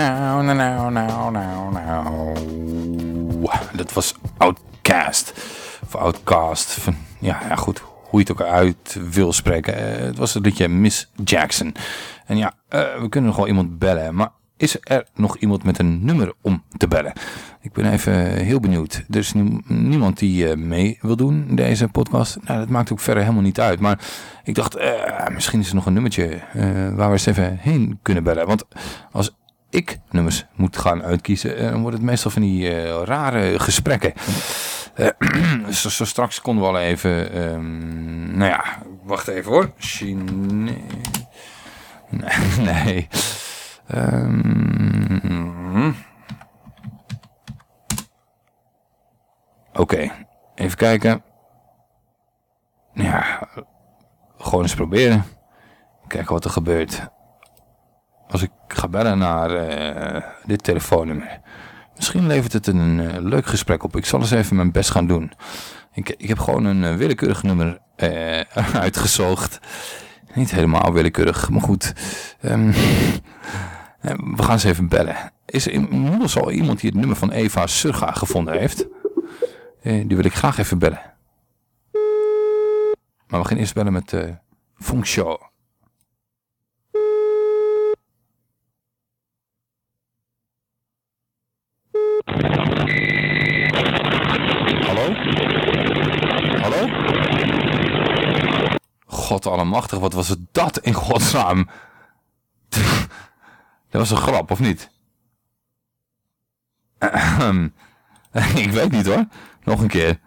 Nou, nou, nou, nou, nou, nou. Dat was Outcast. Of Outcast. Ja, ja, goed. Hoe je het ook uit wil spreken. Eh, het was het liedje Miss Jackson. En ja, eh, we kunnen nog wel iemand bellen. Maar is er nog iemand met een nummer om te bellen? Ik ben even heel benieuwd. Er is niemand die eh, mee wil doen in deze podcast. Nou, dat maakt ook verder helemaal niet uit. Maar ik dacht, eh, misschien is er nog een nummertje eh, waar we eens even heen kunnen bellen. Want als ik nummers moet gaan uitkiezen, eh, dan wordt het meestal van die eh, rare gesprekken. Eh, zo, zo straks konden we al even, ehm, nou ja, wacht even hoor. Chine... Nee, nee. Ehm, Oké, even kijken. Ja, gewoon eens proberen. Kijken wat er gebeurt. Als ik ga bellen naar eh, dit telefoonnummer. Misschien levert het een eh, leuk gesprek op. Ik zal eens even mijn best gaan doen. Ik, ik heb gewoon een eh, willekeurig nummer uitgezocht. Niet helemaal willekeurig, maar goed. Ehm, eh, we gaan eens even bellen. Is er inmiddels al iemand die het nummer van Eva Surga gevonden heeft? Die wil ik graag even bellen. Maar we gaan eerst bellen met uh, Feng Shou. allemachtig, wat was het dat in godsnaam? dat was een grap, of niet? Ik weet niet hoor. Nog een keer.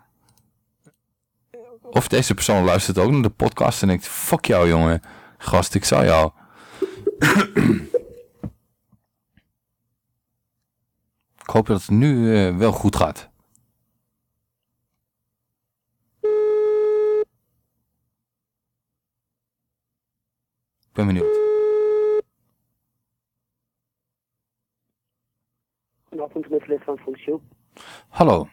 Of deze persoon luistert ook naar de podcast en denkt... Fuck jou jongen. Gast, ik zal jou. ik hoop dat het nu eh, wel goed gaat. Ik ben benieuwd. Van. Hallo,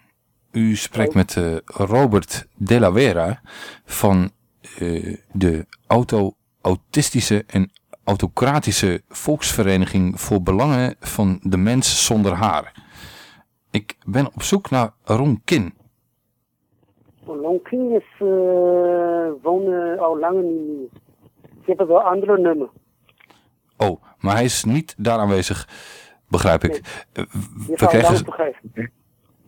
u spreekt met eh, Robert De La Vera van eh, de auto-autistische en autocratische volksvereniging voor belangen van de mens zonder haar. Ik ben op zoek naar Ron Kin. Lonking is uh, wonen al langer niet meer. Ze hebben wel andere nummer. Oh, maar hij is niet daar aanwezig, begrijp ik. Eh, Je we,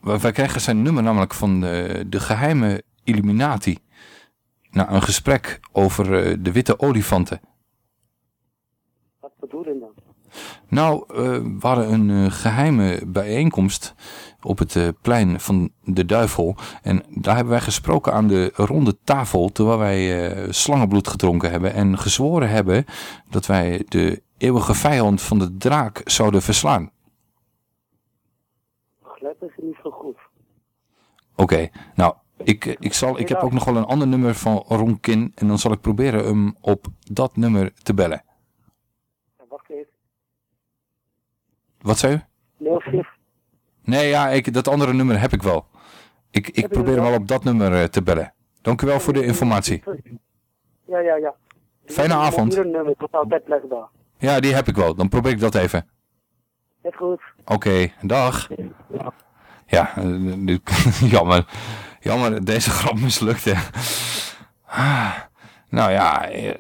wij wij kregen zijn nummer namelijk van de, de geheime Illuminati. Na een gesprek over eh, de witte olifanten. Wat bedoel je dan? Nou, eh, we hadden een eh, geheime bijeenkomst op het eh, plein van de duivel. En daar hebben wij gesproken aan de ronde tafel terwijl wij eh, slangenbloed gedronken hebben. En gezworen hebben dat wij de eeuwige vijand van de draak zouden verslaan. Is niet zo goed. Oké, nou, ik, eh, ik, zal, ik heb ook nog wel een ander nummer van Ron Kin. En dan zal ik proberen hem op dat nummer te bellen. Wacht even. Wat zei u? 04. Nee, ja, ik, dat andere nummer heb ik wel. Ik, ik probeer hem wel op dat nummer eh, te bellen. Dank u wel voor de informatie. Ja, ja, ja. Fijne avond. Ja, die heb ik wel. Dan probeer ik dat even. Net goed. Oké, dag. Ja, eh, jammer. Jammer, deze grap mislukte. Ah, Nou ja, eh,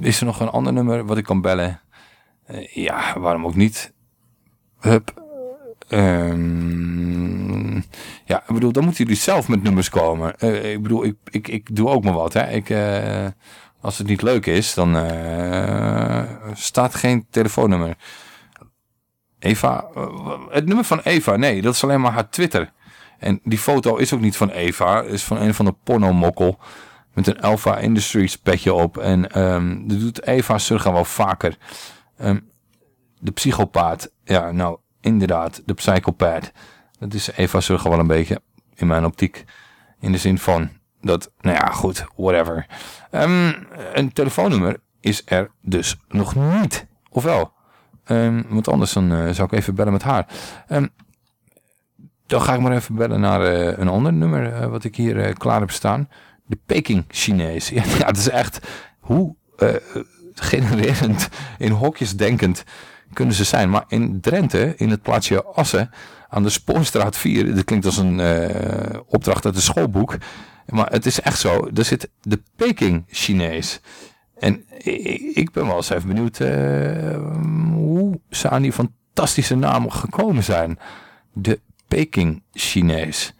is er nog een ander nummer wat ik kan bellen? Ja, waarom ook niet? Hup. Ehm, ja, ik bedoel, dan moeten jullie zelf met nummers komen. Eh, ik bedoel, ik, ik, ik doe ook maar wat. Hè. Ik, eh, als het niet leuk is, dan eh, staat geen telefoonnummer. Eva, het nummer van Eva, nee, dat is alleen maar haar Twitter. En die foto is ook niet van Eva, is van een van de pornomokkel. Met een Alpha Industries petje op. En ehm, dat doet Eva Surga wel vaker. Ehm, de psychopaat, ja nou inderdaad, de psychopaat. Dat is Eva Surga wel een beetje, in mijn optiek. In de zin van, dat, nou ja, goed, whatever. Ehm, een telefoonnummer is er dus nog niet. Ofwel? Ehm, want anders dan, eh, zou ik even bellen met haar. Ehm, dan ga ik maar even bellen naar eh, een ander nummer eh, wat ik hier klaar heb staan. De Peking Chinees. Ja, het is echt hoe genererend, in hokjes denkend kunnen ze zijn. Maar in Drenthe, in het plaatsje Assen, aan de Spoorstraat 4, dat klinkt als een eh, opdracht uit een schoolboek. Maar het is echt zo, er zit de Peking Chinees. En ik, ben wel eens even benieuwd eh, hoe ze aan die fantastische naam gekomen zijn. De Peking Chinees.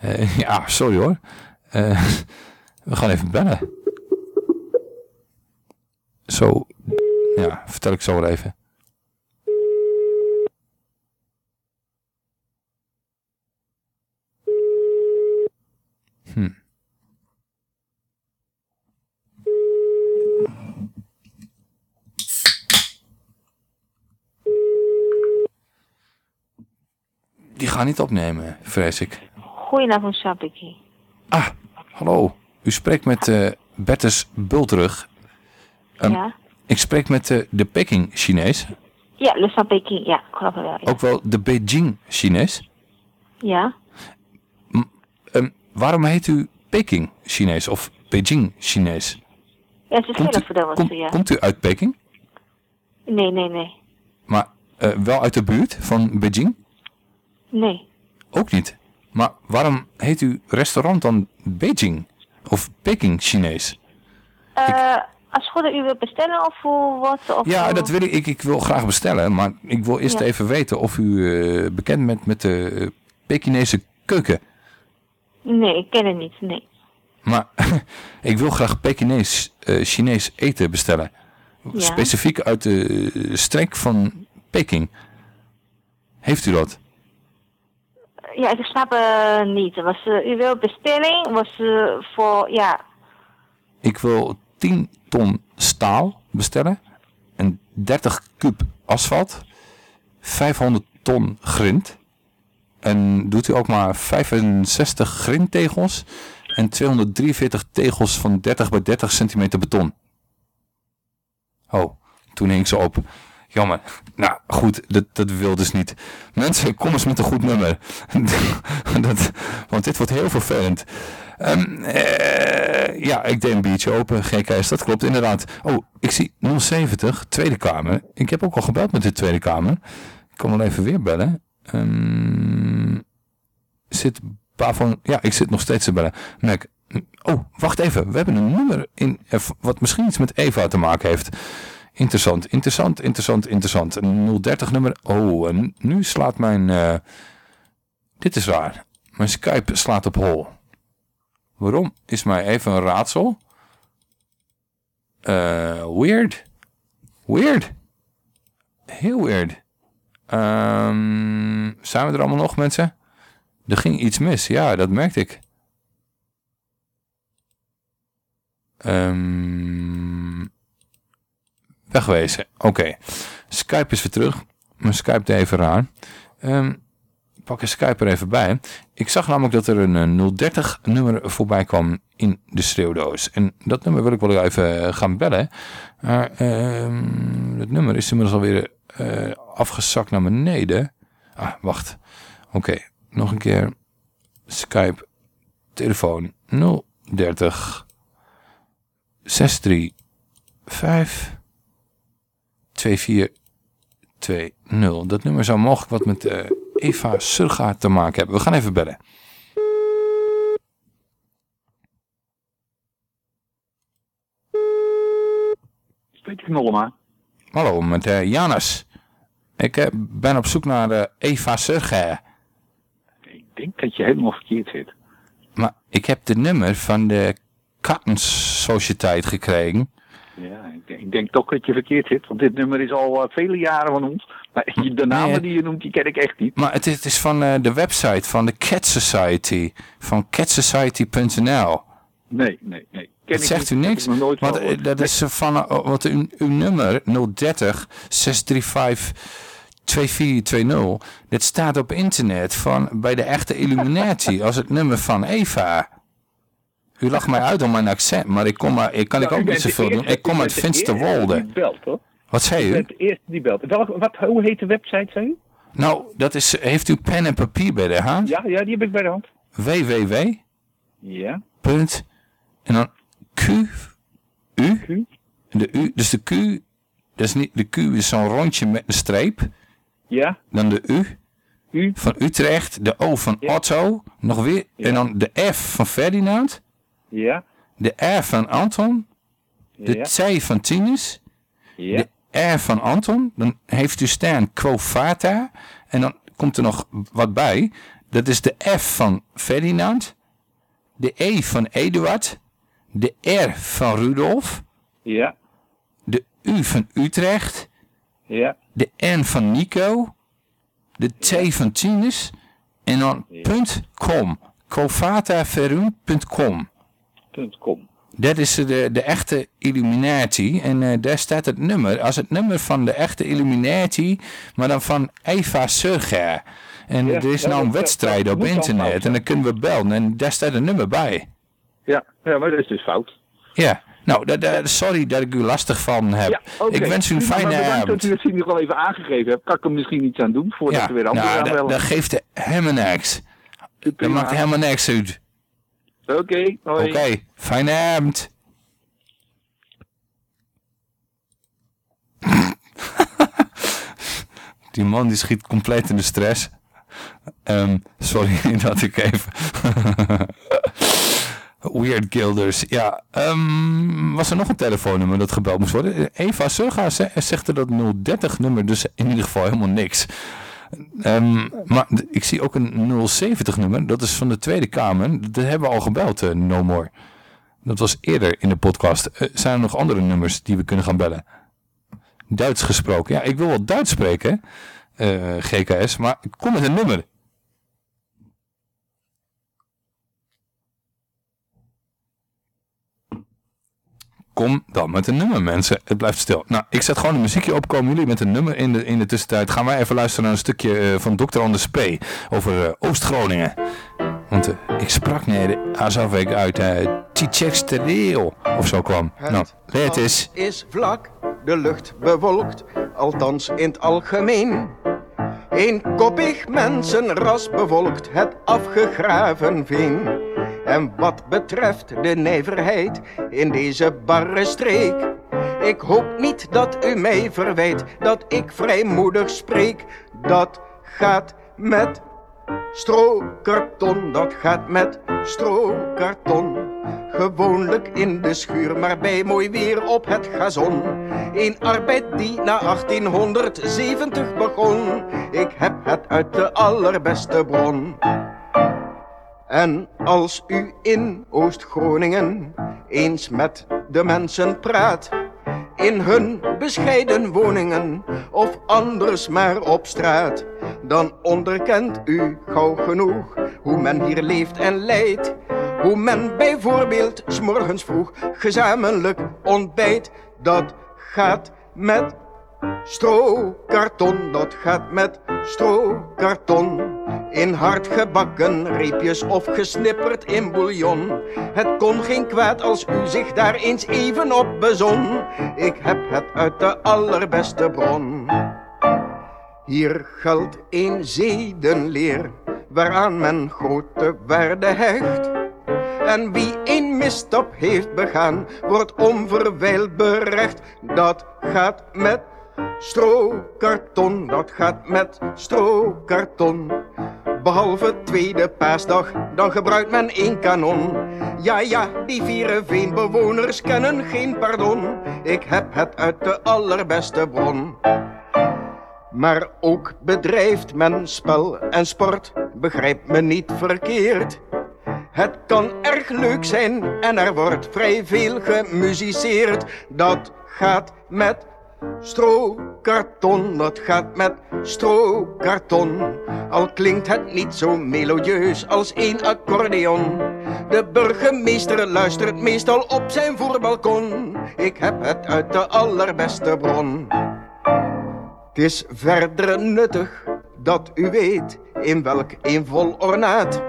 Eh, ja, sorry hoor. We gaan even bellen. Zo, ja, vertel ik zo wel even. Hm. Die gaan niet opnemen, vrees ik. Goedenavond, Sabiki. Hallo, u spreekt met eh Bertus Bultrug. Ehm, Ja? Ik spreek met eh, de Peking Chinees. Ja, Sabiki. Ja, klopt wel. Ja. Ook wel de Beijing Chinees. ja? Ehm, waarom heet u Peking Chinees of Beijing Chinees? Ja, het is Komt heel u- wat Kom- ja. Komt u uit Peking? Nee, nee, nee. Maar eh, wel uit de buurt van Beijing? Nee. Ook niet. Maar waarom heet uw restaurant dan Beijing? Of Peking Chinees? Eh, als het goed is, u wilt bestellen of hoe, wat? Of Ja, dat wil ik. ik. Ik wil graag bestellen, maar ik wil eerst Ja. even weten of u eh, bekend bent met de eh, Pekinese keuken. Nee, ik ken het niet, nee. Maar ik wil graag Pekinees eh, Chinees eten bestellen. Ja. Specifiek uit de eh, streek van Peking. Heeft u dat? Ja, ik snap eh, niet. Was, eh, u wil bestelling? Was eh, voor, ja, Ik wil 10 ton staal bestellen. En 30 kub asfalt. 500 ton grind. En doet u ook maar 65 grindtegels. En 243 tegels van 30 bij 30 centimeter beton. Oh, toen hing ze op. Jammer. Nou, goed, dat, dat wil dus niet. Mensen, kom eens met een goed nummer. dat, want dit wordt heel vervelend. Ehm, eh, ja, ik deed een biertje open. GKS, dat klopt inderdaad. Oh, ik zie 070, Tweede Kamer. Ik heb ook al gebeld met de Tweede Kamer. Ik kan wel even weer bellen. Ehm, zit Pavon... Ja, ik zit nog steeds te bellen. Mac, oh, wacht even. We hebben een nummer in... wat misschien iets met Eva te maken heeft. Interessant, interessant, interessant, interessant. Een 030 nummer. Oh, en nu slaat mijn... eh, dit is waar. Mijn Skype slaat op hol. Waarom? Is mij even een raadsel. Eh, weird. Weird. Heel weird. Ehm, zijn we er allemaal nog, mensen? Er ging iets mis. Ja, dat merkte ik. Ehm, wegwezen. Oké. Skype is weer terug. Mijn Skype deed even raar. Ehm, ik pak een Skype er even bij. Ik zag namelijk dat er een eh, 030 nummer voorbij kwam in de schreeuwdoos. En dat nummer wil ik wel even eh, gaan bellen. Maar ehm, het nummer is inmiddels alweer eh afgezakt naar beneden. Ah, wacht. Oké, nog een keer. Skype, telefoon 030 635 2420. Dat nummer zou mogelijk wat met eh, Eva Surga te maken hebben. We gaan even bellen. Spreek je Mollema? Hallo, met eh, Janus. Ik eh, ben op zoek naar Eva Surga. Ik denk dat je helemaal verkeerd zit. Maar ik heb de nummer van de Kattensociëteit gekregen. Ja, ik denk, ik denk toch dat je verkeerd zit, want dit nummer is al eh, vele jaren van ons. Maar de namen Nee. die je noemt, die ken ik echt niet. Maar het is, het is van eh, de website van de Cat Society. Van catsociety.nl. Nee, nee, nee. Ken Dat ik zegt niet, u niks? nooit Want eh, gehoord. dat is van wat uw, uw nummer 030 635 2420. Dit staat op internet van bij de echte Illuminati als het nummer van Eva. U lacht mij uit om mijn accent, maar ik, kom maar, ik kan ik Nou, ook niet zoveel doen. Ik kom uit Finsterwolde. die belt, hoor. Wat zei U de eerste die belt. Welk, wat, hoe heet de website, zei u? Nou, dat is, heeft u pen en papier bij de hand? Ja, ja, die heb ik bij de hand. www. Ja. Punt. En dan Q. U. De U. Dus de Q. Dat is niet, de Q is zo'n rondje met een streep. Ja. Dan de U. U. Van Utrecht. De O van Otto. Nog weer. En dan de F van Ferdinand. Ja. De R van Anton. De Ja. T van Tinus. Ja. De R van Anton. Dan heeft u staan Quo. En dan komt er nog wat bij. Dat is de F van Ferdinand. De E van Eduard. De R van Rudolf. Ja. De U van Utrecht. Ja. De N van Nico. De T van Tinus. En dan punt .com. Covataverum.com. Punt .com. Dat is de, de echte Illuminati. En eh, daar staat het nummer. Als het nummer van de echte Illuminati. Maar dan van Eva Surger. En Ja, er is ja, nou een wedstrijd dat op internet. En dan kunnen we bellen. En daar staat een nummer bij. Ja. ja, maar dat is dus fout. Ja. Nou, sorry dat ik u lastig van heb. Ja, oké. Ik wens u een fijne bedankt avond. dat u het ieder geval even aangegeven hebt. Kan ik er misschien iets aan doen voordat Ja, er weer anderen nou, aanbellen? dat, geeft er helemaal niks. Dat maakt helemaal niks uit. Oké, hoi. Oké, fijne avond. die man die schiet compleet in de stress. Ehm, sorry dat ik even... Weird Gilders. Ja, ehm, was er nog een telefoonnummer dat gebeld moest worden? Eva Surga ze- zegt er dat 030 nummer, dus in ieder geval helemaal niks. Ehm, maar ik zie ook een 070 nummer, dat is van de Tweede Kamer. Dat hebben we al gebeld, eh, No More. Dat was eerder in de podcast. Eh, zijn er nog andere nummers die we kunnen gaan bellen? Duits gesproken. Ja, ik wil wel Duits spreken, eh, GKS, maar kom met een nummer. Kom dan met een nummer, mensen. Het blijft stil. Nou, ik zet gewoon een muziekje op. Komen jullie met een nummer in de, in de tussentijd? Gaan wij even luisteren naar een stukje eh, van Dr. Anders P. Over eh, Oost-Groningen. Want eh, ik sprak net alsof ik uit uh, of zo kwam. nou, het is... is vlak, de lucht bewolkt, althans in het algemeen. Eenkoppig mensenras bevolkt het afgegraven veen. En wat betreft de nijverheid in deze barre streek. Ik hoop niet dat u mij verwijt dat ik vrijmoedig spreek. Dat gaat met strokarton, dat gaat met strokarton. Gewoonlijk in de schuur, maar bij mooi weer op het gazon. Een arbeid die na 1870 begon. Ik heb het uit de allerbeste bron. En als u in Oost-Groningen eens met de mensen praat, in hun bescheiden woningen of anders maar op straat, dan onderkent u gauw genoeg hoe men hier leeft en leidt. Hoe men bijvoorbeeld s'morgens vroeg gezamenlijk ontbijt, dat gaat met Strokarton, dat gaat met strokarton. In hard gebakken reepjes of gesnipperd in bouillon. Het kon geen kwaad als u zich daar eens even op bezon. Ik heb het uit de allerbeste bron. Hier geldt een zedenleer, waaraan men grote waarde hecht. En wie een misstap heeft begaan, wordt onverwijld berecht. Dat gaat met strokarton, dat gaat met strokarton. Behalve tweede paasdag, dan gebruikt men één kanon. Ja, ja, die Viereveenbewoners kennen geen pardon. Ik heb het uit de allerbeste bron. Maar ook bedrijft men spel en sport, begrijp me niet verkeerd. Het kan erg leuk zijn en er wordt vrij veel gemusiceerd. Dat gaat met strokarton, dat gaat met strokarton. Al klinkt het niet zo melodieus als een accordeon. De burgemeester luistert meestal op zijn voorbalkon. Ik heb het uit de allerbeste bron. Het is verder nuttig dat u weet in welk eenvol ornaat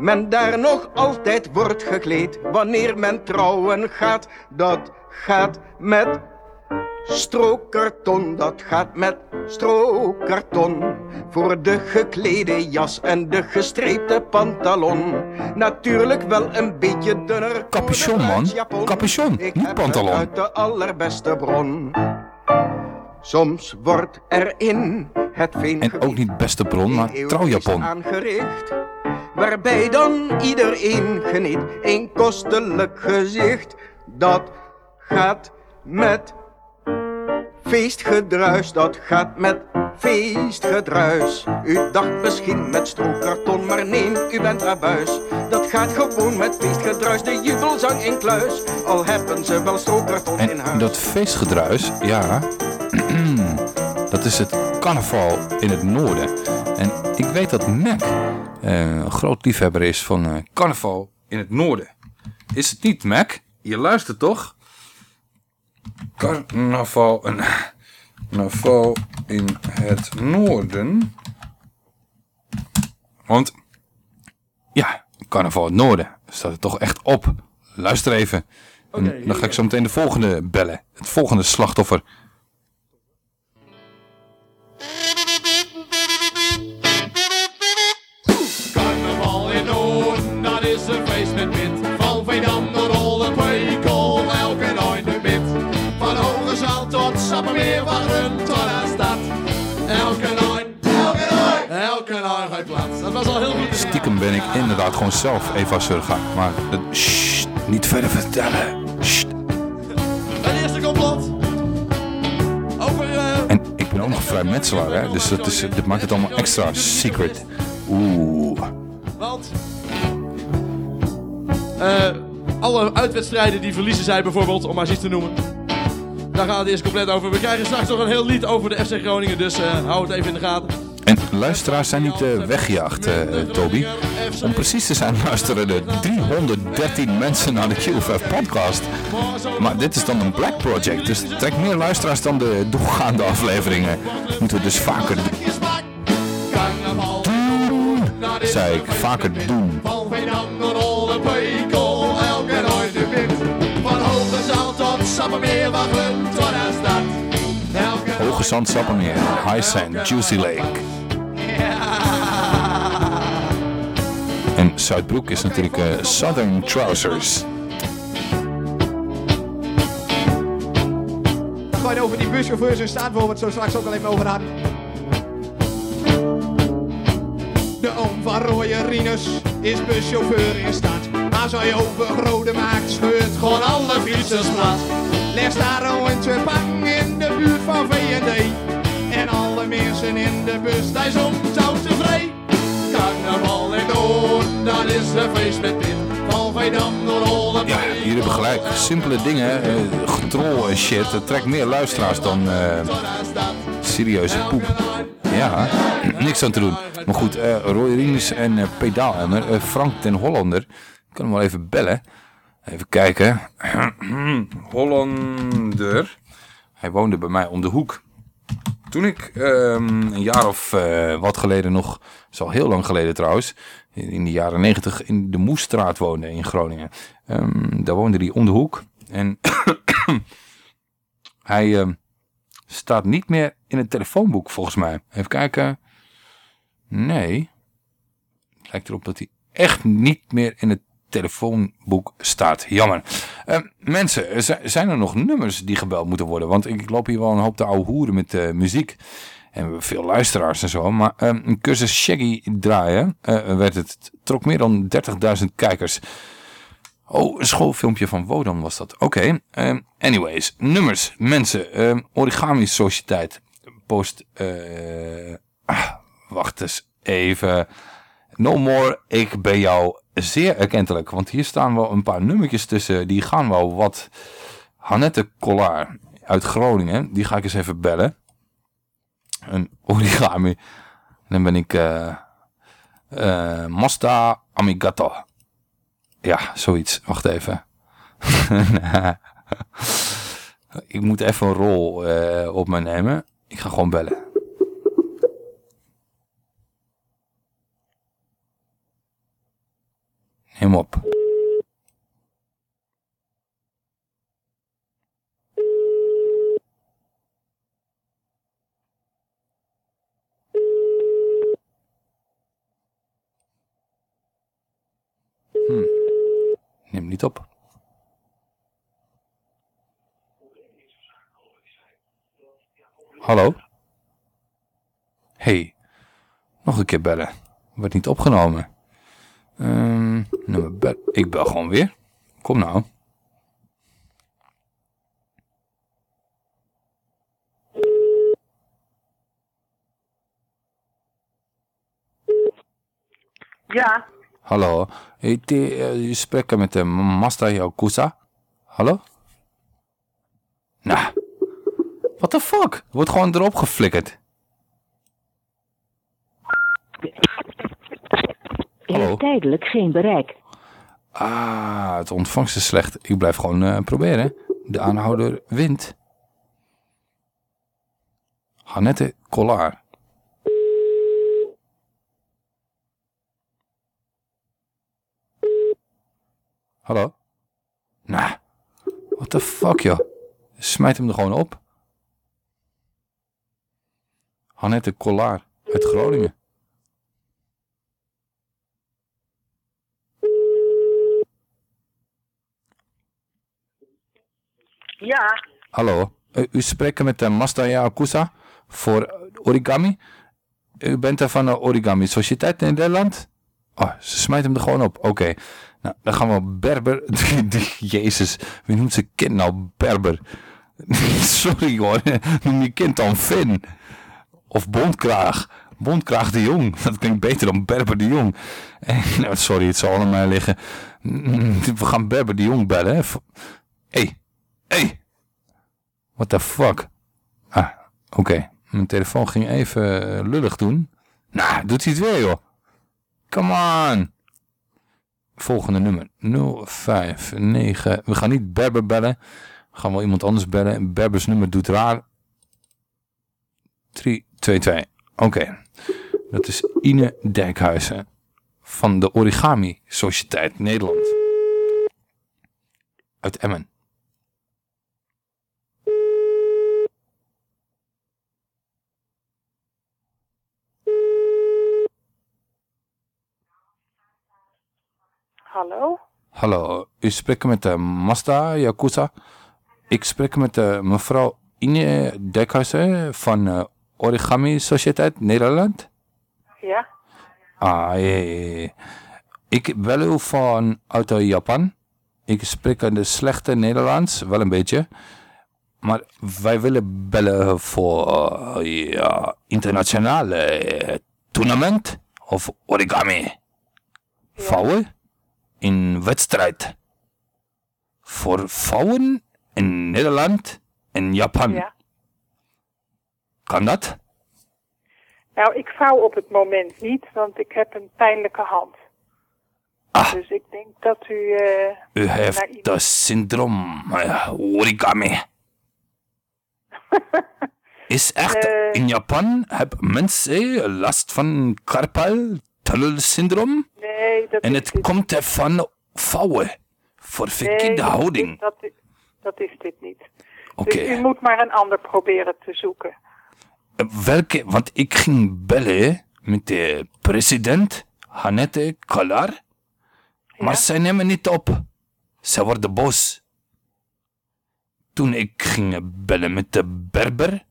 men daar nog altijd wordt gekleed wanneer men trouwen gaat. Dat gaat met strokarton, dat gaat met strokarton. Voor de geklede jas en de gestreepte pantalon. Natuurlijk wel een beetje dunner. Capuchon, man. Capuchon, niet pantalon. Uit de allerbeste bron. Soms wordt er in het veen En ook niet beste bron, maar trouwjapon. aangericht. Waarbij dan iedereen geniet een kostelijk gezicht. Dat gaat met feestgedruis, dat gaat met feestgedruis. U dacht misschien met strookkarton, maar nee, u bent abuis. Dat gaat gewoon met feestgedruis, de jubelzang in kluis. Al hebben ze wel strookkarton in En huis. dat feestgedruis, ja, dat is het carnaval in het noorden. En ik weet dat Mac eh, een groot liefhebber is van eh, carnaval in het noorden. Is het niet, Mac? Je luistert toch? Carnaval, een carnaval in het noorden. Want, ja, carnaval in het noorden staat er toch echt op. Luister even. En dan ga ik zo meteen de volgende bellen. Het volgende slachtoffer. Ben ik inderdaad gewoon zelf Eva Surga. Maar het, sst, niet verder vertellen. Sst. Het eerste complot. Over, eh, En ik ben ook nog vrijmetselaar, hè? dus dat is, dit maakt het allemaal extra secret. Oeh. Want. eh alle uitwedstrijden die verliezen zijn bijvoorbeeld, om maar eens iets te noemen. Daar gaat het eerst compleet over. We krijgen straks nog een heel lied over de FC Groningen, dus eh, hou het even in de gaten. En luisteraars zijn niet eh, weggejaagd, eh, Toby. Om precies te zijn luisteren er 313 mensen naar de QFF podcast. Maar dit is dan een Black Project, dus het trekt meer luisteraars dan de doorgaande afleveringen. Moeten we dus vaker doen. Zei ik, vaker doen. Hoge Zand Sappemeer, High Sand, Juicy Lake. Zuidbroek is natuurlijk eh, Southern Trousers. Gewoon over die buschauffeurs staat waar we het zo straks ook al even over hadden. De oom van Roye Rinus is buschauffeur in stad. Als hij over Rode maakt, scheurt gewoon alle fietsers plat. Les daar een twee pang in de buurt van V&D. En alle mensen in de bus, daar zo'n touw tevreden. Dat is feest met door Ja, jullie hebben gelijk. Simpele dingen, eh, getrol en shit, dat trekt meer luisteraars dan eh, serieuze poep. Ja, niks aan te doen. Maar goed, eh Roy Rinus en eh, Frank den Hollander, ik kan hem wel even bellen. Even kijken. Hollander. Hij woonde bij mij om de hoek. Toen ik ehm, een jaar of eh, wat geleden nog, dat is al heel lang geleden trouwens, in de jaren negentig in de Moestraat woonde in Groningen. Ehm, daar woonde hij om de hoek. En hij ehm, staat niet meer in het telefoonboek volgens mij. Even kijken. Nee. Het lijkt erop dat hij echt niet meer in het telefoonboek staat. Jammer. Eh, mensen, zi- zijn er nog nummers die gebeld moeten worden? Want ik loop hier wel een hoop te ouwe hoeren met eh, muziek. En veel luisteraars en zo. Maar eh, een cursus Shaggy draaien eh, werd het. trok meer dan 30.000 kijkers. Oh, een schoolfilmpje van Wodan was dat. Oké. eh, anyways, nummers, mensen. eh, origami Sociëteit. Post. eh, ah, wacht eens even. No More, ik ben jou zeer erkentelijk. Want hier staan wel een paar nummertjes tussen. Die gaan wel wat. Hannette Kollaar uit Groningen. Die ga ik eens even bellen. Een origami. Dan ben ik... eh eh, Masta Amigato. Ja, zoiets. Wacht even. ik moet even een rol eh, op me nemen. Ik ga gewoon bellen. Neem op. Hm. Neem niet op. Hallo? Hey, nog een keer bellen. Wordt niet opgenomen. Ehm, nummer bel ik bel gewoon weer. Kom nou. Ja, Hallo. Ik, eh, je spreekt met de Masta Yakuza. Hallo? Nou. What the fuck? Wordt gewoon erop geflikkerd. Is tijdelijk geen bereik. Ah, het ontvangst is slecht. Ik blijf gewoon eh, proberen. De aanhouder wint. Hannette Kollaar. Hallo? Nou, what the fuck joh. Smijt hem er gewoon op. Hannette Kollaar uit Groningen. Ja, Hallo, u, spreekt met uh, Masta Akusa voor origami. U bent er van de Origami Sociëteit in Nederland? Oh, ze smijt hem er gewoon op. Oké, nou dan gaan we Berber. Jezus, wie noemt zijn kind nou Berber? Sorry hoor, noem je kind dan Finn. Of Bondkraag. Bondkraag de Jong. Dat klinkt beter dan Berber de Jong. Eh, sorry, het zal aan mij liggen. We gaan Berber de Jong bellen. Hé, hey. Hey. what the fuck? Ah, oké. Mijn telefoon ging even eh, lullig doen. Nou, doet hij het weer, joh. Come on. Volgende nummer. 059. We gaan niet Berber bellen. We gaan wel iemand anders bellen. Berbers nummer doet raar. 322. Oké. Dat is Ine Dijkhuizen. Van de Origami Sociëteit Nederland. Uit Emmen. Hallo? Hallo, u spreekt met uh, Mazda Yakuza. Ik spreek met uh, mevrouw Ine Dijkhuizen van uh, Origami Sociëteit Nederland. Ja? Ah, ja, ja, ja. Ik bel u van uit Japan. Ik spreek in de slechte Nederlands, wel een beetje. Maar wij willen bellen voor uh, ja, internationale tournament of origami. Vrouwen in wedstrijd. Voor vrouwen in Nederland en Japan. Ja. Kan dat? Nou, ik vouw op het moment niet, want ik heb een pijnlijke hand. Dus ik denk dat u... eh, U heeft iemand- het syndroom uh, origami. Is echt, Eh. in Japan hebben mensen last van carpal tunnel syndroom. Nee, dat En is het dit. komt er van vouwen. Voor verkeerde houding. Dat, is- dat is dit niet. Oké. Dus u moet maar een ander proberen te zoeken. Eh, Welke, want ik ging bellen met de president, Hanette Kalar. Maar zij nemen niet op. Ze worden boos. Toen ik ging bellen met de Berber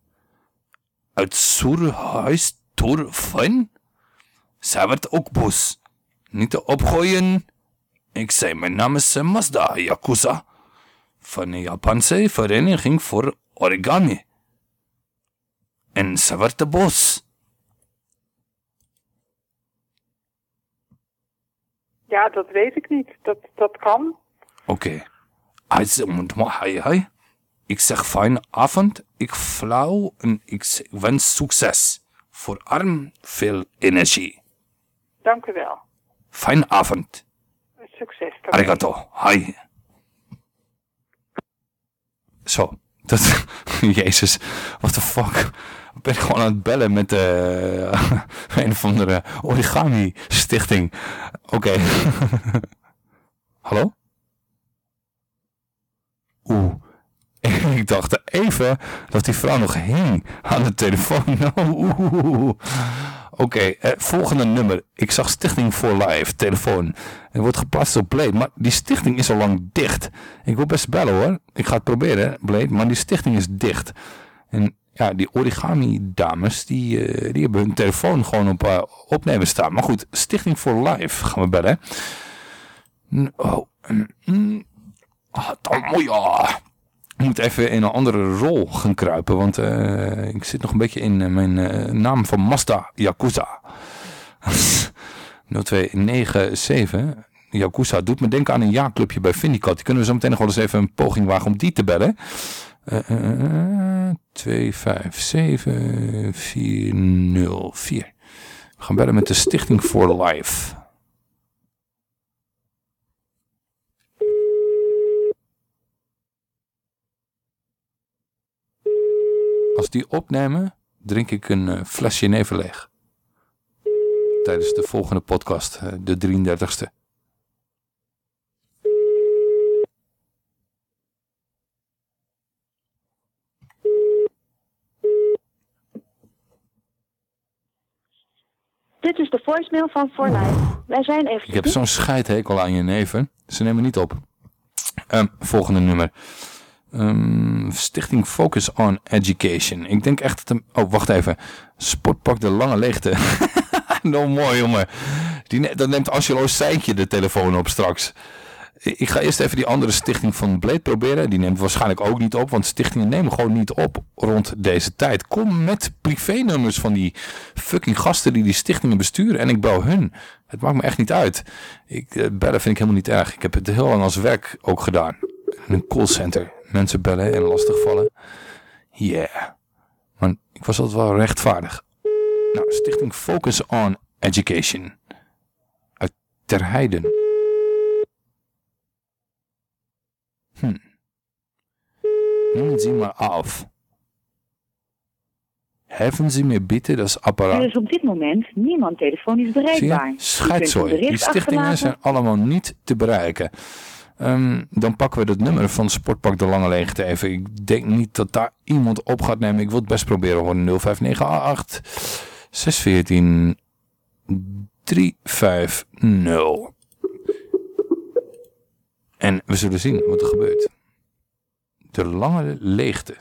uit Soerhuis, Toerfijn. Zij werd ook boos. Niet te opgooien. Ik zei, mijn naam is eh, Mazda Yakuza. Van de Japanse Vereniging voor Origami. En ze werd boos. Ja, dat weet ik niet. Dat, dat kan. Oké. Hij zegt, hi, hi. Ik zeg fijne avond. Ik flauw en ik wens succes. Voor arm veel energie. Dank u wel. Fijne avond. Succes. Arigato. Hi. Zo. Dat, Jezus. What the fuck. Ik ben gewoon aan het bellen met eh een of andere origami stichting. Oké. Hallo? Oeh. Ik dacht even dat die vrouw nog hing aan de telefoon. Oeh. Oké, eh, volgende nummer. Ik zag Stichting for Life, telefoon. Het wordt geplaatst op Blade, maar die stichting is al lang dicht. Ik wil best bellen hoor. Ik ga het proberen, Blade, maar die stichting is dicht. En ja, die origami dames, die, eh, die hebben hun telefoon gewoon op eh, opnemen staan. Maar goed, Stichting for Life gaan we bellen. Oh, mm, mm. Ah. Moet even in een andere rol gaan kruipen, want eh, ik zit nog een beetje in eh, mijn eh, naam van Mazda Yakuza. 0297 Yakuza doet me denken aan een jaarclubje bij Vindicat. Die kunnen we zo meteen nog wel eens even een poging wagen om die te bellen. Eh, 257 404. We gaan bellen met de Stichting for Life. Als die opnemen, drink ik een eh, flesje neven leeg. Tijdens de volgende podcast, eh, de 33ste. Dit is de voicemail van For Life. Wij zijn even... Ik heb zo'n scheidhekel aan je neven. Ze nemen niet op. Ehm, volgende nummer. Ehm, Stichting Focus on Education. Ik denk echt dat. Oh, wacht even. Sportpak de lange leegte. nou, mooi jongen. Die dan neemt Angelo Seintje de telefoon op straks. Ik ga eerst even die andere stichting van Blade proberen. Die neemt waarschijnlijk ook niet op, want stichtingen nemen gewoon niet op rond deze tijd. Kom met privénummers van die fucking gasten die die stichtingen besturen en ik bel hun. Het maakt me echt niet uit. Ik, eh, bellen vind ik helemaal niet erg. Ik heb het heel lang als werk ook gedaan. In een callcenter. Mensen bellen en lastigvallen. Yeah. Maar ik was altijd wel rechtvaardig. Nou, stichting Focus on Education. Uit Terheiden. Hm. Nehmen Sie mal auf. Heffen Sie mir bitte das Er Apparat. is op dit moment niemand telefonisch bereikbaar. Scheidzooi. Die stichtingen zijn allemaal niet te bereiken. Ehm, dan pakken we dat nummer van Sportpak de Lange Leegte even. Ik denk niet dat daar iemand op gaat nemen. Ik wil het best proberen hoor. 0598 614 350. En we zullen zien wat er gebeurt. De Lange Leegte.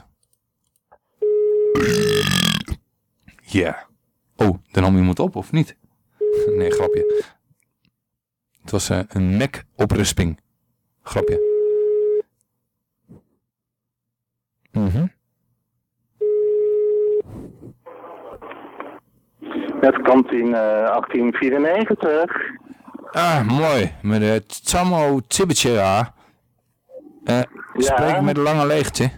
Ja. Oh, dan nam iemand op of niet? Nee, grapje. Het was eh, een nek-oprisping. Grapje. Mhm. Het komt in eh, 1894. Ah, mooi. Met de Tsamo Tsibitjera. Eh spreek ik met de lange leegte.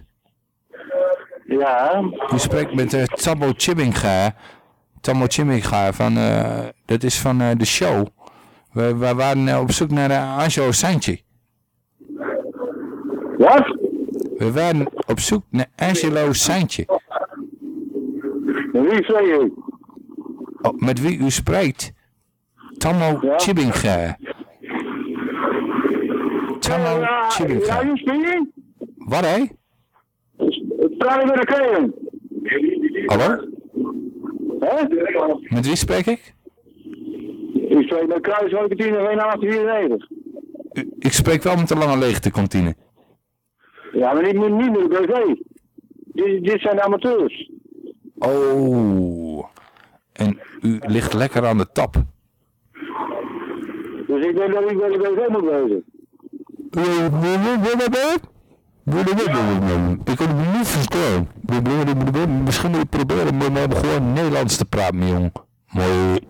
Ja. U spreekt met uh, Tsamo Chibinga. Tsamo Chibinga van, eh, dat is van eh, de show. We, we waren eh, op zoek naar uh, Anjo Saintje. Wat? We waren op zoek naar Angelo Saintje. Wie zei je? Oh, met wie u spreekt? Tammo Chibinga. Tammo Chibinga. Ja, wie spreek je? Wat hé? Praat met de kregen. Hallo? Hè? Met wie spreek ik? Ik spreek met Kruishoek 10 en 1894. Ik spreek wel met de lange leegte kantine. Ja, maar niet, niet, niet met de BV. Dit, dit zijn amateurs. Oh. En u ligt lekker aan de tap. Dus ik denk dat ik bij de BV moet wezen. Ik kan het niet verstaan. Misschien moet je proberen mij gewoon Nederlands te praten, jong. Mooi.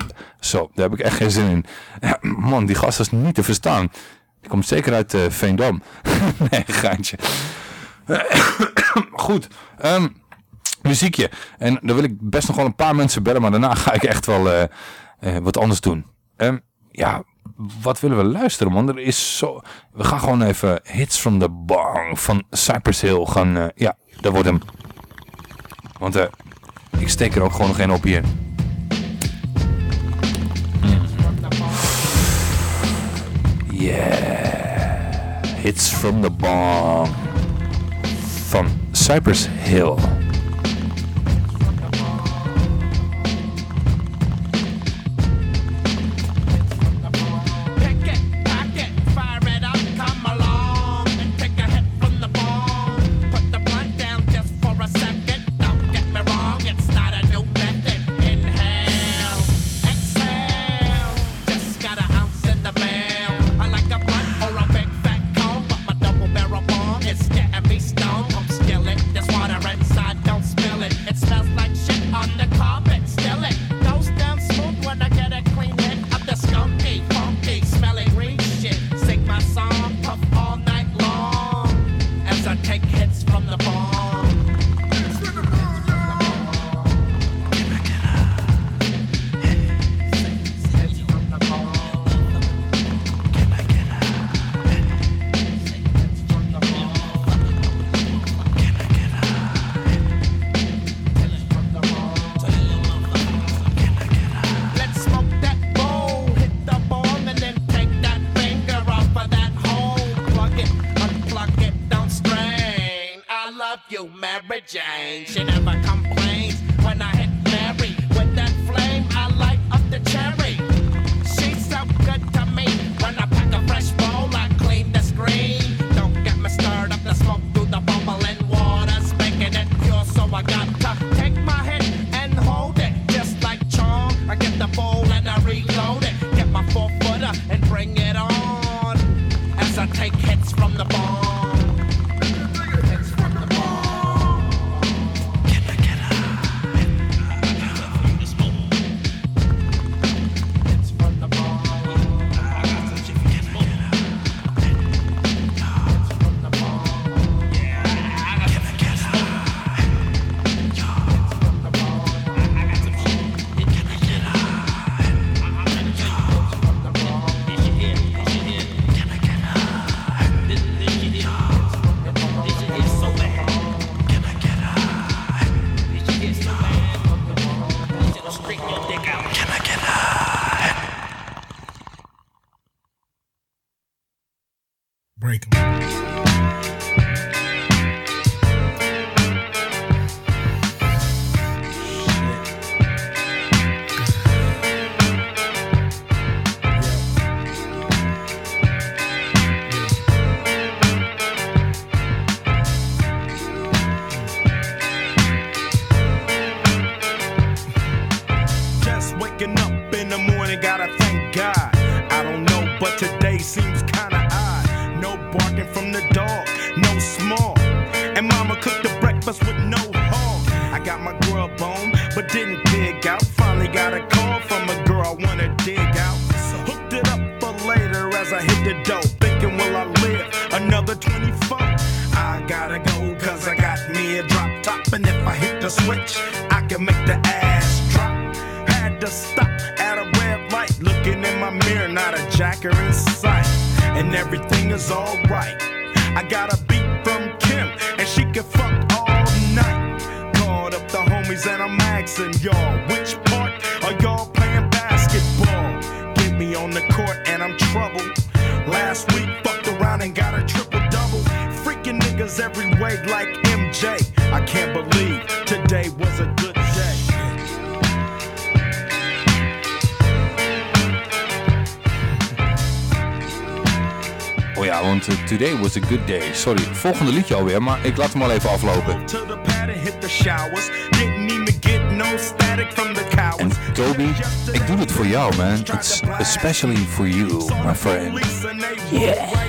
Zo, daar heb ik echt geen zin in. Man, die gast is niet te verstaan. Die komt zeker uit eh, Veendam. nee, gaantje. Goed. ehm, muziekje. En dan wil ik best nog wel een paar mensen bellen, maar daarna ga ik echt wel eh, eh, wat anders doen. Ehm, ja, wat willen we luisteren, man? Er is zo... We gaan gewoon even Hits from the Bong van Cypress Hill gaan... ja, dat wordt hem. Want ik steek er ook gewoon nog één op hier. Yeah. It's from the Bong From Cypress Hill. good day. Sorry, volgende liedje alweer, maar ik laat hem al even aflopen. En Toby, ik doe het voor jou, man. It's especially for you, my friend. Yeah.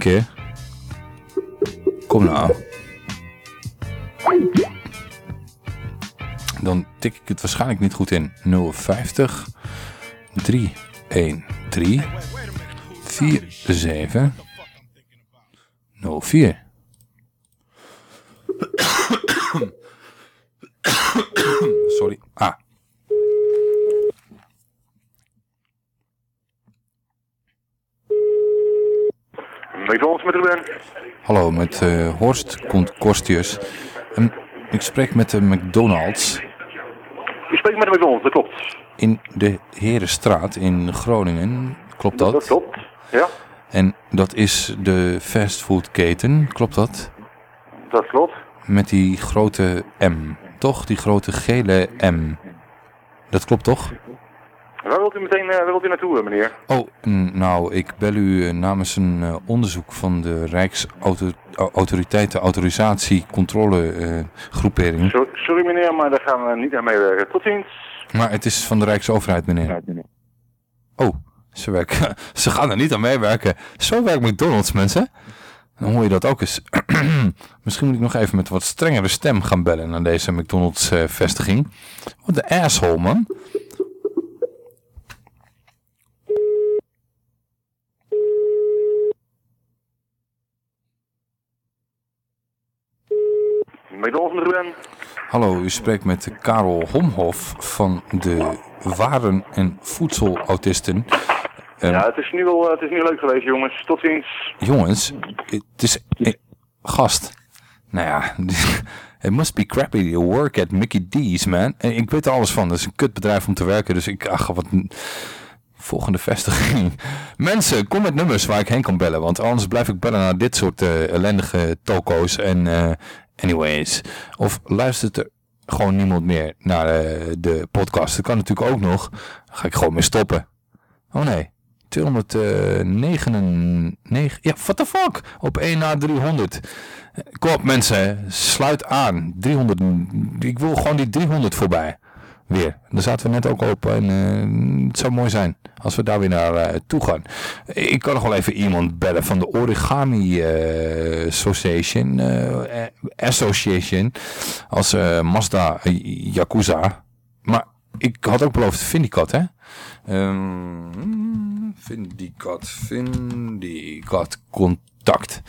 keer. Kom nou. Dan tik ik het waarschijnlijk niet goed in. 050 313 47 04 komt Kostius. Ehm, ik spreek met de McDonald's. Ik spreek met de McDonald's, dat klopt. In de Herenstraat in Groningen, klopt dat? Dat klopt, ja. En dat is de fastfoodketen, klopt dat? Dat klopt. Met die grote M, toch? Die grote gele M. Dat klopt toch? Waar wilt u meteen eh, waar wilt u naartoe, eh, meneer? Oh, mm, nou, ik bel u eh, namens een onderzoek van de Rijksautoriteiten Autorisatie Controle Groepering. Sorry, meneer, maar daar gaan we niet aan meewerken. Tot ziens. Maar het is van de Rijksoverheid, meneer. Oh, ze, werken, ze gaan er niet aan meewerken. Zo werkt McDonald's, mensen. Dan hoor je dat ook eens. Misschien moet ik nog even met wat strengere stem gaan bellen aan deze McDonald's-vestiging. Wat de asshole, man. Met Ruben. Hallo, u spreekt met Karel Homhof van de Waren- en Voedselautisten. Ehm, Ja, het is, nu wel, eh, het is nu leuk geweest, jongens. Tot ziens. Jongens, het is... eh, gast. Nou ja, it must be crappy to work at Mickey D's, man. En ik weet er alles van. Dat is een kutbedrijf om te werken. Dus ik, ach, wat volgende vestiging. Mensen, kom met nummers waar ik heen kan bellen. Want anders blijf ik bellen naar dit soort eh, ellendige toko's. En eh, anyways. Of luistert er gewoon niemand meer naar eh, de podcast. Dat kan natuurlijk ook nog. Ga ik gewoon mee stoppen. Oh nee. 299. Ja, what the fuck? Op 1 na 300. Kom op mensen, sluit aan. 300. Ik wil gewoon die 300 voorbij. Weer. Daar zaten we net ook op. En eh, het zou mooi zijn als we daar weer naar eh, toe gaan. Ik kan nog wel even iemand bellen van de Origami eh, Association. Association. Als Mazda Yakuza. Maar ik had ook beloofd Vindicat, hè? Ehm Vindicat, Vindicat, contact.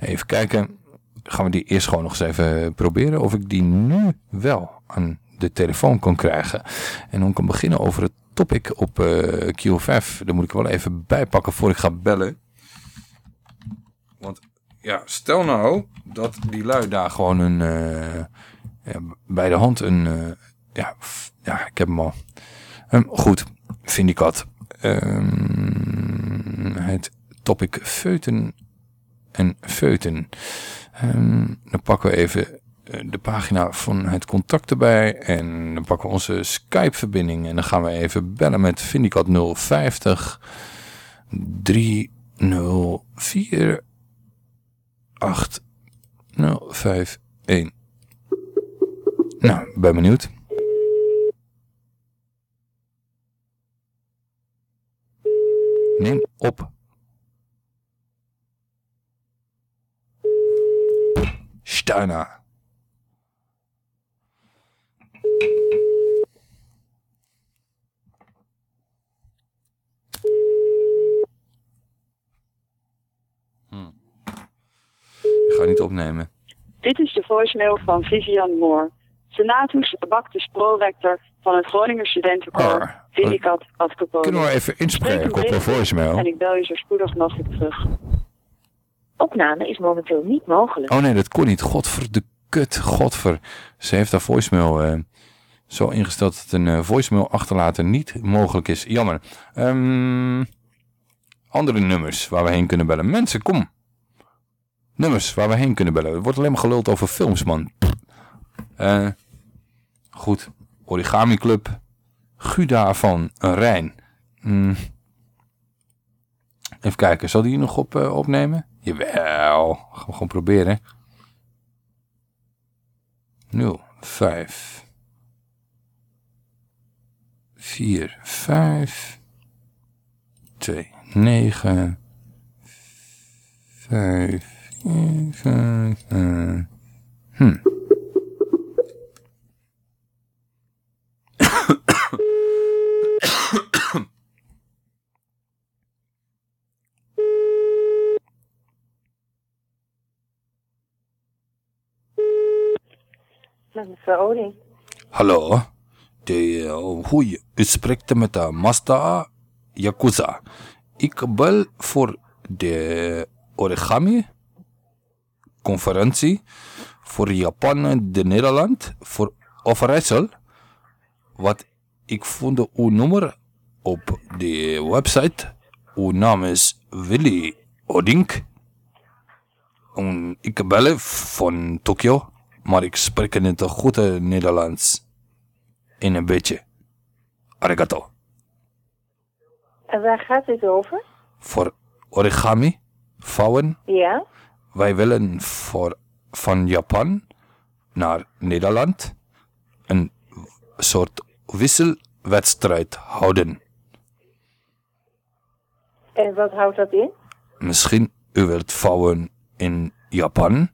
Even kijken. Gaan we die eerst gewoon nog eens even proberen. Of ik die nu wel aan de telefoon kan krijgen. En dan kan beginnen over het topic op eh QFF. Daar moet ik wel even bijpakken voor ik ga bellen. Want ja, stel nou dat die lui daar gewoon een... eh, bij de hand een... eh, ja, ja, ik heb hem al. Ehm, goed, Vindicat. Ehm, het topic feuten en feuten. Ehm, dan pakken we even de pagina van het contact erbij. En dan pakken we onze Skype-verbinding. En dan gaan we even bellen met Vindicat 050 304 8051. Nou, ben benieuwd. Neem op. Steiner. Ga niet opnemen. Dit is de voicemail van Vivian Moore, senatus Bactus Pro-rector van het Groninger Studentenkoor, Vindicat Adcapone. Kunnen we even inspreken op een voicemail? En ik bel je zo spoedig mogelijk terug. Opname is momenteel niet mogelijk. Oh nee, dat kon niet. Godver de kut. Godver. Ze heeft haar voicemail eh, zo ingesteld dat een eh, voicemail achterlaten niet mogelijk is. Jammer. Ehm, andere nummers waar we heen kunnen bellen. Mensen, kom. Nummers waar we heen kunnen bellen. Er wordt alleen maar geluld over films, man. Eh, goed. Origami Club. Guda van Rijn. Hmm. Even kijken, zal die nog op, eh, opnemen? Jawel, gaan we gewoon proberen. 0, 5, 4, 5, 2, 9, 5, 7, hm. Oding. Hallo, de, uh, goeie. U spreekt met de Mazda Yakuza. Ik bel voor de origami conferentie voor Japan en de Nederland voor Overijssel. Wat ik vond uw nummer op de website. Uw naam is Willy Odink. En ik bel van Tokio, maar ik spreek niet goede Nederlands. In een beetje. Arigato. En waar gaat dit over? Voor origami, vouwen. Ja? Wij willen voor, van Japan naar Nederland een soort wisselwedstrijd houden. En wat houdt dat in? Misschien u wilt vouwen in Japan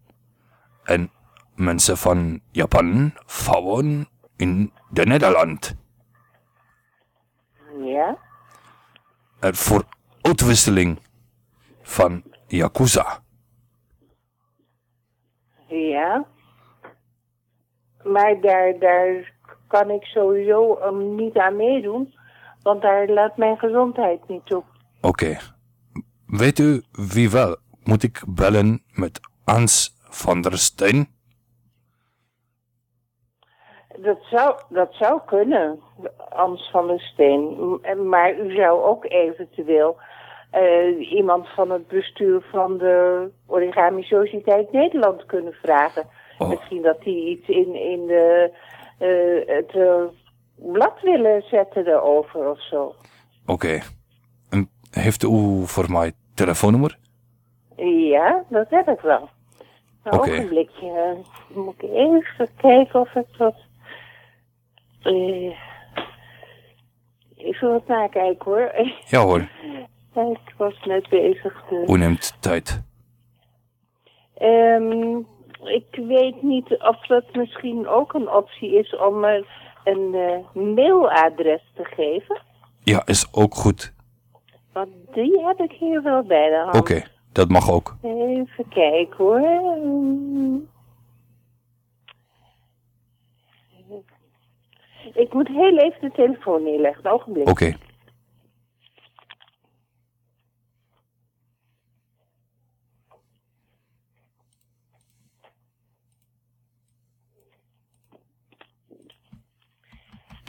en mensen van Japan vouwen in de Nederland. Ja? Er voor uitwisseling van Yakuza. Ja? maar daar, daar kan ik sowieso um, niet aan meedoen, want daar laat mijn gezondheid niet toe. Oké. Weet u wie wel? Moet ik bellen met Hans van der Steen? Dat zou, dat zou kunnen, Ans van der Steen. Maar u zou ook eventueel eh, iemand van het bestuur van de Origami Sociëteit Nederland kunnen vragen. Misschien dat die iets in, in de, eh, het eh, blad willen zetten erover of zo. Oké. En Heeft u voor mij telefoonnummer? Ja, dat heb ik wel. Een Oké. ogenblikje. Moet ik even kijken of ik dat... eh, even wat nakijken hoor. Ja hoor. ik was net bezig. U neemt tijd. Ehm, ik weet niet of dat misschien ook een optie is om me een eh, mailadres te geven. Ja, is ook goed. Want die heb ik hier wel bij de hand. Oké, dat mag ook. Even kijken hoor. Ik moet heel even de telefoon neerleggen. Een ogenblik. Oké.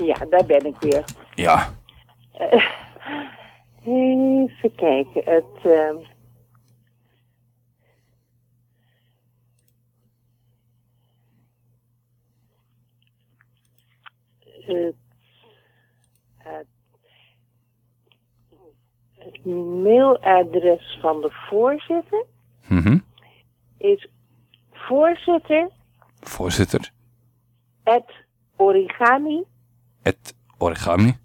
Ja, daar ben ik weer. Ja. Eh, even kijken. Het, ehm, het, het, het mailadres van de voorzitter Mhm. is voorzitter Voorzitter. at origami het origami.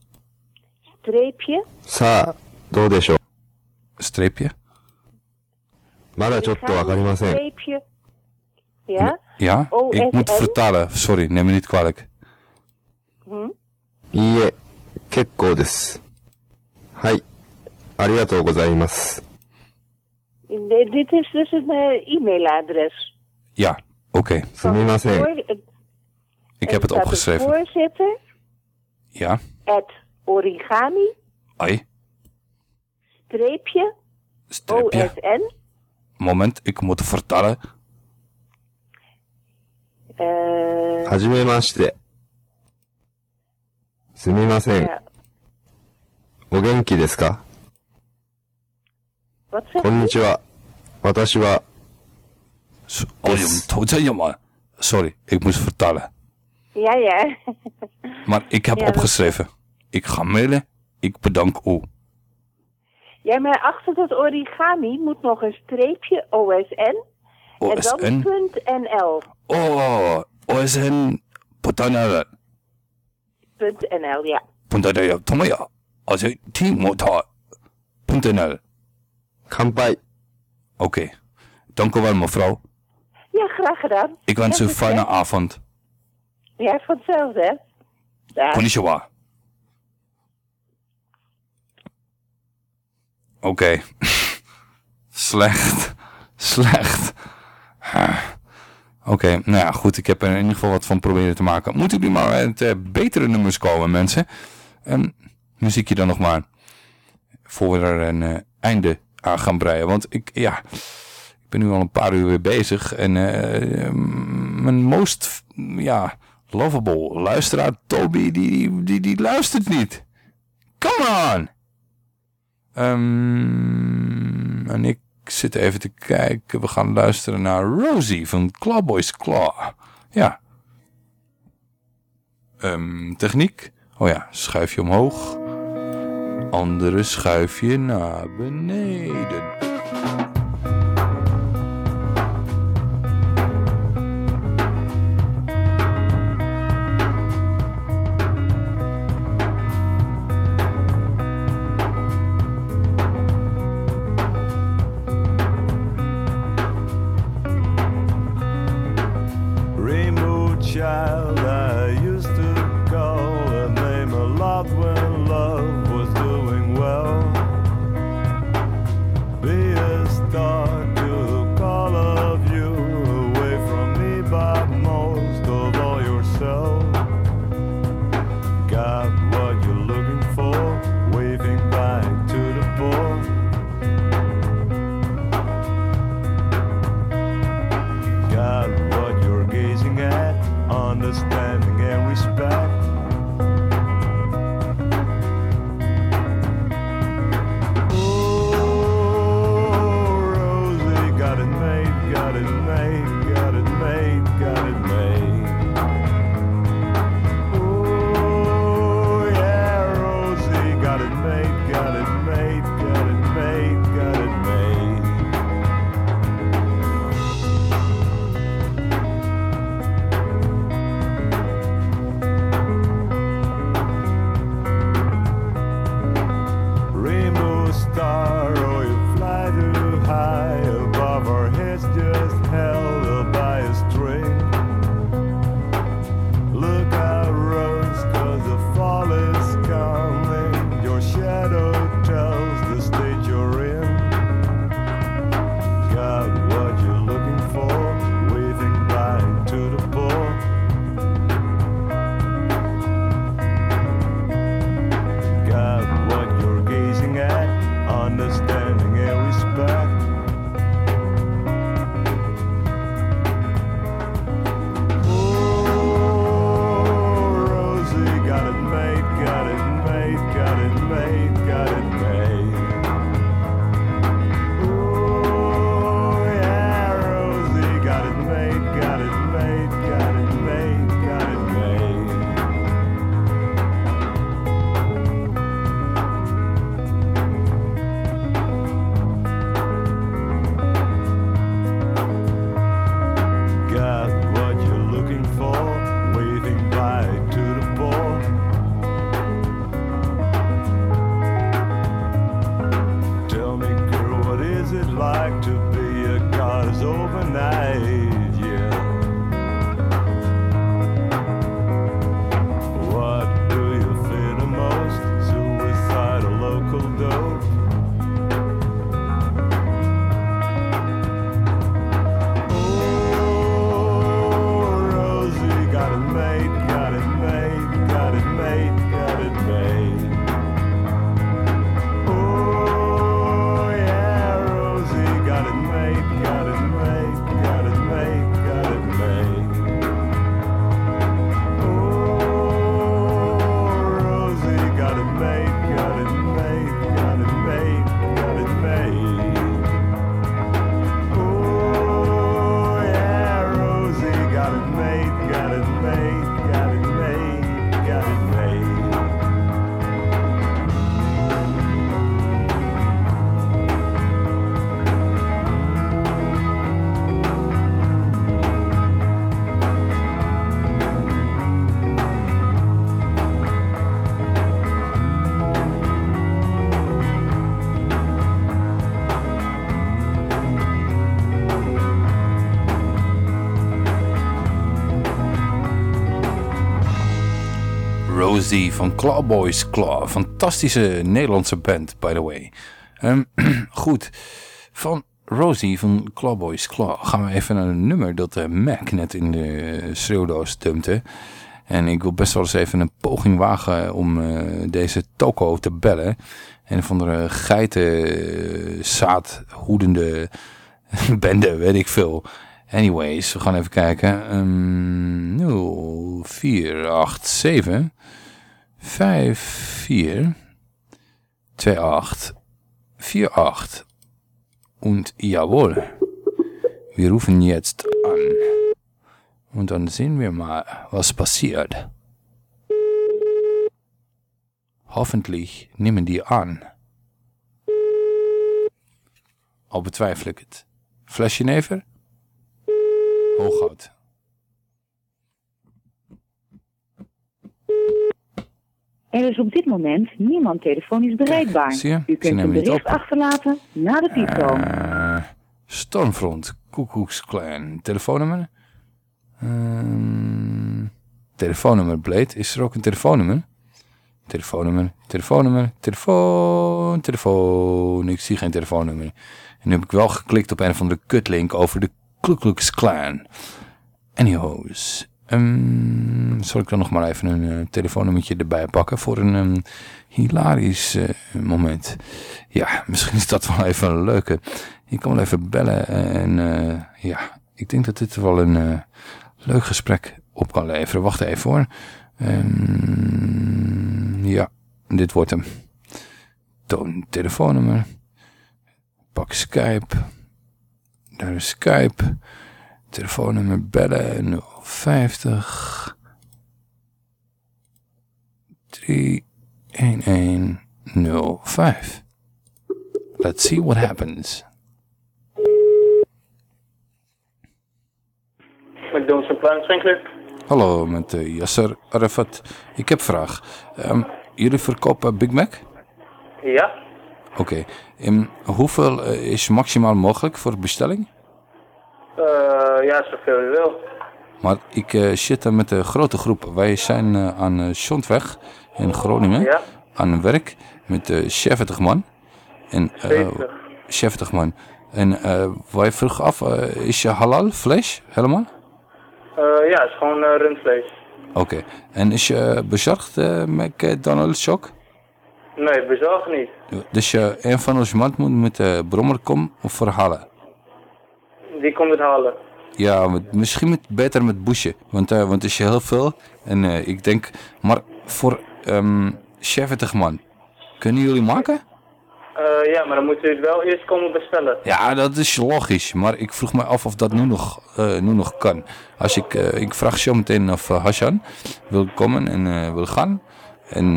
Streepje. Sa, do desho. Streepje. Mada chotto zeggen. Streepje. Ja? Ja, ik moet vertalen. Sorry, neem me niet kwalijk. Hm? Ie, kekkou desu. Hai, arigatou gozaimasu. Dit is dus een eh, e-mailadres. Ja, oké. Okay. Ik heb het opgeschreven. Voorzitter. Ja, at origami ai. streepje Streepje. OSN. Moment, ik moet vertalen. えはじめまして。すみません。お元気ですかこんにちは。私は、Oh, je moet jammer. Sorry, ik moest vertalen. Ja, ja. Maar ik heb Ja, opgeschreven. Ik ga mailen. Ik bedank u. ja, maar achter dat origami moet nog een streepje OSN. En dan OSN? punt NL. Oh, OSN. Putanara. Punt NL, ja. Putanara. Tomaya. Aze Timota. Putanara. 乾杯。Oké. Dank u wel, mevrouw. Ja, graag gedaan. Ik wens u een fijne avond. Ja, van hetzelfde, hè? Ja. Konnichiwa. Oké. Slecht. Slecht. Oké, nou ja, goed. Ik heb er in ieder geval wat van proberen te maken. Moeten jullie maar met eh, betere nummers komen, mensen. En muziekje dan nog maar. Voor we er een eh, einde aan gaan breien. Want ik, ja... Ik ben nu al een paar uur weer bezig. En eh, mijn most, ja, lovable luisteraar Toby, die, die, die, luistert niet. Come on! Ehm, en ik zit even te kijken. We gaan luisteren naar Rosie van Clawboys Claw. Ja. Ehm, techniek. Oh ja, schuifje omhoog. Andere schuifje naar beneden. Van Clawboys Claw. Fantastische Nederlandse band, by the way. Ehm, goed, van Rosie van Clawboys Claw gaan we even naar een nummer dat eh, Mac net in de schreeuwdoos dumpte. En ik wil best wel eens even een poging wagen om eh, deze toko te bellen. Een van de geitenzaadhoedende bende, weet ik veel. Anyways, we gaan even kijken. Um, 0487 54 28 48. Und jawohl, wir rufen jetzt an. Und dann sehen wir mal, was passiert. Hoffentlich nehmen die an. Al betwijfel ik het. Flesje never? Hooghout. Er is op dit moment niemand telefonisch bereikbaar. zie je? U kunt een bericht achterlaten na de pieptoon. Eh, Stormfront, Koekoeksklein. Telefoonnummer? Ehm, telefoonnummer, Blade. Is er ook een telefoonnummer? Telefoonnummer, telefoonnummer, telefoon, telefoon. Ik zie geen telefoonnummer. En nu heb ik wel geklikt op een of andere kutlink over de Klan. Anyhows. Ehm, zal ik dan nog maar even een eh, telefoonnummertje erbij pakken voor een ehm, hilarisch eh, moment. Ja, misschien is dat wel even een leuke. Ik kan wel even bellen en eh, ja, ik denk dat dit wel een leuk gesprek op kan leveren. Wacht even hoor. Ehm, ja, dit wordt hem. Toon telefoonnummer. Pak Skype. Daar is Skype. Telefoonnummer bellen 050 31105. Let's see what happens. McDonald's en Pluim Sprinkler. Hallo, met eh, Yasser Arafat. Ik heb een vraag. Ehm, jullie verkopen Big Mac? Ja. Oké. Ehm, hoeveel eh, is maximaal mogelijk voor bestelling? Eh, ja, zoveel je wil. Maar ik eh, zit daar met een grote groep. Wij zijn eh, aan uh, Schontweg in Groningen Ja. aan werk met eh 70 man. En, eh 70? 70 man. En eh, wij vroegen af, eh, is je halal vlees helemaal? Eh, ja, het is gewoon eh, rundvlees. Oké. En is je bezorgd McDonald's ook? Nee, bezorg niet. Dus je een van ons man moet met de brommer komen of verhalen? Die komt het halen. Ja, met- misschien met, beter met busje. Want, eh want het is heel veel. En eh, ik denk, maar voor ehm 70 man, kunnen jullie maken? Eh, ja, maar dan moet u het wel eerst komen bestellen. Ja, dat is logisch. Maar ik vroeg me af of dat nu nog, nu nog kan. Als ik, ik vraag zo meteen of Hassan wil komen en wil gaan. En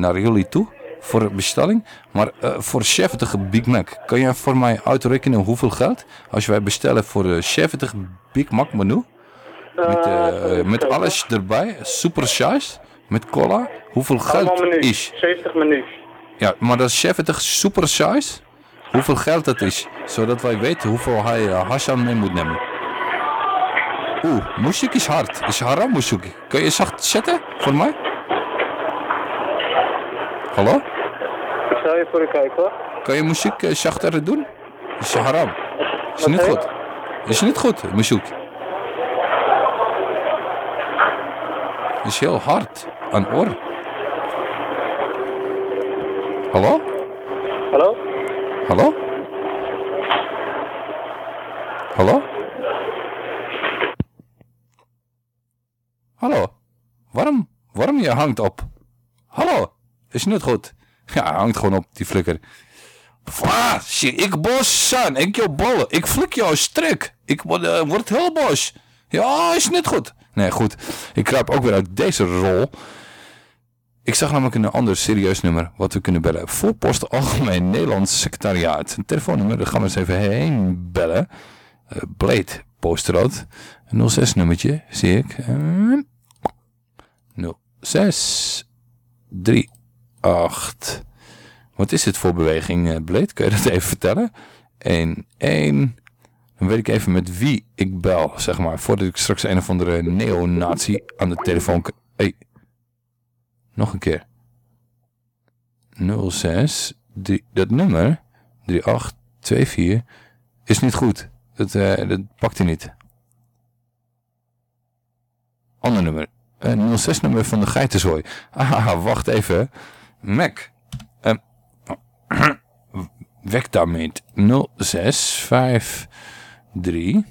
naar jullie toe voor bestelling. Maar eh, voor 70 Big Mac, kan je voor mij uitrekenen hoeveel geld? Als wij bestellen voor eh, 70 Big Mac menu. Met, eh, met alles erbij, super size, met cola. Hoeveel geld is? 70 menus. Ja, maar dat is 70 super size. Hoeveel geld dat is. Zodat wij weten hoeveel hij eh, Hassan mee moet nemen. Oeh, muziek is hard. Is haram muziek. Kun je zacht zetten voor mij? Hallo? Ik zal even voor u kijken hoor. Kan je muziek eh, zachter doen? Is haram. Is niet je? goed. Is niet goed, muziek. Is heel hard. Aan oor. Hallo? Hallo? Hallo? Hallo? Hallo? Waarom, waarom je hangt op? Hallo? Is niet goed? Ja, hangt gewoon op, die flikker. Ah, ik boos zijn. Ik jou bollen. Ik flik jou strik. Ik word, eh, heel boos. Ja, is niet goed. Nee, goed. Ik kruip ook weer uit deze rol. Ik zag namelijk een ander serieus nummer wat we kunnen bellen. Voorpost Algemeen Nederlands Secretariaat. Een telefoonnummer, daar gaan we eens even heen bellen. Eh Blade, Posterrood. Een 06 nummertje, zie ik. Eh, 06 38. Wat is dit voor beweging, eh, Blade? Kun je dat even vertellen? 1 1. Dan weet ik even met wie ik bel, zeg maar. Voordat ik straks een of andere neonazi aan de telefoon... Hey. Nog een keer. 06, die, dat nummer, 3824, is niet goed. Dat, eh, dat pakt hij niet. Ander nummer. Eh 06 nummer van de geitenzooi. Ah, wacht even. Mac. Ehm, wek daarmee. 0653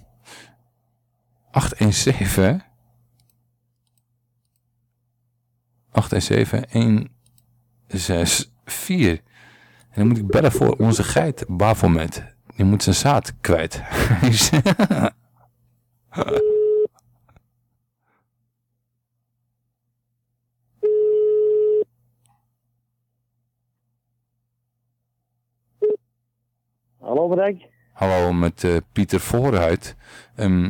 817 817 164. En dan moet ik bellen voor onze geit, Bafomet. Die moet zijn zaad kwijt. Hallo, bedankt. Hallo, met eh, Pieter Voorhuid. Ehm,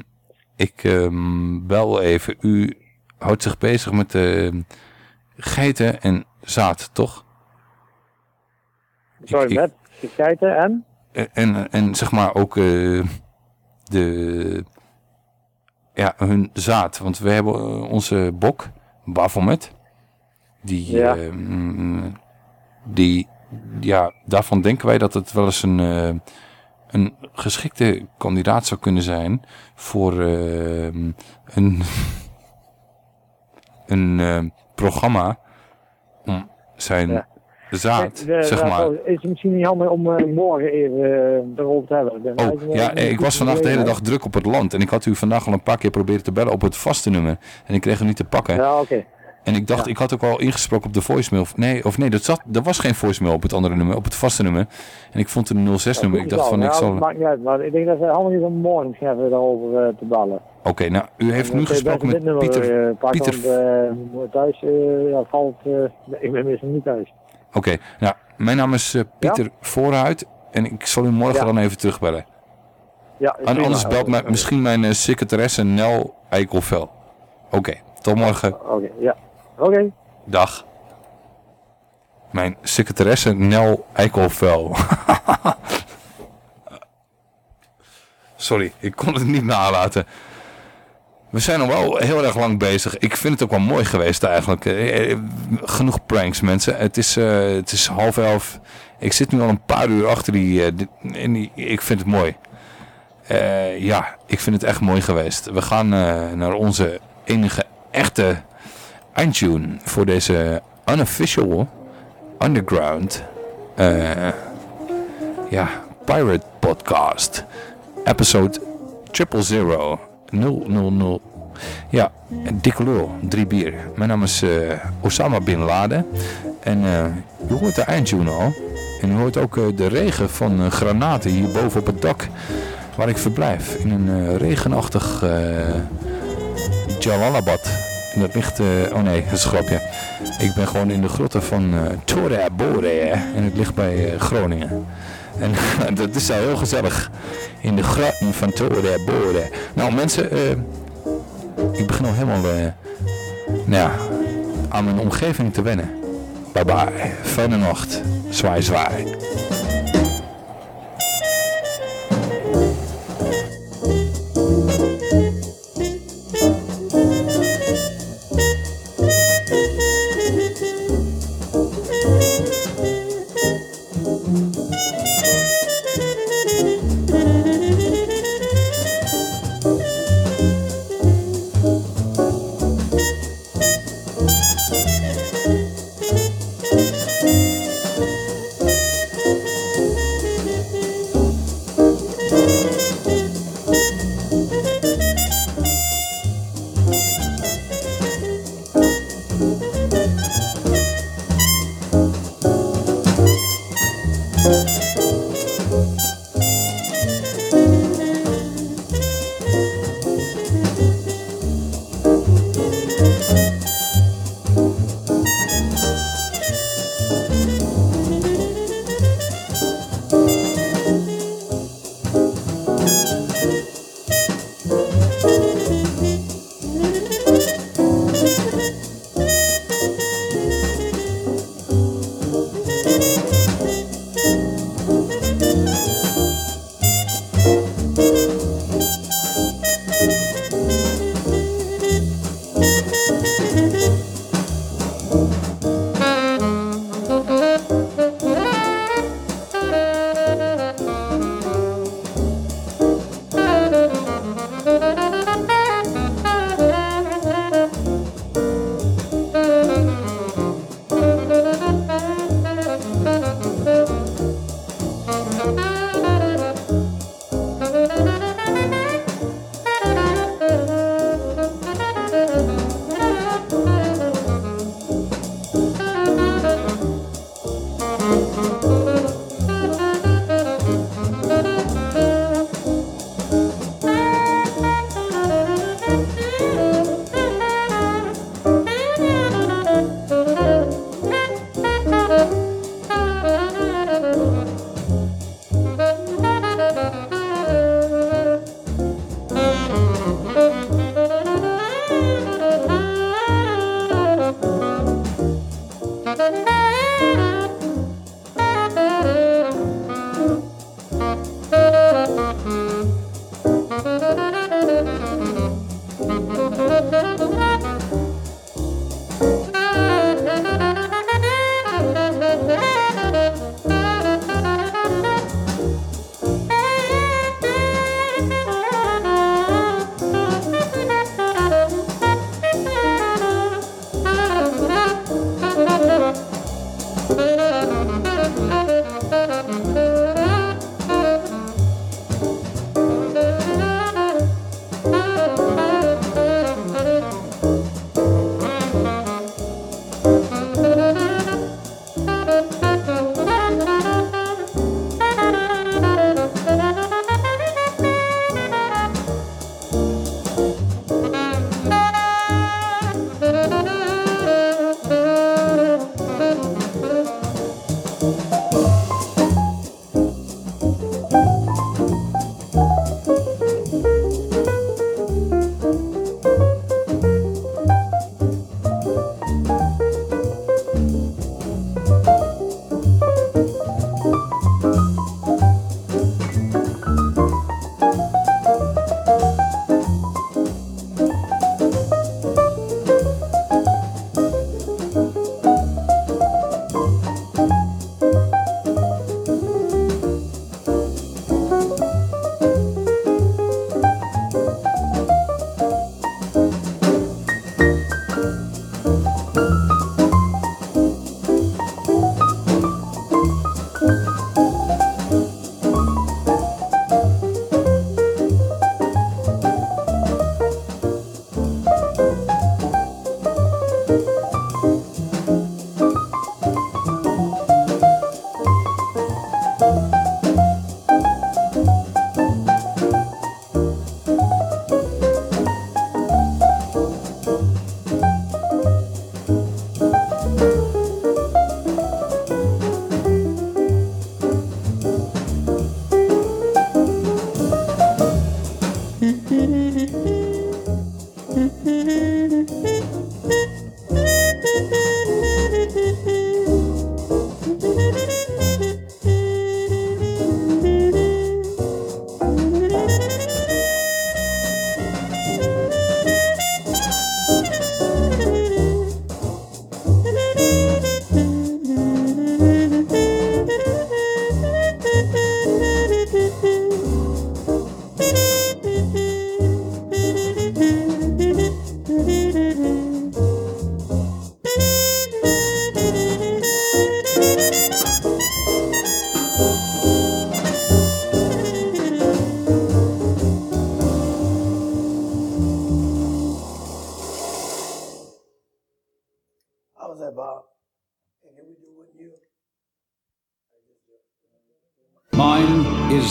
ik ehm, bel even. U houdt zich bezig met ehm, geiten en zaad, toch? Sorry, met geiten en? En, en, en zeg maar ook eh, de, ja, hun zaad. Want we hebben eh, onze bok, Baphomet. Die, Ja. die, ja, daarvan denken wij dat het wel eens een, eh, een geschikte kandidaat zou kunnen zijn voor ehm, een, een ehm, programma om zijn zaad, De- zeg maar. Is het misschien niet handig om eh, morgen even eh, erover te hebben? Oh, ja, ik was vandaag de hele dag druk op het land. En ik had u vandaag al een paar keer proberen te bellen op het vaste nummer. En ik kreeg hem niet te pakken. Ja, oké. En ik dacht, ik had ook al ingesproken op de voicemail. Nee, of nee, dat zat, er was geen voicemail op het andere nummer, op het vaste nummer. En ik vond een 06 nummer. Ik dacht van, ik ja, zal... maakt niet uit, maar ik denk dat het handig is om morgen daarover eh, te bellen. Oké, nou, u heeft En nu gesproken met nummer, Pieter... eh, Pieter... want, eh, thuis eh, ja, valt... ik ben meestal niet thuis. Oké, nou, mijn naam is Pieter Voorhuid. En ik zal u morgen Ja. dan even terugbellen. Ja, en anders belt mij misschien mijn secretaresse Nel Eikelvel. Oké, tot morgen. Oké, ja. Oké. Dag. Mijn secretaresse Nel Eikelvel. Sorry, ik kon het niet nalaten. We zijn al wel heel erg lang bezig. Ik vind het ook wel mooi geweest eigenlijk. Eh, eh, Genoeg pranks mensen. Het is, eh, het is half elf. Ik zit nu al een paar uur achter die... ik vind het mooi. Ja, ik vind het echt mooi geweest. We gaan naar onze enige echte eindtune voor deze unofficial underground eh, ja, pirate podcast. Episode triple zero 000 ja, dikke lul, drie bier. Mijn naam is eh, Osama Bin Laden. En eh u hoort de eindtune al. En u hoort ook de regen van granaten hier boven op het dak waar ik verblijf. In een regenachtig Jalalabad. Dat ligt, eh, oh nee, dat is een grapje. Ik ben gewoon in de grotten van Tora Bore en het ligt bij eh, Groningen. En dat is al heel gezellig. In de grotten van Tora Bore. Nou mensen, eh, ik begin al helemaal nou aan mijn omgeving te wennen. Bye bye. Fijne nacht. Zwaai zwaai.